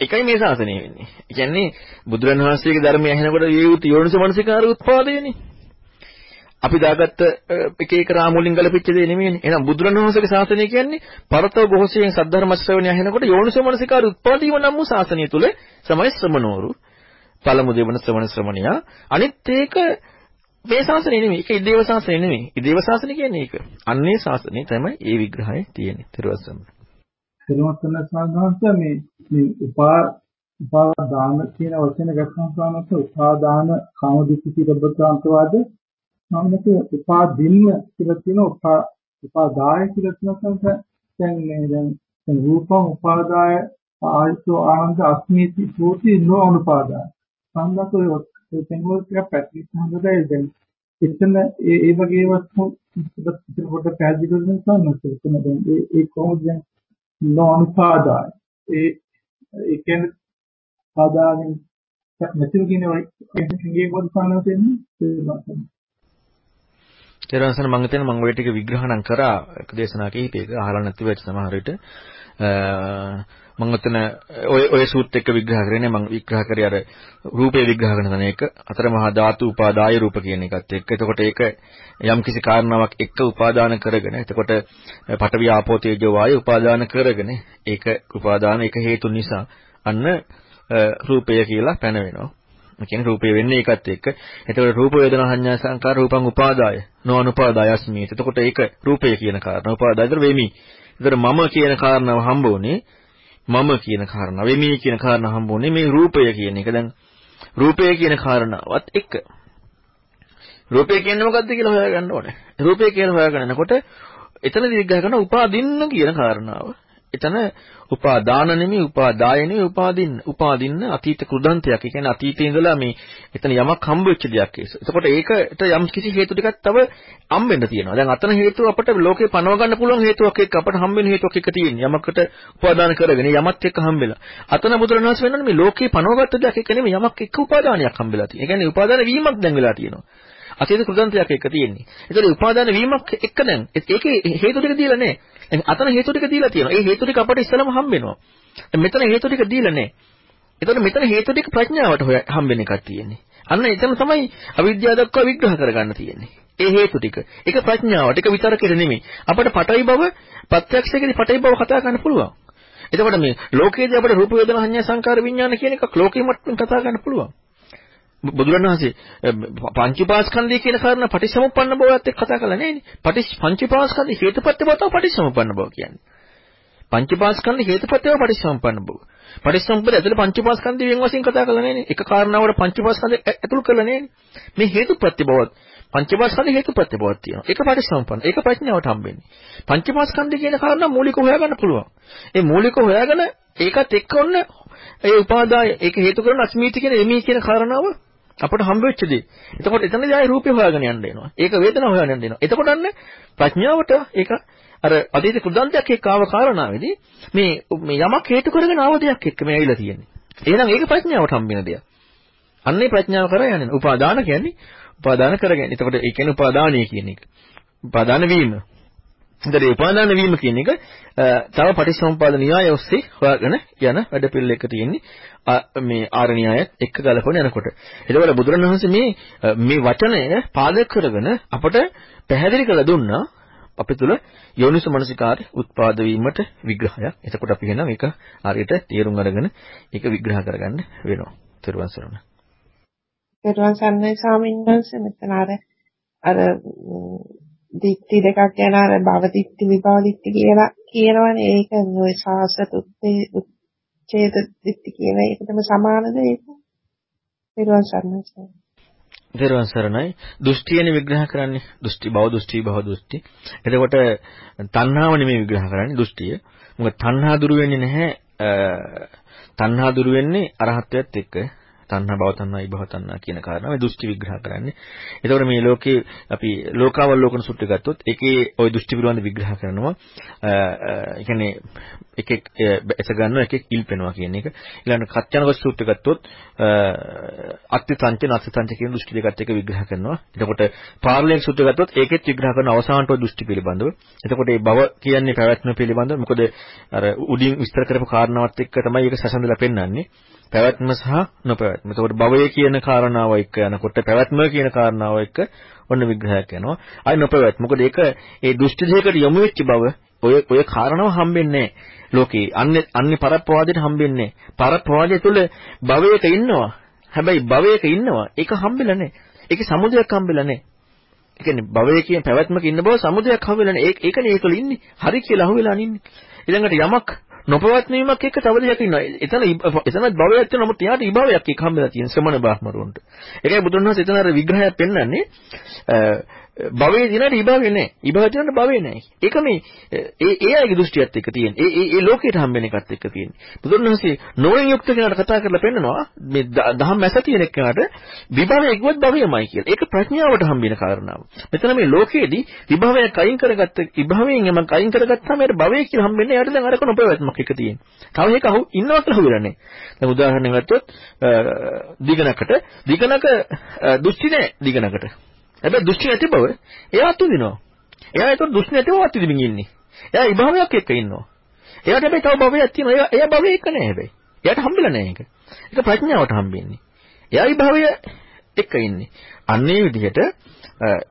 එකයි මේ ශාසනය වෙන්නේ. ඒ කියන්නේ බුදුරන් වහන්සේගේ ධර්මය ඇහෙනකොට ඒ යුත් යෝනිසෝ මනසිකාර උත්පාදයනේ. අපි දාගත්ත එක එක රාමුලින් ගලපිච්ච දේ නෙමෙයිනේ. එහෙනම් බුදුරණවහන්සේගේ ශාසනය කියන්නේ පරතව ගොහසෙන් සද්ධර්ම ශ්‍රවණය ඇහෙනකොට යෝනිසෝ මනසිකාර උත්පාදීව නම් වූ ශාසනය තුල සමයි ශ්‍රමණවරු පළමු දෙවන ශ්‍රවණ ශ්‍රමණියා අනිත් ඒක මේ ශාසනය නෙමෙයි. ඒක ඉදේව ශාසනය නෙමෙයි. ඉදේව ශාසනය කියන්නේ ඒක. අන්නේ ශාසනය තමයි ඒ විග්‍රහය තියෙන්නේ. ත්‍රිවස්සම.
ත්‍රිවස්සන සාධාන්ත මේ මේ උපා උපාදාන කියන වචන ගත්තම සාමත උපාදාන කාමදිත්‍ති තිරබ්බතාන්තවාද සාමත උපාදින්න කියලා කියන උපා උපාදාය කියලා කියන දැන් මේ දැන් රූපං උපාදාය ආයතෝ ආනන්ද අස්මීති සෝති නොඅනුපාදාය සංගත ඔය තැන්වල ටිකක් පැටලිස් හොඳයි දැන්. එතන ඒ ඒ වගේ වස්තු පොඩ්ඩක් පැහැදිලි කරන්න සම්මත එතන දැන් ඒ ඒ කොහොමද දැන් නොඅනුපාදාය ඒ ඒ කියන්නේ ආදාගෙන් නැතිව කියන එකේ මොකද සානස් වෙන්නේ
ඊළඟට මම හිතන්නේ මම ඔය ටික විග්‍රහ නම් කරා එක දේශනා කිහිපයක අහලා නැතිව ඇති සමහර විට මම ඔතන ඔය ඔය සූත් එක්ක විග්‍රහ කරන්නේ මම විග්‍රහ කරේ අර රූපේ විග්‍රහ කරන තැන එක අතර මහා ධාතු උපාදාය රූප කියන එකත් එක්ක. එතකොට ඒක යම් කිසි කාරණාවක් එක්ක උපාදාන කරගෙන එතකොට පඨවි ආපෝ තේජෝ වායු උපාදාන කරගෙන ඒක උපාදාන එක හේතු නිසා අන්න රූපය කියලා පැනවෙනවා. ඒ කියන්නේ රූපය වෙන්නේ ඒකත් එක්ක. එතකොට රූප වේදනා සංඥා සංකාර රූපං උපාදාය නොඅනුපාදායස්මි. එතකොට ඒක රූපය කියන කාරණා උපාදායතර වෙමි. එතකොට මම කියන කාරණාව හම්බ වුනේ මම කියන කාරණාව වෙමි කියන කාරණාව හම්බ වුනේ මේ රූපය කියන එක. දැන් රූපය කියන කාරණාවත් එක්ක. රූපය කියන්නේ මොකද්ද කියලා හොයාගන්න ඕනේ. රූපය කියලා හොයාගන්න යනකොට එතනදී විග්‍රහ කරන උපාදින්න කියන කාරණාව. එතන උපාදාන නෙමෙයි උපාදාය නෙමෙයි උපාදින්න. උපාදින්න අතීත කෘදන්තයක්. ඒ කියන්නේ අතීතේ ඉඳලා මේ එතන යමක් හම්බ වෙච්ච දෙයක් ඒක. එතකොට ඒකට යම් කිසි හේතු ටිකක් තව හම්බෙන්න තියෙනවා. දැන් අතන හේතුව අපිට ලෝකේ පනව ගන්න පුළුවන් හේතුවක් එක්ක අපිට හම්බෙන හේතුවක් එක්ක තියෙන්නේ. යමකට උපාදාන කරගෙන යමත් එක්ක හම්බෙලා. අතන බුදුරණවහන්සේ වෙනන්නේ මේ ලෝකේ පනවගත්ත දෙයක් එක්ක නෙමෙයි යමක් එක්ක උපාදානයක් හම්බෙලා තියෙනවා. ඒ කියන්නේ උපාදාන වීමක් දැන් වෙලා තියෙනවා. අතීත කෘදන්තයක් එක්ක තියෙන්නේ. ඒතකොට උපාදාන වීමක් එක්ක දැන් ඒකේ හේතු ටික දීලා නැහැ. දැන් අතන හේතු ටික දීලා තියෙනවා. ඒ හේතු ටික අපට ඉස්සලම හම්බෙනවා. දැන් මෙතන හේතු ටික දීලා නැහැ. ඒතකොට මෙතන හේතු ටික ප්‍රඥාවට හොය හම්බෙන එකක් තියෙන්නේ. අන්න එතන තමයි අවිද්‍යාව දක්වා විග්‍රහ කරගන්න තියෙන්නේ. ඒ හේතු ටික. ඒක ප්‍රඥාවට. ඒක විතරකෙද නෙමෙයි. අපිට පටවි බව ප්‍රත්‍යක්ෂයේදී පටවි බව කතා කරන්න පුළුවන්. එතකොට මේ ලෝකයේදී අපිට රූප වේදනා සංඥා සංකාර විඥාන කියන එකක් ලෝකෙ මට්ටමින් කතා කරන්න පුළුවන්. බුදුරණවහන්සේ පංචීපාස්කන්ධය කියන කාරණා පටිච්චසමුප්පන්න බවත් එක්ක කතා කරලා නෑනේ. පටිච්ච පංචීපාස්කන්ධ හේතුපත්‍ය බව පටිච්චසමුප්පන්න බව කියන්නේ. පංචීපාස්කන්ධ හේතුපත්‍යව පටිච්චසමුප්පන්න බව. පටිච්චසමුප්පද ඇතුළේ පංචීපාස්කන්ධය වෙන වශයෙන් කතා කරලා නෑනේ. එක කාරණාවකට පංචීපාස්කන්ධය ඇතුළු කරලා නෑනේ. මේ හේතුපත්‍ය බවත් පංචීපාස්කන්ධ හේතුපත්‍ය බවක් තියෙනවා. ඒක පටිච්චසමුප්පන්න. ඒක ප්‍රඥාවට හම්බෙන්නේ. පංචීපාස්කන්ධය කියන කාරණා මූලිකව හොයාගන්න පුළුවන්. ඒ මූලිකව හොයාගෙන ඒකත් එක්ක ඔන්න ඒ උපාදාය ඒක හේතු කරන අස්මීති කියන එමි කියන කාරණාව අපට හම්බ වෙච්ච දේ. එතකොට එතනදී ආයේ රූපේ හොයාගෙන යන්න එනවා. ඒක වේදනාව හොයාගෙන යන්න එනවා. එතකොට අන්න ප්‍රඥාවට ඒක අර අතීත කුදන්තයක් එක්ක ආව කාරණාවේදී මේ මේ යමක් හේතු කරගෙන ආව දෙයක් එක්ක මේ ඇවිල්ලා තියෙන්නේ. එහෙනම් ඒක ප්‍රඥාවට හම්බෙන දෙයක්. අන්නේ ප්‍රඥාව කරා යන්නේ. උපාදාන කියන්නේ උපාදාන කරගෙන. එතකොට ඒ කියන්නේ උපාදානීය කියන එක. උපාදාන වීම. ඉතින් ඒ උපාදාන වීම කියන එක තව පටිච්චසමුපාද න්‍යාය ඔස්සේ හොයාගෙන යන වැඩපිළිවෙලක තියෙන්නේ මේ ආර න්‍යායත් එක්ක ගලපන යනකොට. එතකොට බුදුරණවහන්සේ මේ මේ වචනය පාදක කරගෙන අපට පැහැදිලි කරලා දුන්නා අපි තුල යෝනිසු මනසිකාරය උත්පාද වීමට විග්‍රහයක්. එතකොට අපි කියනවා මේක හරියට තේරුම් අරගෙන ඒක විග්‍රහ කරගන්න වෙනවා. තෙරුවන් සරණයි.
තෙරුවන් සරණයි ස්වාමීන් වහන්සේ මෙතන අර අර දික්ටි දෙකක් ගැන අර භව දික්ටි විභව දික්ටි කියලා කියනවනේ ඒක ඔය සාසත උච්ඡේද දික්ටි කියන එකටම සමානද ඒක? තෙරුවන් සරණයි.
තෙරුවන් සරණයි. දෘෂ්ටියනේ විග්‍රහ කරන්නේ. දෘෂ්ටි භව දෘෂ්ටි භව දෘෂ්ටි. එතකොට තණ්හාව නෙමෙයි විග්‍රහ කරන්නේ දෘෂ්ටිය. මොකද තණ්හා දුරු වෙන්නේ නැහැ. තණ්හා දුරු වෙන්නේ අරහත්ත්වයට එක්ක. තණ්හා භව තණ්හා විභව තණ්හා කියන කාරණා මේ දෘෂ්ටි විග්‍රහ කරන්නේ. එතකොට මේ ලෝකේ අපි ලෝකාවලෝකන සූත්‍රය ගත්තොත් ඒකේ ওই දෘෂ්ටි පිළිබඳ විග්‍රහ කරනවා. ඒ කියන්නේ එක එක එස ගන්නවා එක එක කිල්පෙනවා කියන එක. ඊළඟට කච්චනක සූත්‍රය ගත්තොත් අත්ති සංච නත්ති සංච කියන දෘෂ්ටි දෙකත් එක විග්‍රහ කරනවා. එතකොට පාරලේක සූත්‍රය ගත්තොත් ඒකෙත් විග්‍රහ කරන අවසානට දෘෂ්ටි පිළිබඳව. එතකොට මේ භව කියන්නේ පැවැත්ම පිළිබඳව මොකද අර උඩින් විස්තර කරපු කාරණාවත් එක්ක තමයි ඒක සැසඳලා පෙන්වන්නේ. පැවැත්ම සහ නොපැවැත්ම. එතකොට භවය කියන කාරණාව එක්ක යනකොට පැවැත්ම කියන කාරණාව එක්ක ඔන්න විග්‍රහයක් යනවා. ආයි නොපැවැත්ම. මොකද ඒක ඒ දෘෂ්ටි දෙකකට යොමු වෙච්ච බව ඔය ඔය කාරණාව හම්බෙන්නේ ලෝකේ. අන්නේ අන්නේ පරප්‍රවාදයට හම්බෙන්නේ පරප්‍රවාදය තුල භවයක ඉන්නවා. හැබැයි භවයක ඉන්නවා. ඒක හම්බෙලා නැහැ. ඒකේ සමුදයක් හම්බෙලා නැහැ. ඒ කියන්නේ භවයේ කියන පැවැත්මක ඉන්න බව සමුදයක් හම්බෙලා නැහැ. ඒක ඒකනේ ඒකල ඉන්නේ. හරි කියලා අහුවෙලා ඉන්නේ. ඊළඟට යමක් නොපවත්නීමක් එක්ක තව දෙයක් ඉන්නවා. එතන එතනත් භවයක් තියෙනවා. නමුත් එයාට ඉභවයක් එක්ක හම්බෙලා තියෙන ශ්‍රමණ බ්‍රාහ්මරුන්ට. ඒකයි බුදුන් වහන්සේ එතන අර විග්‍රහයක් පෙන්වන්නේ භවයේ දිනට ඉභවය නැහැ. ඉභවය දිනට භවය නැහැ. ඒක මේ ඒ ඒ අයගේ දෘෂ්ටියත් එක්ක තියෙන. ඒ ඒ ඒ ලෝකයට හම්බෙන එකත් එක්ක තියෙන. බුදුන් වහන්සේ නොවෙන් යුක්ත කෙනාට කතා කරලා පෙන්නනවා මේ දහම් මැස තියෙන කෙනාට විභවය ඉක්වත් භවයමයි කියලා. ඒක ප්‍රඥාවට හම්බෙන කාරණාව. මෙතන මේ ලෝකයේදී විභවයක් අයින් කරගත්ත විභවයෙන් යමක් අයින් කරගත්තාම ඒකට භවය කියලා හම්බෙන්නේ. එයාට දැන් අරක නොපැවැත්මක් එක තියෙන. තව එක අහු ඉන්නවා කියලා හුවිලා නැහැ. දැන් උදාහරණයක් ගත්තොත් දිගනකට දිගනක දෘෂ්ටි නැහැ දිගනකට. හැබැයි දෘෂ්ටි නැති බව එයා අත්විඳිනවා. එයා ඒක දෘෂ්ටි නැතිව අත්විඳින්න ඉන්නේ. එයා විභවයක් එක්ක ඉන්නවා. එයාට හැබැයි තව භවයක් තියෙනවා. එයා එයා භවයේ එක නෑ හැබැයි. එයාට හම්බෙලා නෑ ඒක. ඒක ප්‍රඥාවට හම්බෙන්නේ. එයා විභවය එක්ක ඉන්නේ. අන්නේ විදිහට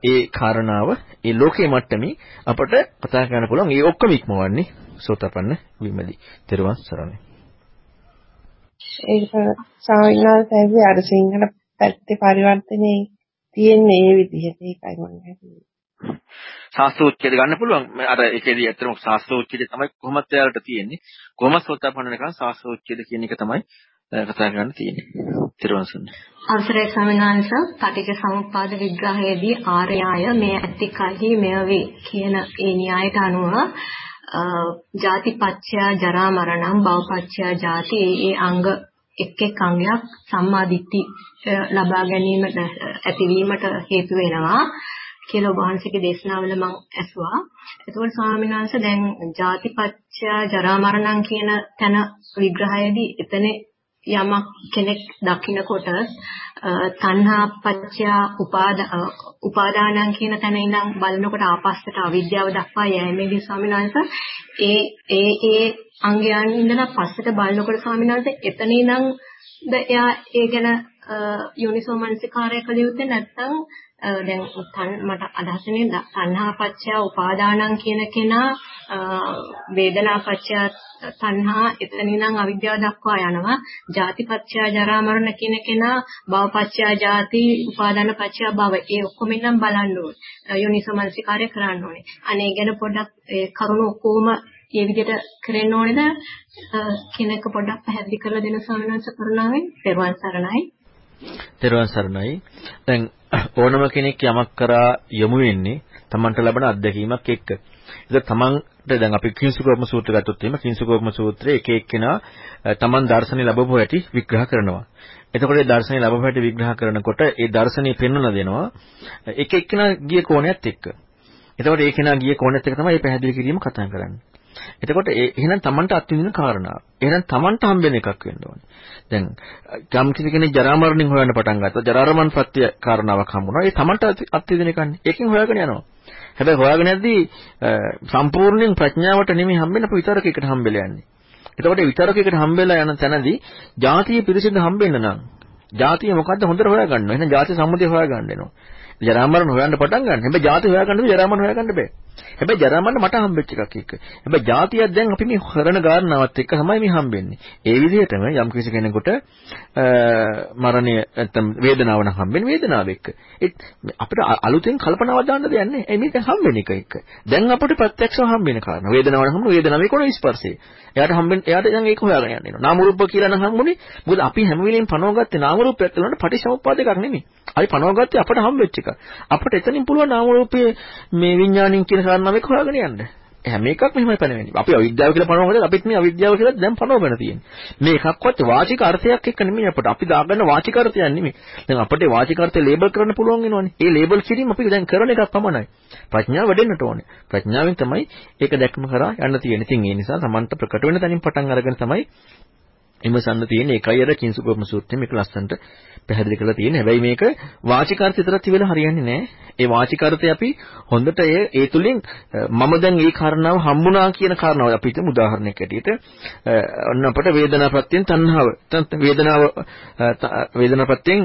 ඒ කාරණාව ඒ ලෝකයේ මට්ටමින් අපට කතා කරන්න පුළුවන්. ඒ ඔක්කොම ඉක්මවන්නේ සෝතපන්න වීමදී. තෙරුවන් සරණයි.
ඒක සාවිනාසයි අර සිංහල පැත්තේ පරිවර්තනේ තියෙන්නේ ඒ විදිහට ඒකයි මම හිතුවේ.
ශාස්ත්‍රෝච්ඡේද ගන්න පුළුවන්. අර ඒකේදී ඇත්තටම ශාස්ත්‍රෝච්ඡේද තමයි කොහොමද එයාලට තියෙන්නේ. කොහොමද සෝතාපන්න වෙනකන් ශාස්ත්‍රෝච්ඡේද කියන එක තමයි කතා කරන්න තියෙන්නේ. ත්‍රිවංශන.
අවසරයි ස්වාමීන් වහන්සේ පටිච්ච සමුප්පාද විග්‍රහයේදී ආර්යය මේ ඇතිකල්හි මෙවි කියන ඒ න්‍යායට අනුව ජාතිපච්චය ජරා මරණම් භවපච්චය ජාති ඒ අංග එක් එක් අංගයක් සම්මාදිට්ඨි ලබා ගැනීමට ඇතිවීමට හේතු වෙනවා කියලා ඔබ වහන්සේගේ දේශනාවල මම ඇසුවා. එතකොට ස්වාමීන් වහන්සේ දැන් ජාතිපච්චය ජරා මරණම් කියන තැන විග්‍රහයේදී එතන යමක් කෙනෙක් දකින්නකොට තණ්හා පත්‍ය උපාදානං කියන තැන ඉඳන් බලනකොට ආපස්සට අවිද්‍යාව දක්වා යෑමේදී ස්වාමීන් වහන්සේ ඒ ඒ ඒ අංගයන් ඉඳලා පස්සට බලනකොට ස්වාමීන් වහන්සේ එතන ඉඳන් ද එයා ඒ ගැන යෝනිසෝ මනසිකාරය කළ යුත්තේ නැත්නම් දැන් මට අදහසනේ තණ්හා පත්‍ය උපාදානං කියන කෙනා වේදනා පත්‍ය තණ්හා එතනින්නම් අවිද්‍යාව දක්වා යනවා. ජාති පත්‍ය ජරා මරණ කියන කෙනා භව පත්‍ය ජාති උපාදාන පත්‍ය භව ඒ ඔක්කොම ඉන්නම් බලන්න ඕනේ. යෝනිසමනසිකාරය කරන්න ඕනේ. අනේ ගැන පොඩ්ඩක් ඒ කරුණු ඔක්කොම මේ විදිහට කරන්න ඕනේද කෙනෙක් පොඩ්ඩක් පැහැදිලි කරලා දෙන ස්වාමීන් වහන්සේ කරුණාවෙන් පෙරවන් සරණයි
තෙරුවන් සරණයි. දැන් ඕනම කෙනෙක් යමක් කරා යොමු වෙන්නේ තමන්ට ලැබෙන අත්දැකීමක් එක්ක. ඒක තමන්ට දැන් අපි කිංසුකෝපම සූත්‍රය ගත්තොත් එහෙම කිංසුකෝපම සූත්‍රයේ එක එක්කෙනා තමන් දර්ශනේ ලැබපු හැටි විග්‍රහ කරනවා. එතකොට ඒ දර්ශනේ ලැබපු හැටි විග්‍රහ කරනකොට ඒ දර්ශනේ පෙන්වලා දෙනවා එක එක්කෙනා ගිය කෝණයත් එක්ක. එතකොට ඒ කෙනා ගිය කෝණයත් එක්ක තමයි මේ පැහැදිලි කිරීම කතා කරන්නේ. එතකොට ඒ එහෙනම් Tamanට අත්විඳින කාරණාව. එහෙනම් Tamanට හම්බෙන එකක් වෙන්න ඕනේ. දැන් යම් කිසි කෙනෙක් ජරා මරණින් හොයන්න පටන් ගත්තා. ජරා මරණ සත්‍ය කාරණාවක් හම්බුණා. ඒ Tamanට අත්විඳින එකන්නේ. ඒකෙන් හොයාගෙන යනවා. හැබැයි හොයාගෙන යද්දී සම්පූර්ණයෙන් ප්‍රඥාවට නෙමෙයි හම්බෙන්නේ අප විතරකයකට හම්බෙලා යන්නේ. එතකොට විතරකයකට හම්බෙලා යන තැනදී ජාතිය පිරිසිදු හම්බෙන්න නම් ජාතිය මොකද්ද හොඳට හොයාගන්න. එහෙනම් ජාති සම්මුතිය හොයාගන්න වෙනවා. ජරා මරණ හොයන්න පටන් ගන්න. හැබැයි ජාති හොයාගන්න බෑ ජරා මරණ හොයාගන්න බෑ. හැබැයි ජරා මරණ මට හම්බෙච්ච එකක් එක්ක. හැබැයි ජාතියක් දැන් අපි මේ කරන ගානවත් එක්ක තමයි මේ හම්බෙන්නේ. ඒ විදිහටම යම් කිසි කෙනෙකුට මරණය නැත්තම් වේදනාව නම් හම්බෙන්නේ වේදනාව එක්ක. අපිට අලුතෙන් කල්පනාවක් දාන්න දෙයක් නැහැ. ඒ මේක හම්බෙන එක එක්ක. දැන් අපිට ප්‍රත්‍යක්ෂව හම්බෙන කාරණා. වේදනාව නම් හම්බුනේ වේදනාවේ කොන ස්පර්ශය. එයාට හම්බෙන්නේ එයාට දැන් ඒක හොයාගෙන යන්න වෙනවා. නාම රූප කියලා නම් හම්බුනේ. මොකද අපි හැම වෙලෙම පනවගත්තේ නාම රූපයක් තුනට පටිච්චසමුප්පාද එකක් නෙමෙයි. අපි පනවගත්තේ අපට හම්බෙච්ච එක. අපට එතනින් පුළුවන් නාම රූපයේ මේ විඥාණයෙන් කියන කාරණාව එක හොයාගෙන යන්න. හැම එකක් මෙහෙමයි පණවෙන්නේ. අපි අවිද්‍යාව කියලා පනවනකොට අපිත් මේ අවිද්‍යාව කියලා දැන් පනවගෙන තියෙන්නේ. මේ එකක්වත් වාචික අර්ථයක් එක්ක නෙමෙයි අපිට. අපි දාගන්න වාචික අර්ථයක් නෙමෙයි. දැන් අපිට වාචික අර්ථය ලේබල් කරන්න පුළුවන් වෙනවනේ. ඒ ලේබල් කිරීම අපි දැන් කරන එකක් පමණයි. ප්‍රඥාව වැඩෙන්නට ඕනේ. ප්‍රඥාවෙන් තමයි ඒක දැක්ම කරා යන්න තියෙන්නේ. ඉතින් ඒ නිසා Tamanට ප්‍රකට වෙන තැනින් පටන් අරගෙන තමයි විමසන්න තියෙන්නේ. ඒකයි අර කිංසුකෝම සූත්‍රයේ මේක ලස්සනට පැහැදිලි කරලා තියෙන්නේ. හැබැයි මේක වාචිකාර්ථ විතරක් තිබෙලා හරියන්නේ නැහැ. ඒ වාචිකාර්ථය අපි හොඳට ඒ ඒ තුලින් මම දැන් මේ කාරණාව හම්බුණා කියන කාරණාව අපි හිතමු උදාහරණයක් ඇටියට ඔන්න අපට වේදනාපත්‍යෙන් තණ්හාව වේදනාව වේදනාපත්‍යෙන්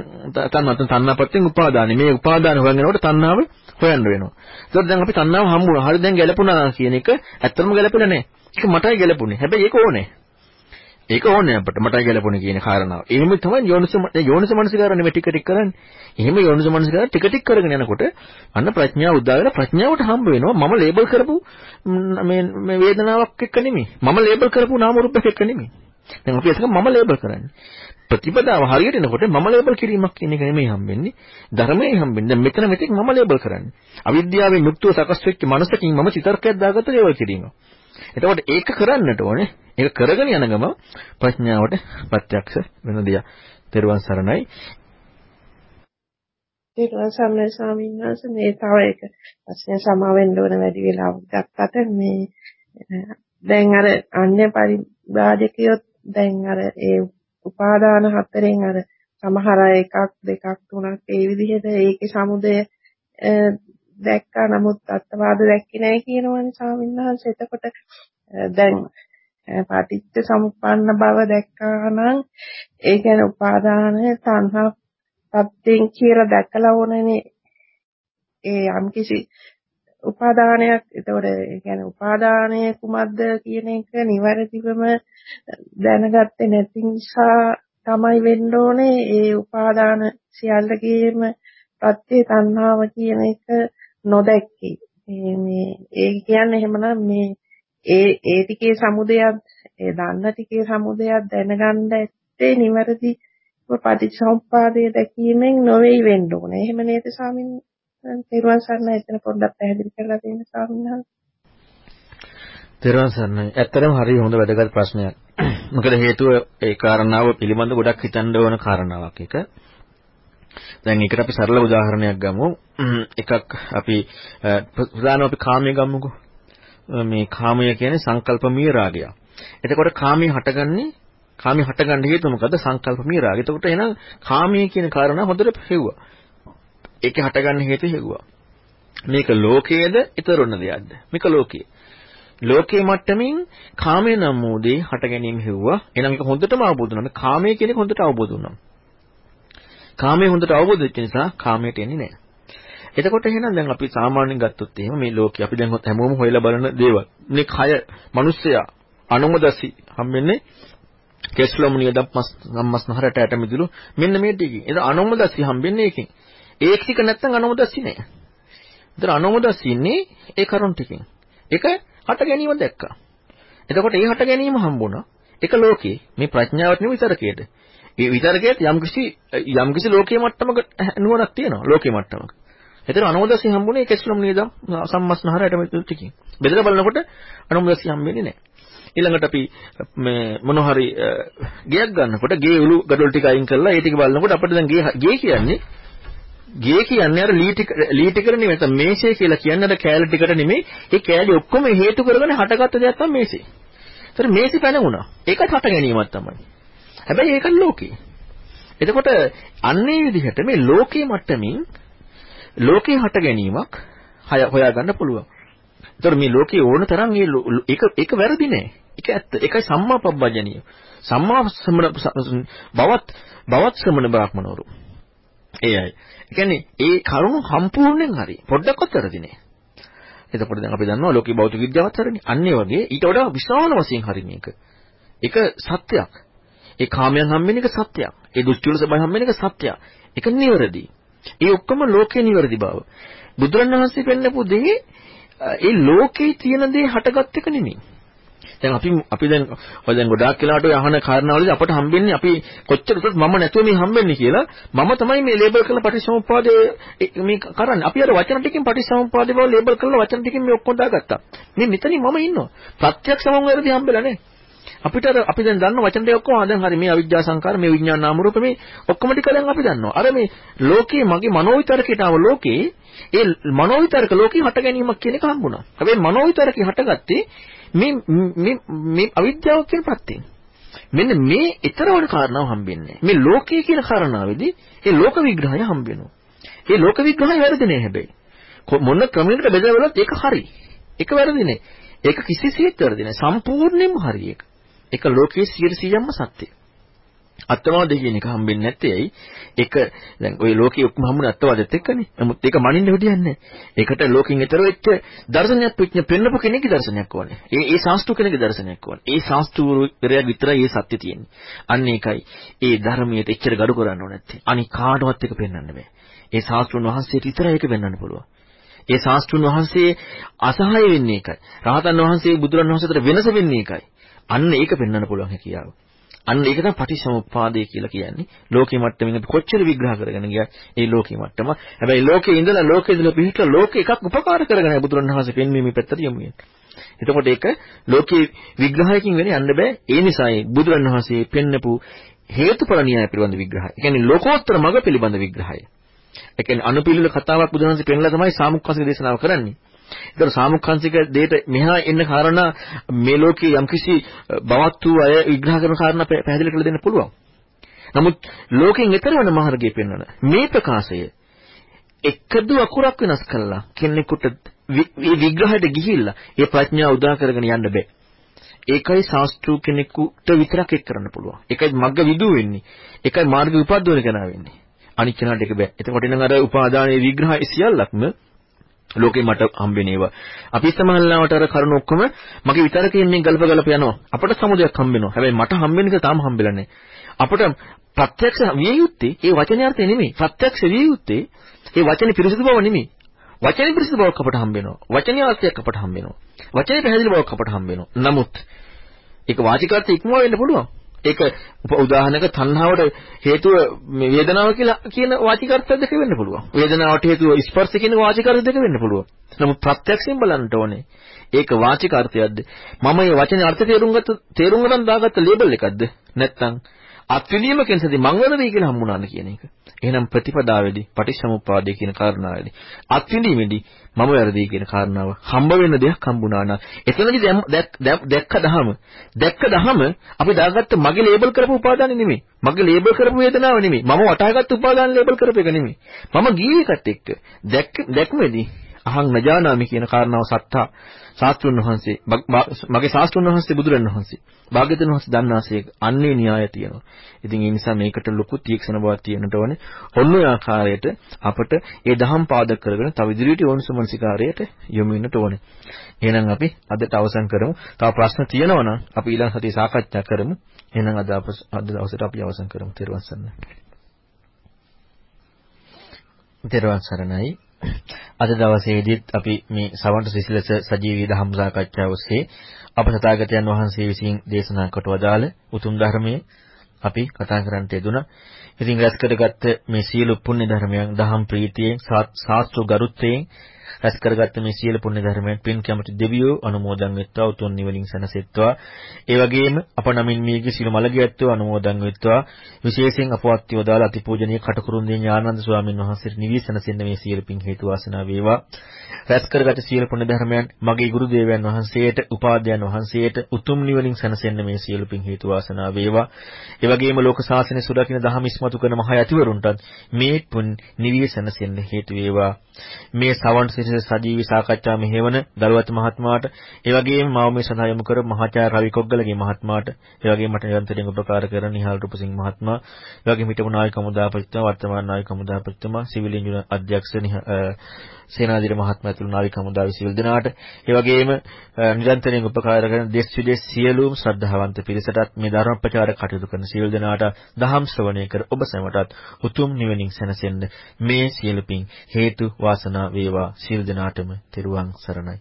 තණ්හාව තණ්හාපත්‍යෙන් උපාදානෙ මේ උපාදාන හොයනකොට තණ්හාව හොයන්න වෙනවා. ඒකත් දැන් අපි තණ්හාව හම්බුණා. හරි දැන් ගැලපුණා කියන එක ඇත්තම ගැලපෙලා නැහැ. ඒක මටයි ගැලපුණේ. හැබැයි ඒක ඕනේ. ඒක ඕනේ අපිට මටයි ගැලපුණේ කියන කාරණාව. එහෙම තමයි යෝනිසම යෝනිසම මනසිකාරය නෙමෙයි ටික ටික කරන්නේ. එහෙම යෝනිසම මනසිකාරය ටික ටික කරගෙන යනකොට අන්න ප්‍රඥාව උදා වෙලා ප්‍රඥාවට හම්බ වෙනවා මම ලේබල් කරපු මේ මේ වේදනාවක් එක්ක නෙමෙයි. මම ලේබල් කරපු නාම රූපයක් එක්ක නෙමෙයි. දැන් අපි ඒක මම ලේබල් කරන්නේ. ප්‍රතිපදාව හරියට එනකොට මම ලේබල් කිරීමක් කියන එක නෙමෙයි හම්බෙන්නේ. ධර්මයේ හම්බෙන්නේ. දැන් මෙතන මෙතෙක් මම ලේබල් කරන්නේ. අවිද්‍යාවෙන් මුක්තව සකස් වෙච්ච මනසකින් මම චිතර්කයක් දාගත්ත ලේබල් කිරීම. එතකොට ඒක කරන්නට ඕනේ. ඒක කරගෙන යන ගම ප්‍රඥාවට ප්‍රත්‍යක්ෂ වෙන දෙයක්. තෙරුවන් සරණයි.
තෙරුවන් සරණයි ස්වාමීන් වහන්සේ මේ තව එක ප්‍රශ්නය සමාවෙන්න ඕන වැඩි වෙලාවක් ගත්තට මේ දැන් අර අන්‍ය පරිබාධකයොත් දැන් අර ඒ උපාදාන හතරෙන් අර සමහර එකක් දෙකක් තුනක් ඒ විදිහට ඒකේ සමුදය දැක්කා. නමුත් අත්වාද දැක්කේ නැහැ කියනවනේ ස්වාමීන් වහන්සේ. එතකොට දැන් පටිච්ච සමුප්පන්න බව දැක්කා නම් ඒ කියන්නේ උපාදාන තණ්හා පත්‍යෙන් කියලා දැකලා ඕනනේ. ඒ යම්කිසි උපාදානයක්. එතකොට ඒ කියන්නේ උපාදානය කුමක්ද කියන එක නිවැරදිවම දැනගත්තේ නැති නිසා තමයි වෙන්න ඕනේ. ඒ උපාදාන සියල්ලගේම ප්‍රත්‍ය තණ්හාව කියන එක නොදැක්කේ. මේ ඒ කියන්නේ එහෙමනම් මේ ඒ ඒ ටිකේ සමුදයක් ඒ දන්න ටිකේ සමුදයක් දැනගන්න ඇත්තේ නිවැරදි පටිච්චසමුප්පාදයේ දැකීමෙන් නොවේයි වෙන්න ඕනේ. එහෙම නේද ස්වාමීන් වහන්සේ? තෙරුවන් සරණයි එතන පොඩ්ඩක් පැහැදිලි කරලා දෙන්න ස්වාමීන් වහන්සේ.
තෙරුවන් සරණයි. ඇත්තටම හරි හොඳ වැදගත් ප්‍රශ්නයක්. මොකද හේතුව ඒ කාරණාව පිළිබඳ ගොඩක් හිතන්න ඕන කාරණාවක් එක. දැන් ඒකට අපි සරල උදාහරණයක් ගමු. එකක් අපි ප්‍රධානව අපි කාමයේ ගමුකෝ. මේ කාමය කියන්නේ සංකල්පමීය රාගය. එතකොට කාමයේ හටගන්නේ කාමයේ හටගන්න හේතුව මොකද්ද? සංකල්පමීය රාගය. එතකොට එහෙනම් කාමයේ කියන කාරණා හොඳට හෙව්වා. ඒකේ හටගන්න හේතු හෙව්වා. මේක ලෝකයේද ඊතරොන්න දෙයක්ද? මේක ලෝකයේ. ලෝකයේ මට්ටමින් කාමයේ නම් මෝදේ හට ගැනීම හෙව්වා. එහෙනම් ඒක හොඳටම අවබෝධ වුණා. කාමයේ කියන එක හොඳට අවබෝධ වුණා. කාමයේ හොඳට අවබෝධ වෙච්ච නිසා කාමයට එන්නේ නැහැ. එතකොට එහෙනම් දැන් අපි සාමාන්‍යයෙන් ගත්තොත් එහෙම මේ ලෝකේ අපි දැන් හැමෝම හොයලා බලන දේවල්. මේ කය මිනිස්සයා අනුමදසි හම්බෙන්නේ කෙස්ලොම් නියද මස් සම්මස් නහරට ඇට මිදුළු මෙන්න මේ ටිකකින්. ඒක අනුමදසි හම්බෙන්නේ ඒකෙන්. ඒක ටික නැත්තම් අනුමදසි නෑ. ඒතර අනුමදසි ඉන්නේ ඒ කරුණ ටිකෙන්. ඒක හට ගැනීම දැක්කා. එතකොට ඒ හට ගැනීම හම්බුණා. ඒක ලෝකේ මේ ප්‍රඥාවත් නෙවෙයි විතරකයේද. ඒ විතරකයේත් යම්කිසි යම්කිසි ලෝකයේ මට්ටමක නුවණක් තියෙනවා ලෝකයේ මට්ටමක. එතන අනුමදසිය හම්බුනේ කෙස්ලොම් නේද සම්මස්නහරයට මෙතන ටිකකින්. බෙදලා බලනකොට අනුමදසිය හම්බෙන්නේ නැහැ. ඊළඟට අපි මේ මොන හරි ගයක් ගන්නකොට ගේ උළු gadol ටික අයින් කරලා ඒ ටික බලනකොට අපිට දැන් ගේ ගේ කියන්නේ ගේ කියන්නේ අර ලී ටික ලී ටිකට නෙමෙයි නැත්නම් මේසේ කියලා කියන්නේ අර කෑලි ටිකට නෙමෙයි. ඒ කෑලි ඔක්කොම හේතු කරගෙන හටගත්ත දෙයක් තමයි මේසේ. ඒතර මේසි පැන වුණා. ඒකත් හට ගැනීමක් තමයි. හැබැයි ඒක ලෝකේ. එතකොට අන්නේ විදිහට මේ ලෝකයේ මට්ටමින් ලෝකේ හට ගැනීමක් හොයාගන්න පුළුවන්. ඒතකොට මේ ලෝකේ ඕන තරම් මේ ඒක ඒක වැරදි නෑ. ඒක ඇත්ත. ඒකයි සම්මා පබ්බජනිය. සම්මා සමන බවත් බවත් සමන බ්‍රාහ්මනවරු. ඒයි. ඒ කියන්නේ ඒ කරුණු සම්පූර්ණයෙන් හරි. පොඩ්ඩක්වත් වැරදි නෑ. එතකොට දැන් අපි දන්නවා ලෝකේ භෞතික විද්‍යාවත් හරිනේ. අන්න ඒ වගේ ඊට වඩා විශාල වශයෙන් හරි මේක. ඒක සත්‍යයක්. ඒ කාමයන් හම්බෙන එක සත්‍යයක්. ඒ දෘෂ්ටි වල සබය හම්බෙන එක සත්‍යයක්. ඒක නිවැරදි. ඒ ඔක්කොම ලෝකේ නිවැරදි බව. බුදුරණවහන්සේ පෙන්නපු දේ ඒ ලෝකේ තියෙන දේ හටගත් එක නෙමෙයි. දැන් අපි අපි දැන් ඔය දැන් ගොඩාක් වෙලාවට ඔය අහන කාරණාවලදී අපට හම්බෙන්නේ අපි කොච්චර උසස් මම නැතුව මේ හම්බෙන්නේ කියලා මම තමයි මේ ලේබල් කරලා පටිච්චසමුප්පාදේ මේ කරන්නේ. අපි අර වචන ටිකෙන් පටිච්චසමුප්පාදේ බව ලේබල් කරලා වචන ටිකෙන් මේ ඔක්කොම දාගත්තා. මේ මෙතනින් මම ඉන්නවා. ප්‍රත්‍යක්ෂ මම වැරදි හම්බෙලා නැහැ. අපිට අර අපි දැන් දන්න වචන ටික ඔක්කොම දැන් හරි මේ අවිජ්ජා සංකාර මේ විඥාන නාම රූප මේ ඔක්කොම ටික දැන් අපි දන්නවා. අර මේ ලෝකේ මගේ මනෝවිතරකයට ආව ලෝකේ ඒ මනෝවිතරක ලෝකේ හට ගැනීමක් කියන එක හම්බුණා. හැබැයි මනෝවිතරකේ හටගත්තේ මේ මේ මේ අවිද්‍යාව කියන පැත්තෙන්. මෙන්න මේ ඊතරවල කාරණාව හම්බෙන්නේ. මේ ලෝකයේ කියන කාරණාවේදී ඒ ලෝක විග්‍රහය හම්බෙනවා. ඒ ලෝක විග්‍රහය වැරදි නෑ හැබැයි. මොන ක්‍රමයකට බෙදවලත් ඒක හරි. ඒක වැරදි නෑ. ඒක කිසිසේත් වැරදි නෑ. සම්පූර්ණයෙන්ම හරි ඒක. ඒක ලෝකයේ 100%ක්ම සත්‍යයි. අත්වාද කියන එක හම්බෙන්නේ නැත්තේ ඇයි? ඒක දැන් ওই ලෝකයේ ඔක්කොම හම්බුනේ අත්වාදෙත් එක්කනේ. නමුත් ඒක මනින්න හිටියන්නේ ඒකට ලෝකෙන් ඈතර වෙච්ච දර්ශනයක් පිටින් පෙන්නපු කෙනෙක්ගේ දර්ශනයක් ඕනේ. ඒ ඒ ශාස්ත්‍රු කෙනෙක්ගේ දර්ශනයක් ඕනේ. ඒ ශාස්ත්‍රූරයා විතරයි මේ සත්‍ය තියෙන්නේ. අන්න ඒකයි. ඒ ධර්මයට එච්චර ගරු කරන්න ඕනේ නැත්තේ. අනික කාටවත් එක පෙන්වන්න බෑ. ඒ ශාස්ත්‍රුන් වහන්සේට විතරයි ඒක පෙන්වන්න පුළුවන්. ඒ ශාස්ත්‍රුන් වහන්සේ අසහාය වෙන්නේ ඒකයි. රහතන් වහන්සේ බුදුරන් වහන්සේට වෙනස වෙන්නේ ඒකයි. අන්න ඒක පෙන්වන්න පුළුවන් හැකියාව. අන්න ඒක තමයි පටිච්චසමුප්පාදය කියලා කියන්නේ. ලෝකේ මට්ටමින් අපි කොච්චර විග්‍රහ කරගෙන ගියා ඒ ලෝකේ මට්ටම. හැබැයි ලෝකේ ඉඳලා ලෝකේ ඉඳලා පිහිටලා ලෝකේ එකක් උපකාර කරගෙන බුදුරණවහන්සේ පෙන්වීමේ පැත්තට යමු එතකොට ඒක ලෝකේ විග්‍රහයකින් වෙන්නේ යන්න බෑ. ඒ නිසායි බුදුරණවහන්සේ පෙන්නපු හේතුඵල න්‍යාය පිළිබඳ විග්‍රහය. ඒ කියන්නේ ලෝකෝත්තර මඟ පිළිබඳ විග්‍රහය. ඒ කියන්නේ අනුපිළිවෙල කතාවක් බුදුරණවහන්සේ පෙන්ලා තමයි සාමුක්ඛාසික දේශනාව කරන්නේ. ඒතර සාමුක්ඛංශික දෙයට මෙහා එන්න කාරණා මේ ලෝකයේ යම්කිසි බවත් වූ අය විග්‍රහ කරන කාරණා පැහැදිලි කරලා දෙන්න පුළුවන්. නමුත් ලෝකෙන් ඈතර වෙන මාර්ගය පෙන්වන මේ ප්‍රකාශය එකදු අකුරක් වෙනස් කළා කෙනෙකුට මේ විග්‍රහයට ගිහිල්ලා ඒ ප්‍රඥාව උදා කරගෙන යන්න බෑ. ඒකයි ශාස්ත්‍රු කෙනෙකුට විතරක් එක් කරන්න පුළුවන්. ඒකයි මග්ග විදු වෙන්නේ. ඒකයි මාර්ග උපද්දවන කෙනා වෙන්නේ. අනිත් කෙනාට ඒක බෑ. එතකොට නම් අර උපාදානයේ විග්‍රහය සියල්ලක්ම ලෝකේ මට හම්බෙන ඒවා. අපි සමහරවිට අර කරුණ ඔක්කොම මගේ විතරකින් මේ ගල්ප ගලප යනවා. අපට සමුදයක් හම්බෙනවා. හැබැයි මට හම්බෙන එක තාම හම්බෙලා නැහැ. අපට ප්‍රත්‍යක්ෂ විය යුත්තේ ඒ වචනේ අර්ථය නෙමෙයි. ප්‍රත්‍යක්ෂ විය යුත්තේ ඒ වචනේ පිරිසිදු බව නෙමෙයි. වචනේ පිරිසිදු බවක් අපට හම්බෙනවා. වචනේ අර්ථයක් අපට හම්බෙනවා. වචනේ පැහැදිලි බවක් අපට හම්බෙනවා. නමුත් ඒක වාචිකාර්ථ ඉක්මව වෙන්න පුළුවන්. ඒක උදාහරණයක තණ්හාවට හේතුව මේ වේදනාව කියලා කියන වාචිකාර්ථ දෙක වෙන්න පුළුවන්. වේදනාවට හේතුව ස්පර්ශ කියන වාචිකාර්ථ දෙක වෙන්න පුළුවන්. නමුත් ප්‍රත්‍යක්ෂයෙන් බලන්න ඕනේ. ඒක වාචිකාර්ථයක්ද? මම මේ වචනේ අර්ථ තේරුම් ගත්ත තේරුම් ගන්න දාගත්ත ලේබල් එකක්ද? නැත්නම් අත්විඳීමකින් සදී මං වැරදි කියලා හම්බුණාද කියන එක. එහෙනම් ප්‍රතිපදාවේදී පටිච්චසමුප්පාදේ කියන කාරණාවේදී අත්විඳීමේදී මම වැරදි කියන කාරණාව හම්බ වෙන දෙයක් හම්බුණා නම් එතනදි දැක්ක දහම දැක්ක දහම අපි දාගත්ත මගේ ලේබල් කරපු උපාදානෙ නෙමෙයි. මගේ ලේබල් කරපු වේදනාව නෙමෙයි. මම වටහාගත්ත උපාදාන ලේබල් කරපු එක නෙමෙයි. මම ගියේ එකත් එක්ක දැක්ක දැක්මේදී අහං නජානාමි කියන කාරණාව සත්තා ශාස්ත්‍රුන් වහන්සේ මගේ ශාස්ත්‍රුන් වහන්සේ බුදුරන් වහන්සේ භාග්‍යතුන් වහන්සේ දන්නාසේ අන්නේ න්‍යාය තියෙනවා. ඉතින් ඒ නිසා මේකට ලොකු තීක්ෂණ බවක් තියෙන්නට ඕනේ. ඔන්න ඔය ආකාරයට අපට ඒ දහම් පාදක කරගෙන තව ඉදිරියට යෝනිසමනසිකාරයට යොමු වෙන්නට ඕනේ. එහෙනම් අපි අදට අවසන් කරමු. තව ප්‍රශ්න තියෙනවා නම් අපි ඊළඟ සතියේ සාකච්ඡා කරමු. එහෙනම් අද අද දවසට අපි අවසන් කරමු. ත්වන් සරණයි. ත්වන් සරණයි. අද දවසේදීත් අපි මේ සවන්ත සිසිලස සජීවී ධම්ම සාකච්ඡාව ඔස්සේ අප තථාගතයන් වහන්සේ විසින් දේශනා කොට වදාළ උතුම් ධර්මයේ අපි කතා කරන්නට යෙදුණා. ඉතින් රැස් කරගත්ත මේ සියලු පුණ්‍ය ධර්මයන් දහම් ප්‍රීතියෙන් සාස්ත්‍ර ගරුත්වයෙන් රැස් කරගත්ත මේ සියලු පුණ්‍ය ධර්මයන් පින් කැමති දෙවියෝ අනුමෝදන් වෙත්වා උතුම් නිවනින් සැනසෙත්වා. ඒ වගේම අප නමින් මේගේ සියලු මළගියත්වෝ අනුමෝදන් වෙත්වා. විශේෂයෙන් අපවත් යෝදාල අතිපූජනීය කටුකුරුන්දී ඥානන්ද ස්වාමීන් වහන්සේට නිවි සැනසෙන්න මේ සියලු පින් හේතු වාසනා වේවා. රැස් කරගත් සියලු පුණ්‍ය ධර්මයන් මගේ ගුරු දේවයන් වහන්සේට උපාධ්‍යයන් වහන්සේට උතුම් නිවනින් සැනසෙන්න මේ සියලු පින් හේතු වාසනා වේවා. ඒ වගේම ලෝක ශාසනය සුරකින්න දහම ඉස්මතු කරන මහ යතිවරුන්ටත් මේ පුන් නිවි සැනසෙන්න හේතු වේවා. මේ සවන් සිට මෙලෙස සජීවී සාකච්ඡා මෙහෙවන දලුවත් මහත්මයාට, ඒ වගේම මාව මේ සඳහා යොමු කර මහාචාර්ය රවි කොග්ගලගේ මහත්මයාට, ඒ වගේම මට නිරන්තරයෙන් උපකාර කරන නිහාල් රූපසිංහ මහත්මයා, ඒ වගේම හිටපු නායක හමුදාපතිතුමා, වර්තමාන නායක හමුදාපතිතුමා, සිවිල් ඉංජිනේර අධ්‍යක්ෂ සේනාධිර මහත්මයා ඇතුළු නාවික හමුදාවේ සියලු දෙනාට. ඒ වගේම නිරන්තරයෙන් උපකාර කරන දෙස් විදෙස් සියලුම ශ්‍රද්ධාවන්ත පිරිසටත් මේ ධර්ම ප්‍රචාර කටයුතු කරන සියලු දෙනාට දහම් ශ්‍රවණය කර ඔබ සැමටත් උතුම් නිවනින් සැනසෙන්න මේ සියලු පින් හේතු වාසනා වේවා. සියලු දෙනාටම තෙරුවන් සරණයි.